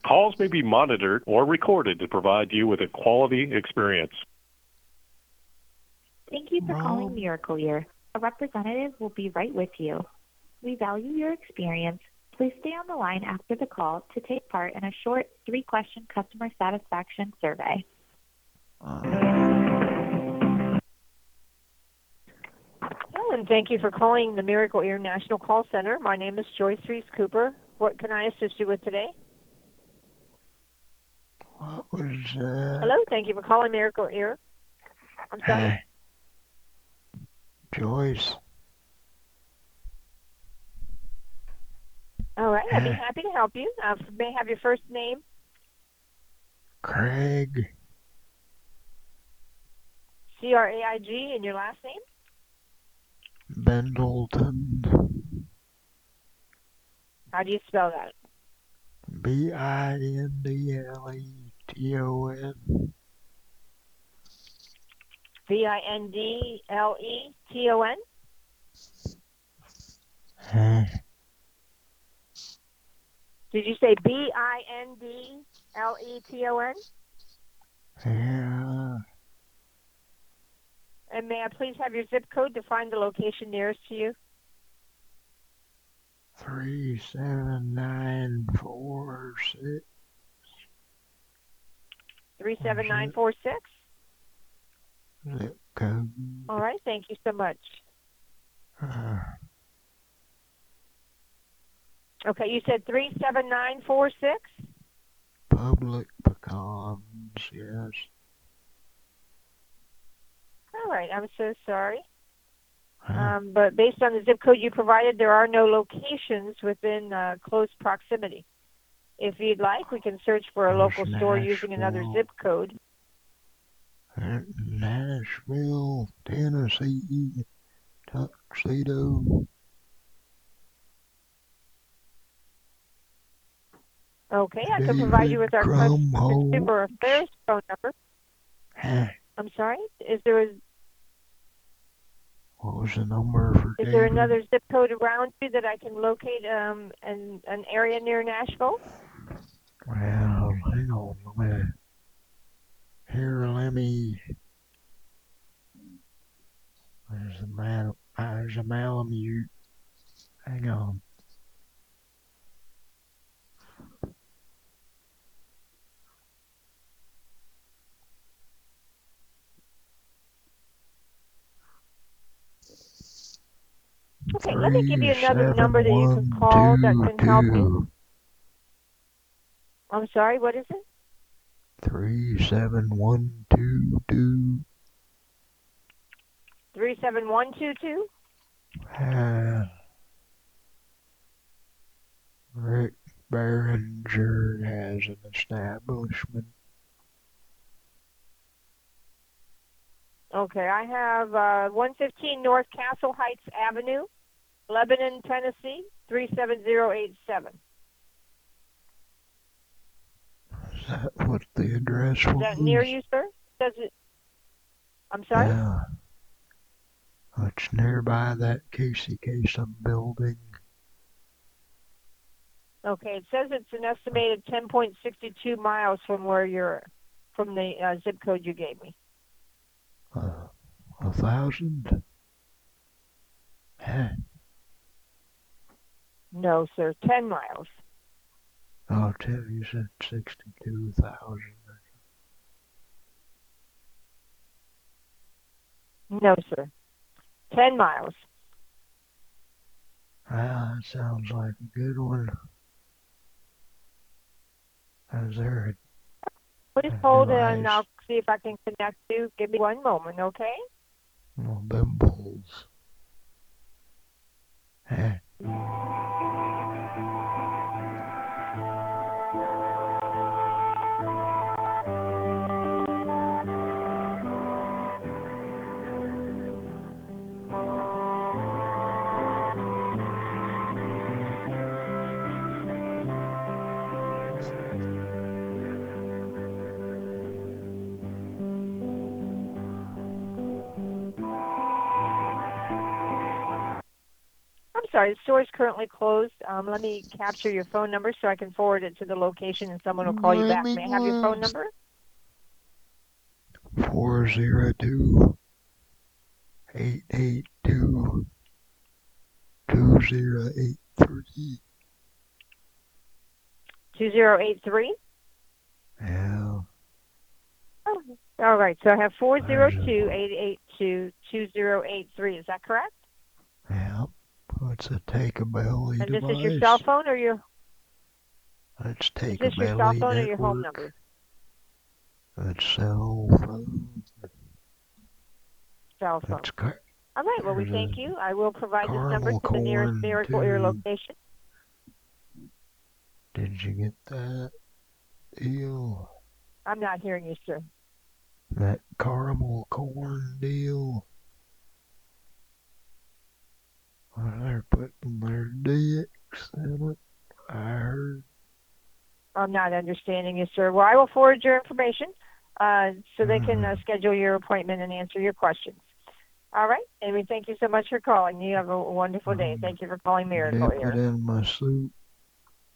Calls may be monitored or recorded to provide you with a quality experience. Thank you for calling Miracle Ear. A representative will be right with you. We value your experience. Please stay on the line after the call to take part in a short three question customer satisfaction survey. Hello, and thank you for calling the Miracle Ear National Call Center. My name is Joyce Reese Cooper. What can I assist you with today? What was that? Hello, thank you for calling Miracle Ear. I'm sorry. Hi. Joyce. All right, I'd be happy to help you. Uh, may I have your first name? Craig. C R A I G, and your last name? Bendleton. How do you spell that? B I N D L E T O N. V I N D L E T O N? Did you say B I N D L E T O N? Yeah. And may I please have your zip code to find the location nearest to you? Three seven nine four six. 37946? Zip code. All right, thank you so much. Uh, Okay, you said 37946? public pecans. Yes. All right, I'm so sorry. Huh? Um, but based on the zip code you provided, there are no locations within uh, close proximity. If you'd like, we can search for a local store using another zip code. Nashville, Tennessee, tuxedo. Okay, I can provide you with our consumer affairs phone number. Huh? I'm sorry. Is there a, What was the number for is there David? another zip code around you that I can locate um an an area near Nashville? Well, hang on a minute. Here, let me. There's a mal. There's a Malamute. Hang on. Okay, let me give you another number that you can call that can help you. I'm sorry, what is it? Three seven one two two. 37122? Uh, Rick Barringer has an establishment. Okay, I have uh, 115 North Castle Heights Avenue, Lebanon, Tennessee, 37087. Is that what the address was? Is that near you, sir? Does it? I'm sorry? Yeah. It's nearby that Casey Kasem building. Okay, it says it's an estimated 10.62 miles from where you're, from the uh, zip code you gave me. Uh, a thousand? Huh. No, sir, 10 miles. Oh, Tim, you said 62,000. No, sir. 10 miles. Ah, that sounds like a good one. Is there Please hold Nice. and I'll see if I can connect you. Give me one moment, okay? a well, them sorry, the store is currently closed. Um, let me capture your phone number so I can forward it to the location and someone will call you back. May I have your phone number? Four zero two eight eight two two zero eight three. 2083? Yeah. Oh, all right, so I have 402-882-2083. Is that correct? It's a take a belly And device. this is your cell phone or your Let's is take this your cell phone or your home network. number? It's cell phone. Cell phone. Car- All right, well we there's thank you. I will provide this number to the nearest corn, Miracle Ear location. Did you get that deal? I'm not hearing you, sir. That caramel corn deal? Well, they're putting their dicks in it. I heard. I'm not understanding you, sir. Well, I will forward your information uh, so they can uh, schedule your appointment and answer your questions. All right, and we thank you so much for calling. You have a wonderful day. Thank you for calling Miracle Dip it in my soup.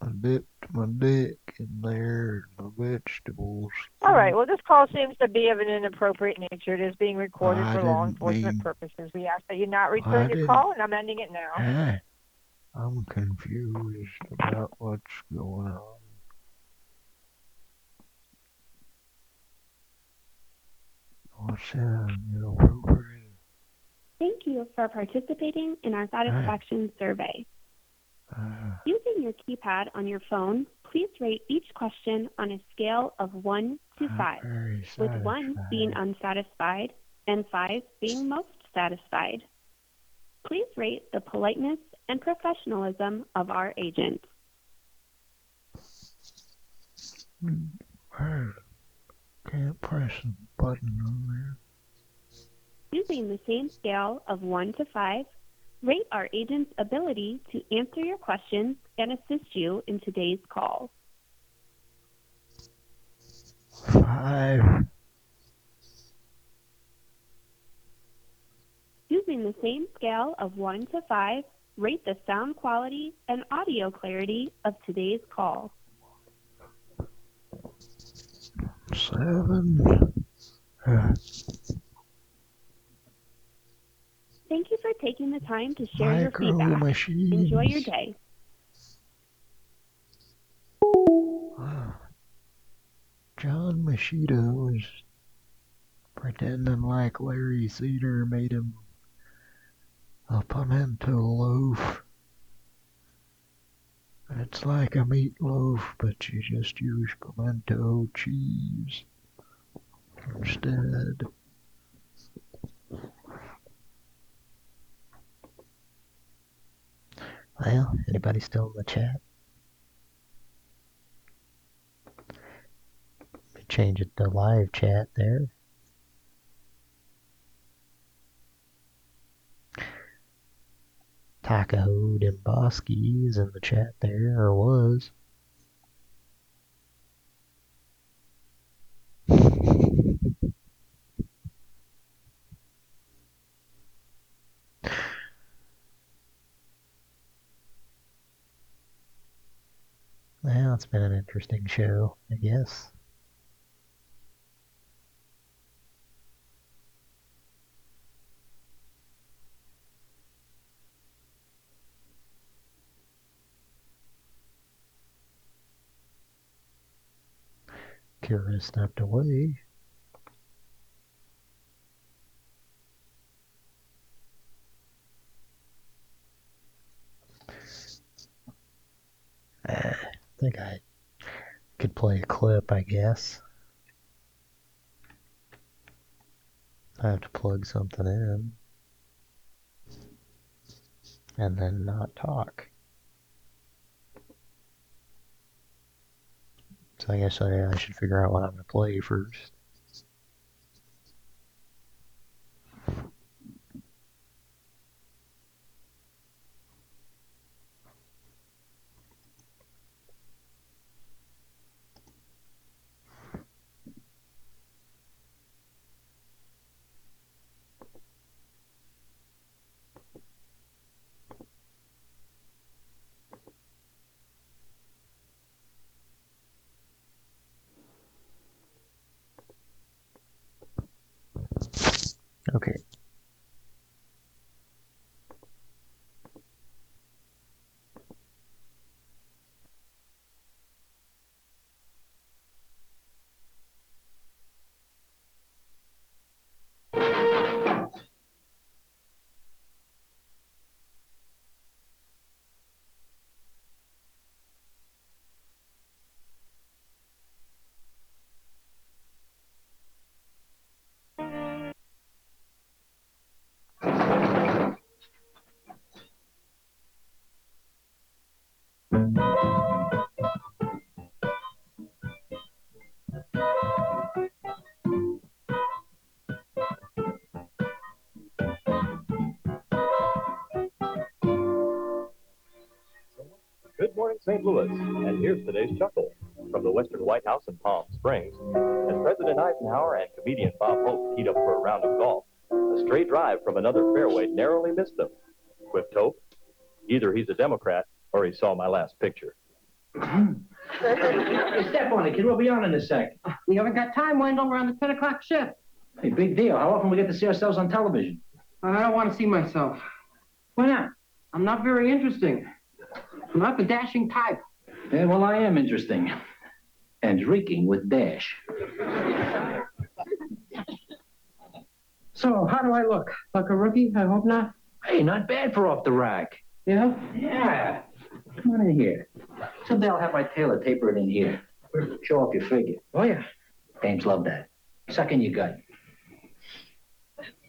I dipped my dick in there and my vegetables. All right, well, this call seems to be of an inappropriate nature. It is being recorded I for law enforcement mean- purposes. We ask that you not return your call, and I'm ending it now. Ah, I'm confused about what's going on. What's inappropriate? Thank you for participating in our satisfaction survey. Uh, Using your keypad on your phone, please rate each question on a scale of 1 to 5, with 1 being unsatisfied and 5 being most satisfied. Please rate the politeness and professionalism of our agent. I can't press a button on there. Using the same scale of 1 to 5, rate our agent's ability to answer your questions and assist you in today's call. Five. Using the same scale of 1 to 5, rate the sound quality and audio clarity of today's call. Seven. Uh, Thank you for taking the time to share your feedback. machines. Enjoy your day. wow. John Machida was pretending like Larry Cedar made him a pimento loaf. It's like a meatloaf, but you just use pimento cheese instead. Well, anybody still in the chat? Change it to live chat there. Taco Demboski is in the chat there, or was. Well, it's been an interesting show, I guess. Kira stepped away. I think I could play a clip, I guess. I have to plug something in. And then not talk. So I guess I, I should figure out what I'm going to play first. St. Louis. And here's today's chuckle from the Western White House in Palm Springs. As President Eisenhower and comedian Bob Hope teed up for a round of golf, a straight drive from another fairway narrowly missed them. Quipped Hope, either he's a Democrat or he saw my last picture. Hey, step on it, kid. We'll be on in a sec. We haven't got time, Wendell. We're on the 10 o'clock shift. Hey, big deal. How often we get to see ourselves on television? I don't want to see myself. Why not? I'm not very interesting. I'm not the dashing type. Yeah, well, I am interesting. And reeking with dash. So, how do I look? Like a rookie? I hope not. Hey, not bad for off the rack. Yeah? Yeah. Come on in here. Someday I'll have my tailor taper it in here. Show off your figure. Oh, yeah. Dames love that. Suck in your gut.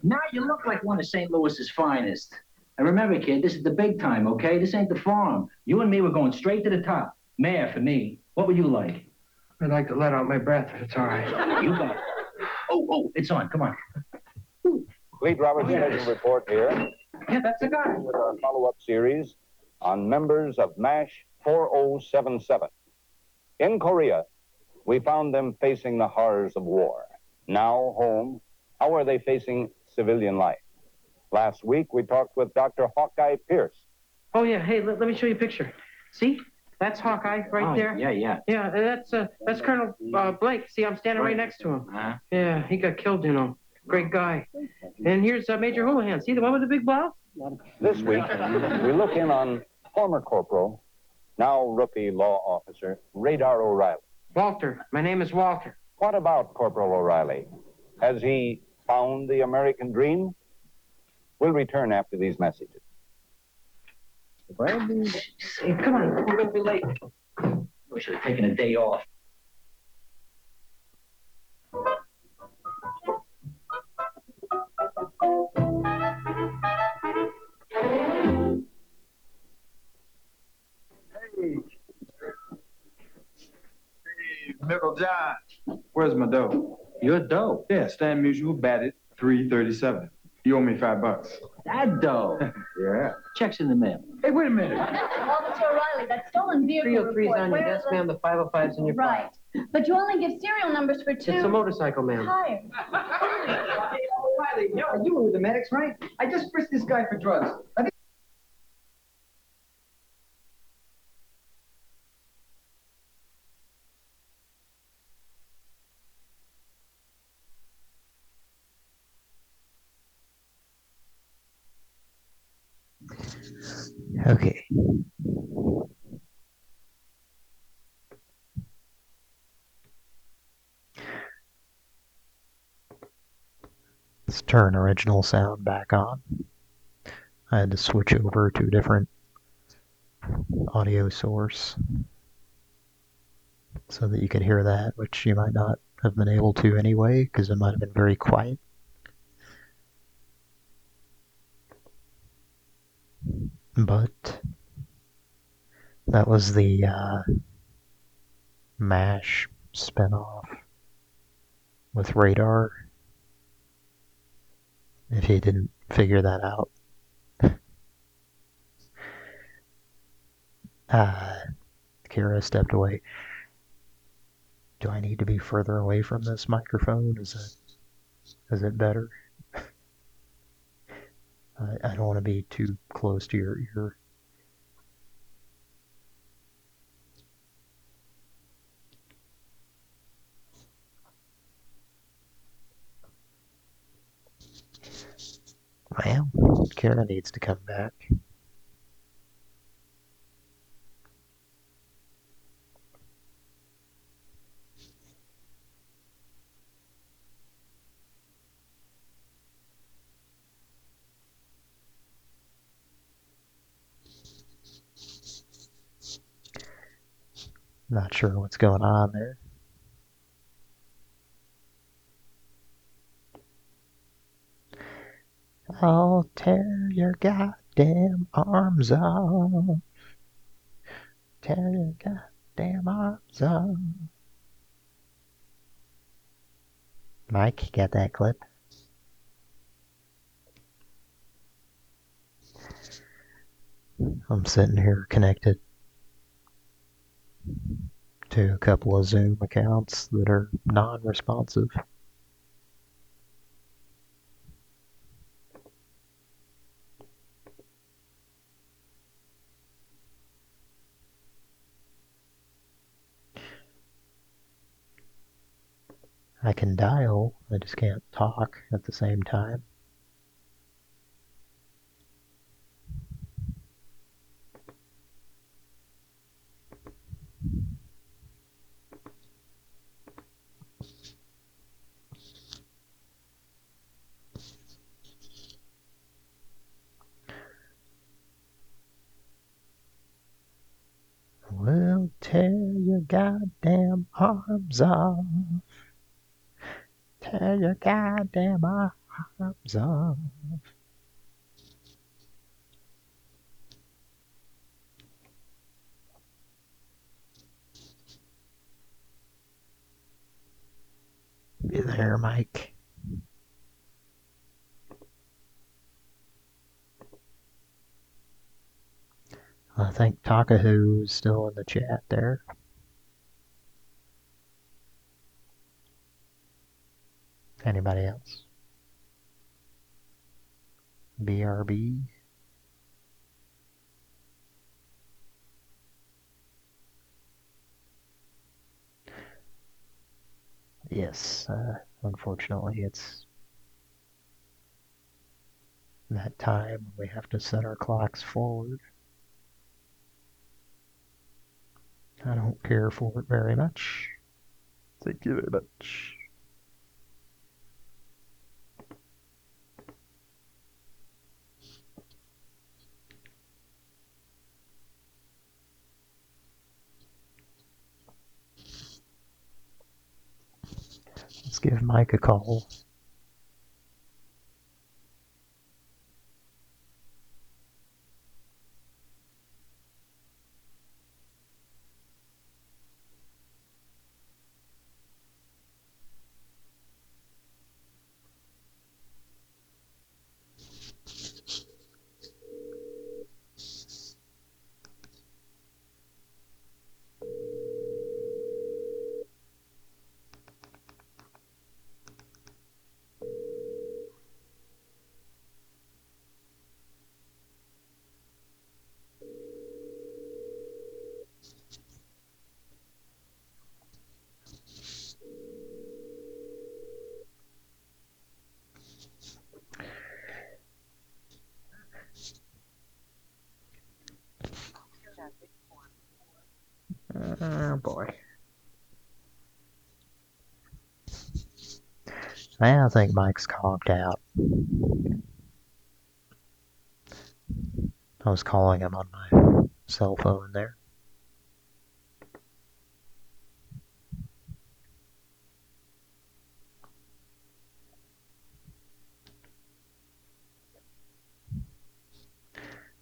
Now you look like one of St. Louis's finest. And remember, kid, this is the big time, okay? This ain't the farm. You and me, we're going straight to the top. Mayor for me. What would you like? I'd like to let out my breath if it's all right. You got it. Oh, oh, it's on. Come on. Clete Roberts Special Report here Yeah, that's the guy. with our follow-up series on members of MASH 4077. In Korea, we found them facing the horrors of war. Now home, how are they facing civilian life? Last week, we talked with Dr. Hawkeye Pierce. Oh, yeah. Hey, let, let me show you a picture. See? That's Hawkeye right Oh, there. Yeah, yeah. Yeah, that's uh, that's Colonel uh, Blake. See, I'm standing right next to him. Uh-huh. Yeah, he got killed, you know. Great guy. And here's uh, Major Houlihan. See the one with the big blouse? This week, we look in on former corporal, now rookie law officer, Radar O'Reilly. Walter. My name is Walter. What about Corporal O'Reilly? Has he found the American dream? We'll return after these messages. Brand new. Hey, come on, we're gonna be late. We should have taken a day off. Hey. Hey, Mickle John. Where's my dough? Your dough? Yeah, Stan Musial batted 337. You owe me five bucks. That dough. yeah. Checks in the mail. Hey, wait a minute. Officer O'Reilly, that stolen vehicle 303's report, on your where desk, is it? ma'am. The 505's in your Right. But you only give serial numbers for two. It's a motorcycle, ma'am. Tires. O'Reilly, yo, you were with the medics, right? I just frisked this guy for drugs. I think Okay. Let's turn original sound back on. I had to switch over to a different audio source so that you could hear that, which you might not have been able to anyway, because it might have been very quiet. But that was the uh, MASH spinoff with Radar. If he didn't figure that out. Uh, Kara stepped away. Do I need to be further away from this microphone? Is it is it better? I, I don't want to be too close to your ear. Well, Kara needs to come back. Not sure what's going on there. I'll tear your goddamn arms off. Tear your goddamn arms off. Mike, got that clip? I'm sitting here connected to a couple of Zoom accounts that are non-responsive. I can dial, I just can't talk at the same time. We'll tear your goddamn arms off. Tear your goddamn arms off. You there, Mike? I think Takahoo is still in the chat there. Anybody else? BRB? Yes, uh, unfortunately it's that time we have to set our clocks forward. I don't care for it very much. Thank you very much. Give Mike a call. Oh boy. I think Mike's conked out. I was calling him on my cell phone there.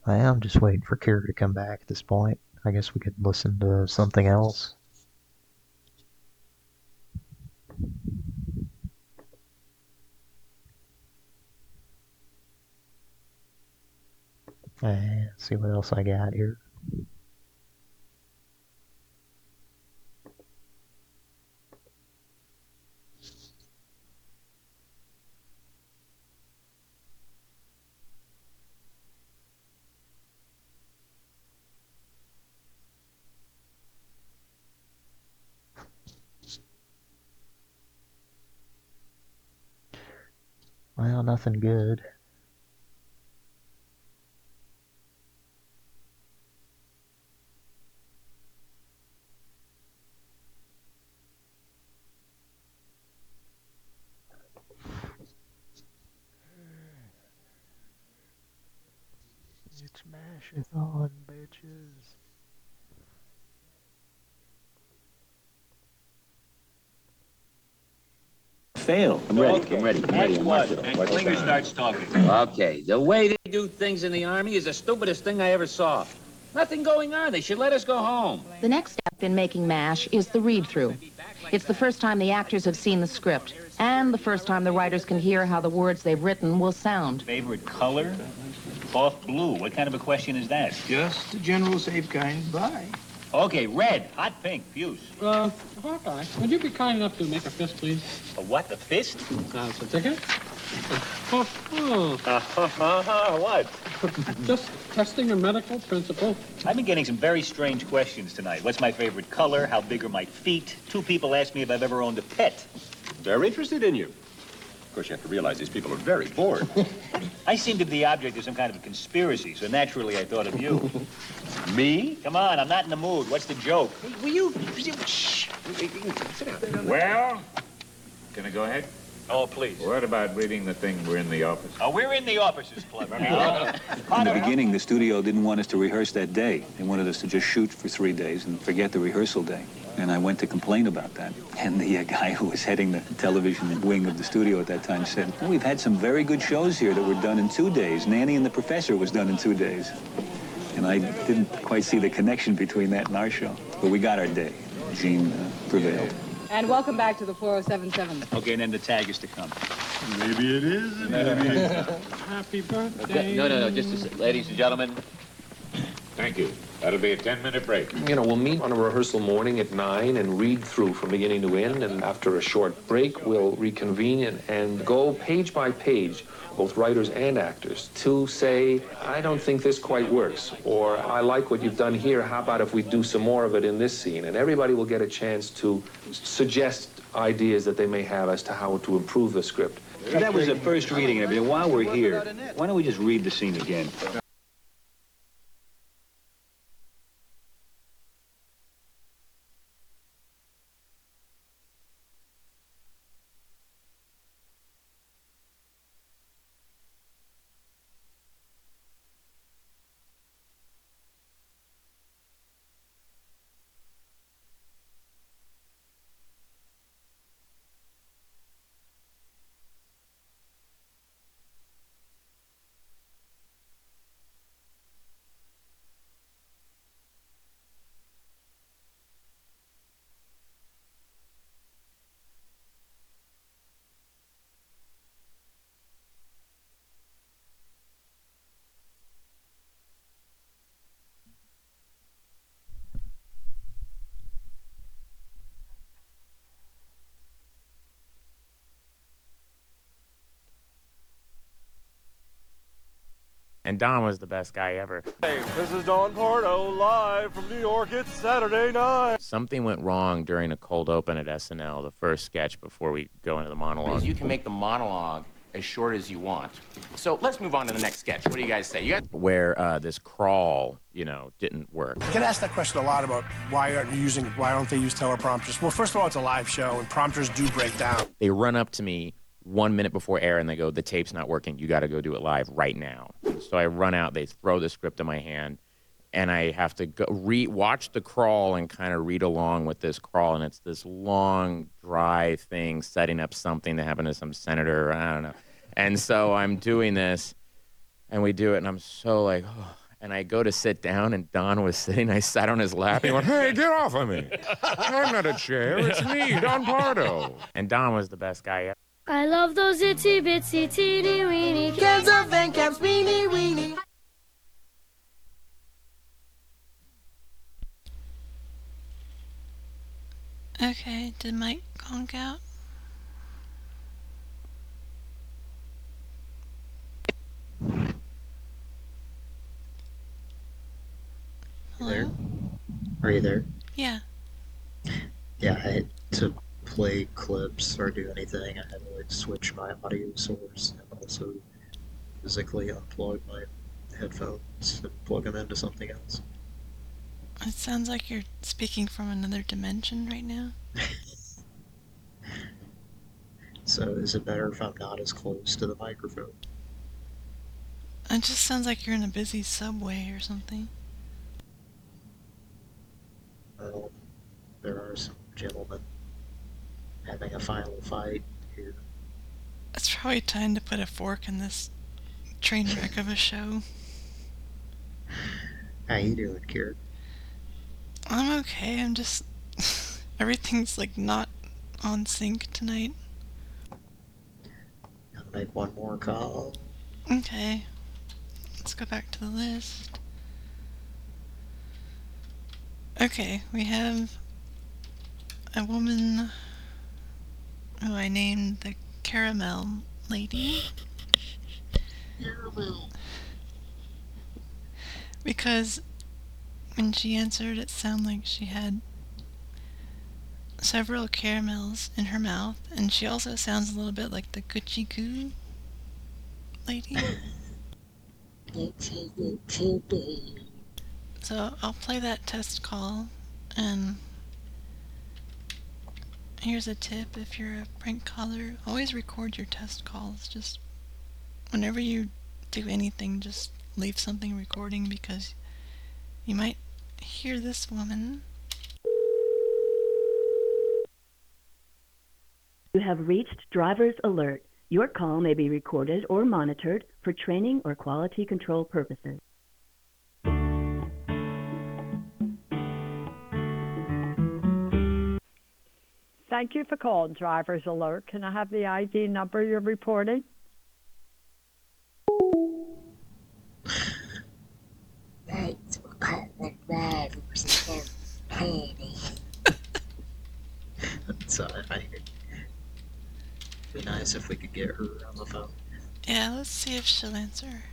I am just waiting for Kira to come back at this point. I guess we could listen to something else. See what else I got here. Well, nothing good. It's Mashathon, bitches. Fail. I'm ready. I'm ready. I'm ready. I'm. And Klinger starts talking. Okay, the way they do things in the Army is the stupidest thing I ever saw. Nothing going on. They should let us go home. The next step in making MASH is the read-through. It's the first time the actors have seen the script, and the first time the writers can hear how the words they've written will sound. Favorite color? Off blue. What kind of a question is that? Just a general safe kind. Bye. Okay, red, hot pink, fuse. Uh, Hawkeye, would you be kind enough to make a fist, please? A what? The fist? That's a ticket. Oh, oh. Uh, what? Just testing a medical principle. I've been getting some very strange questions tonight. What's my favorite color? How big are my feet? Two people asked me if I've ever owned a pet. They're interested in you. Of course, you have to realize these people are very bored. I seem to be the object of some kind of a conspiracy, so naturally I thought of you. Me? Come on, I'm not in the mood. What's the joke? Will you... Shh. Sit down. Well, can I go ahead? Oh, please. What about reading the thing we're in the office? Oh, we're in the offices, clever. In the beginning, the studio didn't want us to rehearse that day. They wanted us to just shoot for three days and forget the rehearsal day. And I went to complain about that. And the uh, guy who was heading the television wing of the studio at that time said, well, we've had some very good shows here that were done in two days. Nanny and the Professor was done in two days. And I didn't quite see the connection between that and our show. But we got our day. Gene uh, prevailed. And welcome back to the 4077. Okay, and then the tag is to come. Maybe it is, maybe it isn't. Happy birthday. No, no, no, just a. Ladies and gentlemen, Thank you. That'll be a 10-minute break. You know, we'll meet on a rehearsal morning at 9 and read through from beginning to end, and after a short break, we'll reconvene and, and go page by page, both writers and actors, to say, I don't think this quite works, or I like what you've done here, how about if we do some more of it in this scene? And everybody will get a chance to suggest ideas that they may have as to how to improve the script. that was the first reading and everything. While we're here, why don't we just read the scene again? And Don was the best guy ever. Hey, this is Don Pardo live from New York. It's Saturday night. Something went wrong during a cold open at SNL, the first sketch before we go into the monologue. You can make the monologue as short as you want. So let's move on to the next sketch. What do you guys say? You got Where uh, this crawl, you know, didn't work. I get asked that question a lot about why aren't you using, why don't they use teleprompters? Well, first of all, it's a live show, and prompters do break down. They run up to me one minute before air and they go, The tape's not working. You got to go do it live right now. So I run out, they throw the script in my hand, and I have to go re- watch the crawl and kind of read along with this crawl. And it's this long, dry thing setting up something that happened to some senator. I don't know. And so I'm doing this, and we do it, and I'm so like, oh. And I go to sit down, and Don was sitting. I sat on his lap. And he went, "Hey, get off of me! I'm not a chair. It's me, Don Pardo." And Don was the best guy ever. I love those itsy bitsy teeny weeny cans of Van Camps weeny weeny. Okay, did Mike conk out? You there? Are you there? Yeah. Yeah, I had to play clips or do anything. I had to like switch my audio source and also physically unplug my headphones and plug them into something else. It sounds like you're speaking from another dimension right now. So is it better if I'm not as close to the microphone? It just sounds like you're in a busy subway or something. Well, there are some gentlemen having a final fight here. It's probably time to put a fork in this train wreck of a show. How you doing, Karen? I'm okay. I'm just everything's like not on sync tonight. I'll make one more call. Okay. Let's go back to the list. Okay, we have a woman who I named the Caramel Lady. Caramel. Because when she answered, it sounded like she had several caramels in her mouth, and she also sounds a little bit like the Gucci Goo lady. So I'll play that test call, and here's a tip if you're a prank caller, always record your test calls. Just whenever you do anything, just leave something recording because you might hear this woman. You have reached driver's alert. Your call may be recorded or monitored for training or quality control purposes. Thank you for calling Driver's Alert. Can I have the ID number you're reporting? Thanks for calling Driver's Alert. so I think it'd be nice if we could get her on the phone. Yeah, let's see if she'll answer.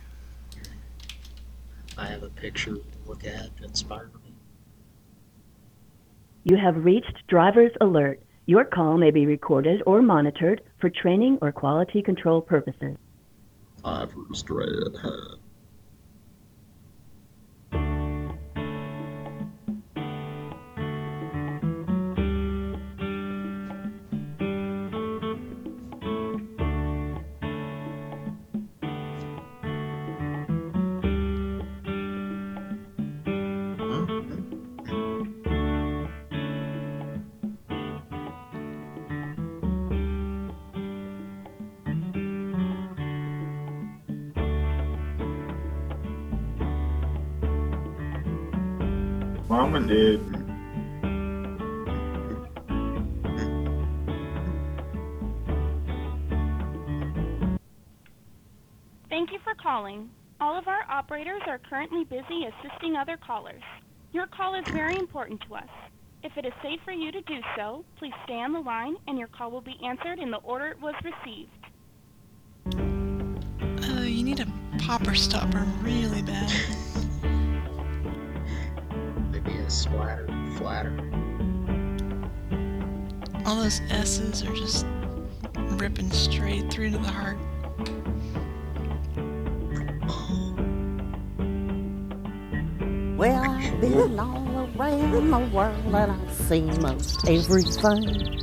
I have a picture to look at to inspire me. You have reached driver's alert. Your call may be recorded or monitored for training or quality control purposes. Huh? Mama did. Thank you for calling. All of our operators are currently busy assisting other callers. Your call is very important to us. If it is safe for you to do so, please stay on the line and your call will be answered in the order it was received. Uh, you need need a popper stopper really bad. Maybe a splatter flatter. All those S's are just ripping straight through to the heart. Well, I've been all around the world and I've seen most everything.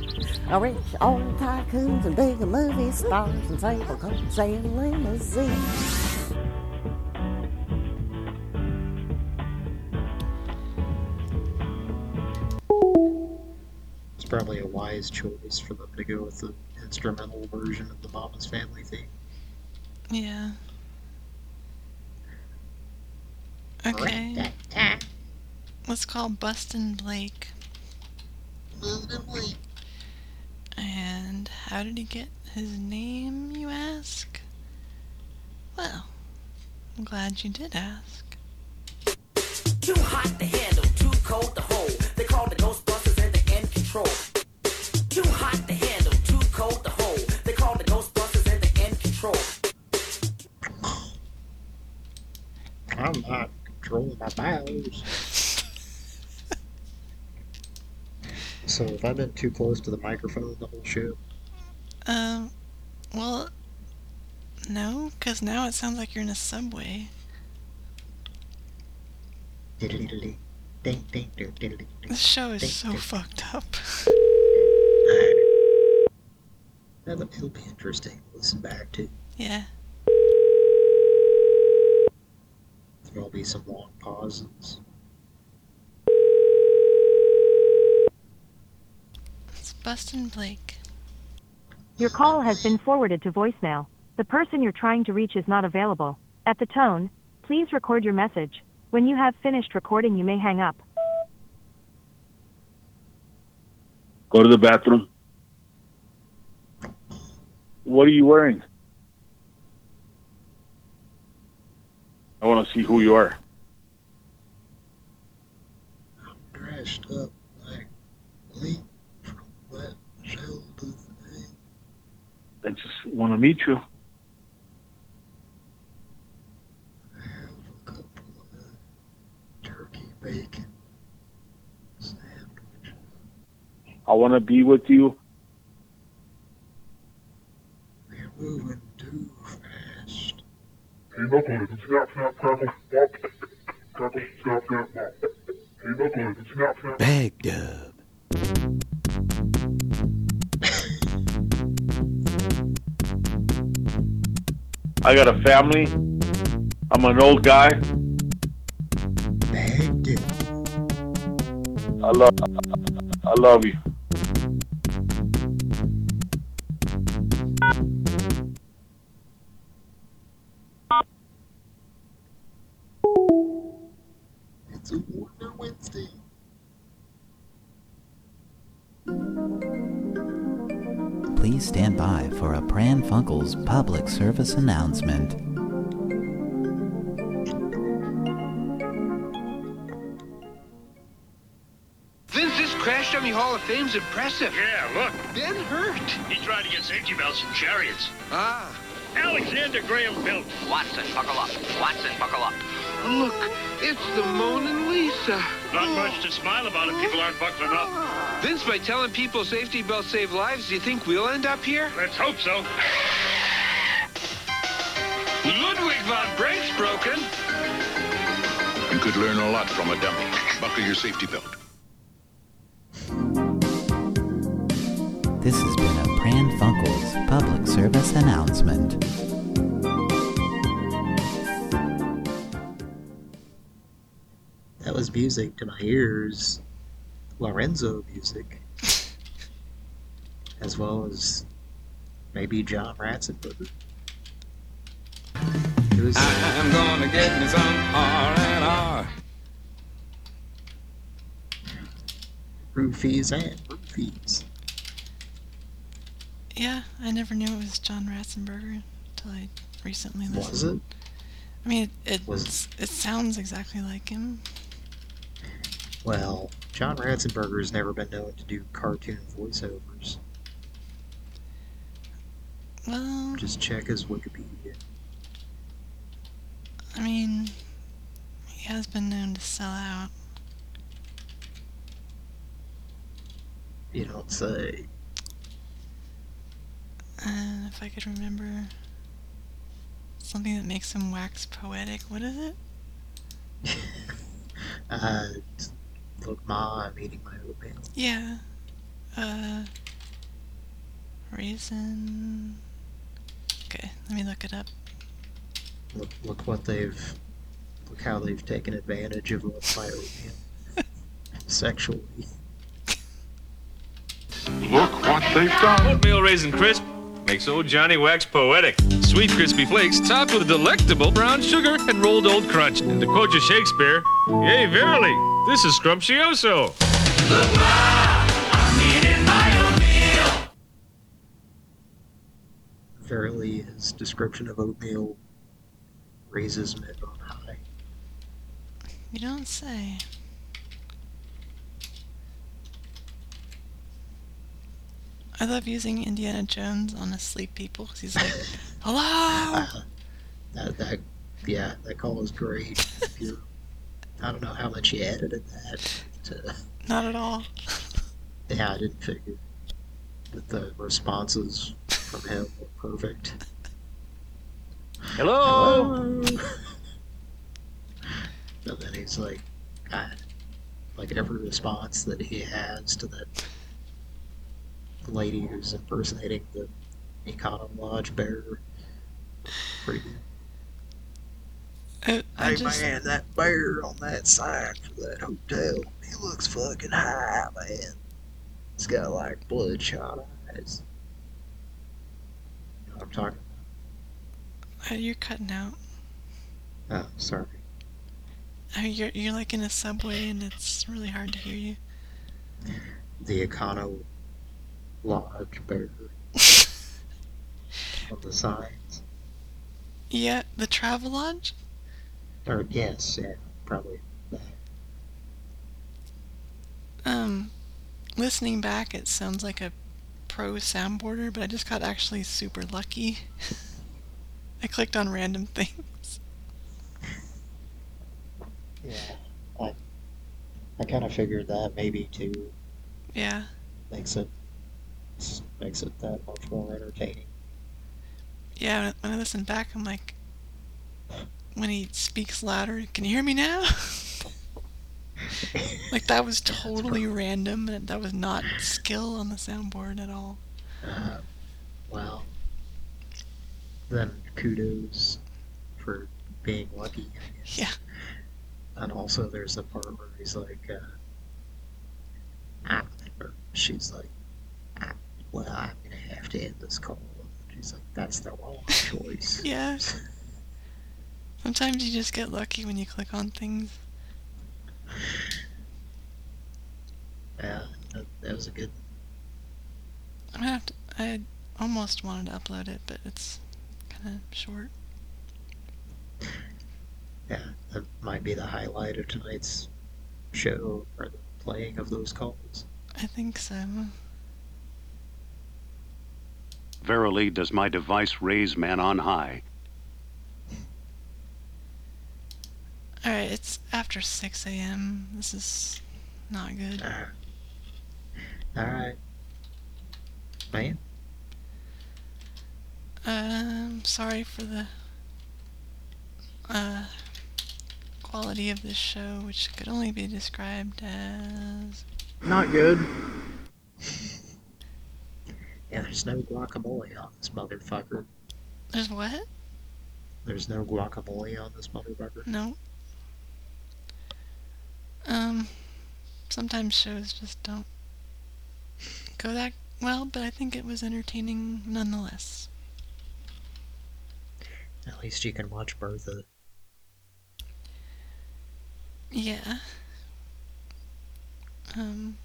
I rich old tycoons and big movie stars and table coats and limousines. Probably a wise choice for them to go with the instrumental version of the Mama's Family theme. Yeah. Okay. Let's call Bustin Blake. And how did he get his name, you ask? Well, I'm glad you did ask. Too hot to handle, too cold to hold. I'm not controlling my bowels. so if I've been too close to the microphone the whole show, Um, well, no, because now it sounds like you're in a subway. This show is so fucked up. That'll it'll be interesting to listen back to. Yeah. There'll be some long pauses. It's Bustin Blake. Your call has been forwarded to voicemail. The person you're trying to reach is not available. At the tone, please record your message. When you have finished recording, you may hang up. Go to the bathroom. What are you wearing? I want to see who you are. I'm dressed up like Lee from that Zelda thing. I just want to meet you. I have a couple of turkey bacon. Sandwiches. I want to be with you. We're moving. Hey, knucklehead, snap, snap, crackle, pop. Crackle, snap, snap, pop. Hey, knucklehead, snap, snap. Baghdub. I got a family. I'm an old guy. Bag dub. I love, I love you. Stand by for a Pran Funkels public service announcement. Vince's crashed dummy Hall of Fame's impressive. Yeah, look. Ben hurt. He tried to get safety belts in chariots. Ah. Alexander Graham Belt. Watson, buckle up. Watson, buckle up. Look, it's the Mona Lisa. Not much to smile about if people aren't buckling up. Vince, by telling people safety belts save lives, do you think we'll end up here? Let's hope so. Ludwig von Brake's broken. You could learn a lot from a dummy. Buckle your safety belt. This has been a Pran Funkels public service announcement. That was music to my ears. Lorenzo Music. as well as maybe John Ratzenberger. It was, uh, I'm gonna get me some R&R. Roofies and roofies. Yeah, I never knew it was John Ratzenberger until I recently listened. Was it? I mean, it it, it sounds exactly like him. Well, John Ratzenberger's never been known to do cartoon voiceovers. Well, Just check his Wikipedia. I mean, he has been known to sell out. You don't say. And if I could remember something that makes him wax poetic, what is it? Uh, look, Ma, I'm eating my oatmeal. Yeah. Uh. Raisin. Okay, let me look it up. Look, look what they've. Look how they've taken advantage of my oatmeal. Sexually. Look what they've done. Oatmeal raisin crisp makes old Johnny wax poetic. Sweet crispy flakes topped with delectable brown sugar and rolled old crunch. And to quote you Shakespeare, yea, verily, this is scrumptioso. Verily, his description of oatmeal raises men on high. You don't say. I love using Indiana Jones on asleep people 'cause he's like, "Hello." That, that, yeah, that call is great. If you, I don't know how much you edited that. To, Not at all. yeah, I didn't figure that the responses from him were perfect. Hello. and then he's like, God, like every response that he has to that lady who's impersonating the Econo Lodge bearer, pretty good. I, I Hey just, man, that bear on that sign for that hotel, he looks fucking high, man. He's got like bloodshot eyes. You know what I'm talking uh, you're cutting out. about? Oh, sorry. I mean, you're you're like in a subway and it's really hard to hear you. The Econo Lodge bear on the signs. Yeah, the Travelodge. Or yes, yeah, probably. Um, listening back, it sounds like a pro soundboarder, but I just got actually super lucky. I clicked on random things. Yeah, I I kind of figured that maybe too Yeah. makes it makes it that much more entertaining. Yeah, when- when I listen back, I'm like, when he speaks louder, can you hear me now? like that was totally random, and that was not skill on the soundboard at all. Uh, well, then kudos for being lucky. Yeah. And also, there's a part where he's like, uh, ah, or she's like, ah, well, I'm gonna have to end this call. And she's like, that's the wrong choice. Yeah. Sometimes you just get lucky when you click on things. Yeah, that, that was a good. I'm have to. I almost wanted to upload it, but it's kind of short. Yeah, that might be the highlight of tonight's show, or the playing of those calls. I think so. Verily does my device raise man on high. Alright, it's after 6 a.m. This is not good. Alright. Man, Um, sorry for the uh, quality of this show, which could only be described as not good. Yeah, there's no guacamole on this motherfucker. There's what? There's no guacamole on this motherfucker. No. Um, sometimes shows just don't go that well, but I think it was entertaining nonetheless. At least you can watch Bertha. Yeah. Um.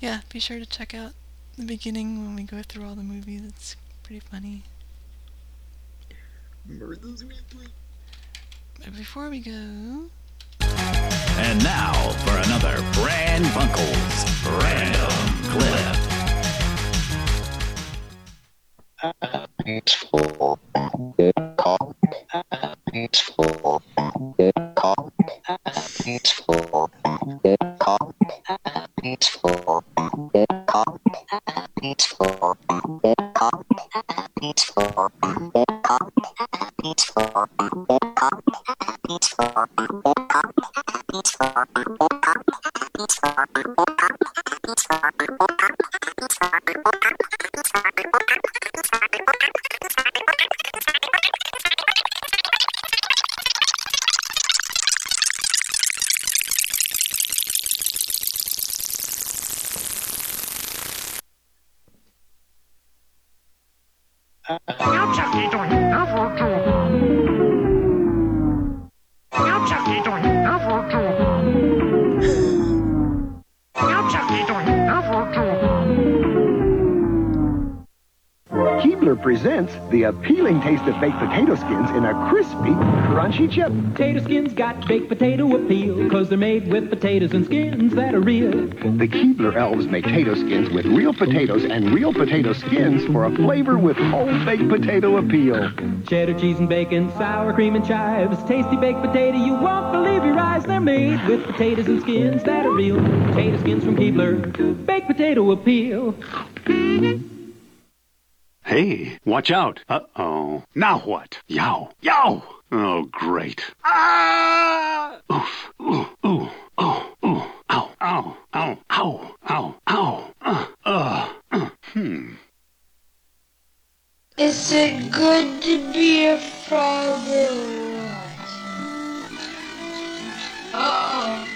Yeah, be sure to check out the beginning when we go through all the movies. It's pretty funny. Bertha's But before we go, And now for another Pran Funkels Random Clip. Thanks for Keebler it's presents the appealing taste of baked potato skins in a crispy, crunchy chip. Potato skins got baked potato appeal, cause they're made with potatoes and skins that are real. The Keebler elves make potato skins with real potatoes and real potato skins for a flavor with whole baked potato appeal. Cheddar cheese and bacon, sour cream and chives, tasty baked potato, you won't believe your eyes. They're made with potatoes and skins that are real. Potato skins from Keebler, baked potato appeal. Hey, watch out. Uh-oh. Now what? Yow. Yow! Oh, great. Ah! Oof. Ooh, ooh, ooh, ooh. Ow, ow, ow, ow, ow, ow. Uh, uh, uh. Hmm. Is it good to be a frog or what? Uh-oh.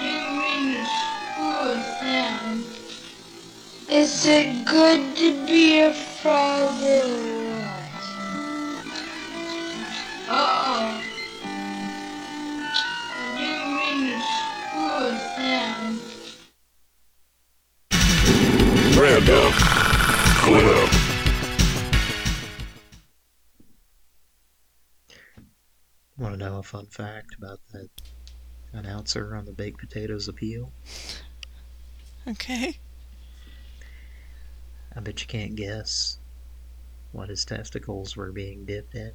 You mean screw it down. Is it good to be a frog or what? Uh-oh. You mean screw it down. Random clip. Want to know a fun fact about that announcer on the baked potatoes appeal? Okay. I bet you can't guess what his testicles were being dipped in.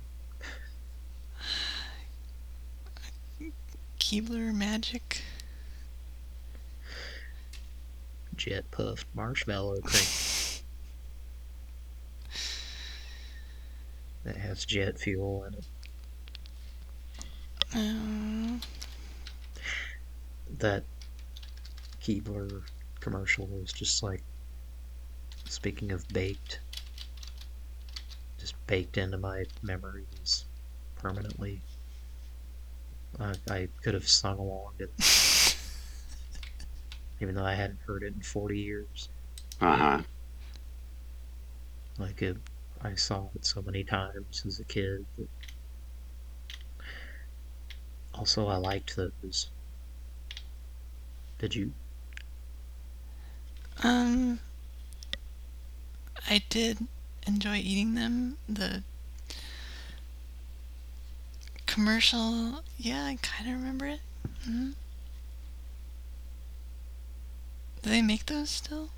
Keebler magic. Jet puffed marshmallow cream. that has jet fuel in it. Uh, That Keebler commercial was just like, speaking of baked, just baked into my memories permanently. I, I could have sung along to even though I hadn't heard it in 40 years. Uh-huh. Like, it, I saw it so many times as a kid. That also, I liked those. Did you? Um, I did enjoy eating them. The commercial, yeah, I kind of remember it. hmm Do they make those still?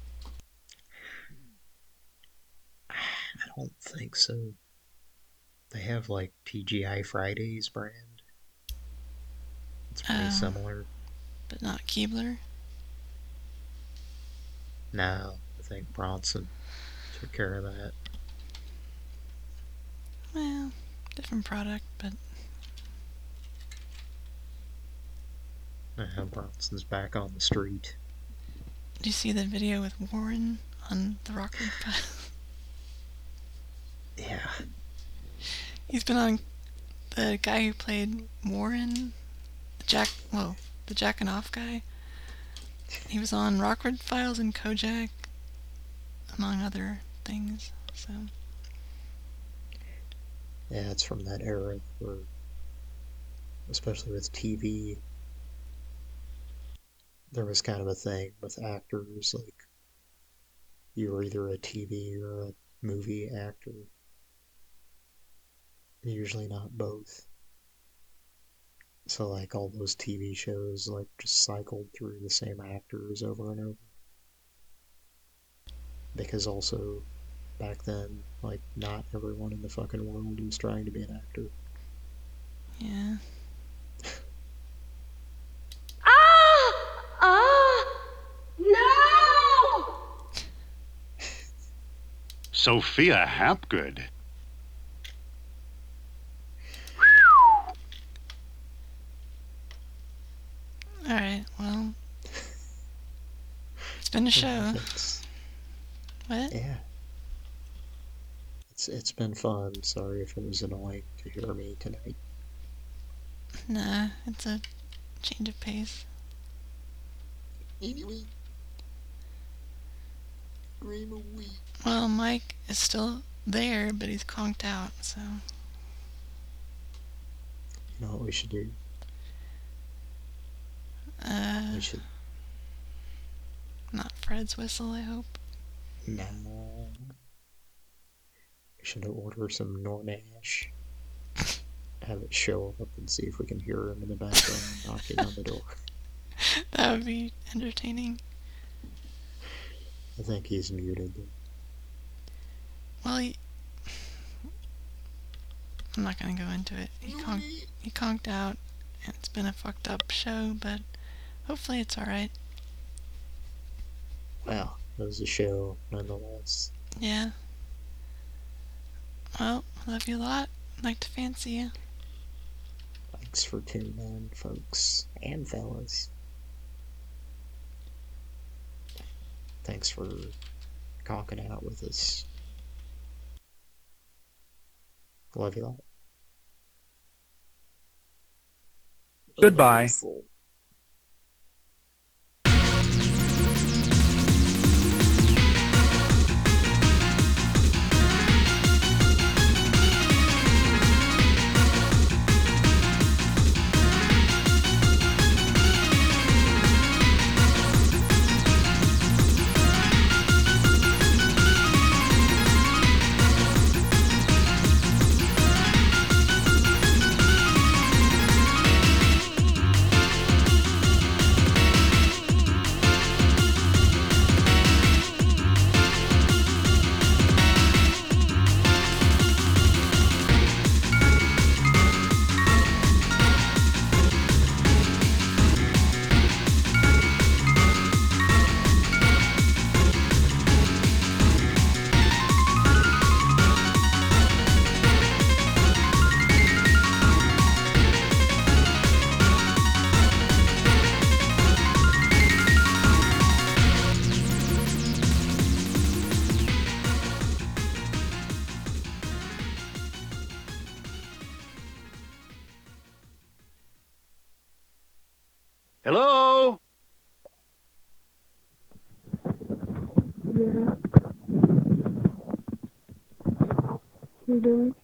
I don't think so. They have like TGI Fridays brand. It's pretty Oh. similar. But not Keebler? No, I think Bronson took care of that. Well, different product, but Uh, Bronson's back on the street. did you see the video with Warren on the Rockford Files? Yeah. He's been on the guy who played Warren, the Jack, well, the Jack and off guy. He was on Rockford Files and Kojak, among other things. So Yeah, it's from that era where, especially with TV, there was kind of a thing with actors, like, you were either a TV or a movie actor. Usually not both. So, like, all those TV shows, like, just cycled through the same actors over and over. Because also, back then, like, not everyone in the fucking world was trying to be an actor. Yeah. Ah! Ah! No! Sophia Hapgood. Alright, well. It's been a show. What? Yeah. It's it's been fun. Sorry if it was annoying to hear me tonight. Nah, it's a change of pace. Anyway. Dream a week. Well, Mike is still there, but he's conked out, so. You know what we should do? Uh, We should not Fred's whistle, I hope. no. We should order some Nornash. Have it show up and see if we can hear him in the background knocking on the door. That would be entertaining. I think he's muted. Well, he... I'm not gonna go into it. He conked, he conked out, and it's been a fucked up show, but hopefully it's alright. Well, it was a show nonetheless. Yeah. Well, love you a lot. Like to fancy you. Thanks for tuning in, folks and fellas. Thanks for conking out with us. Love you all. Goodbye. Hello? Doing?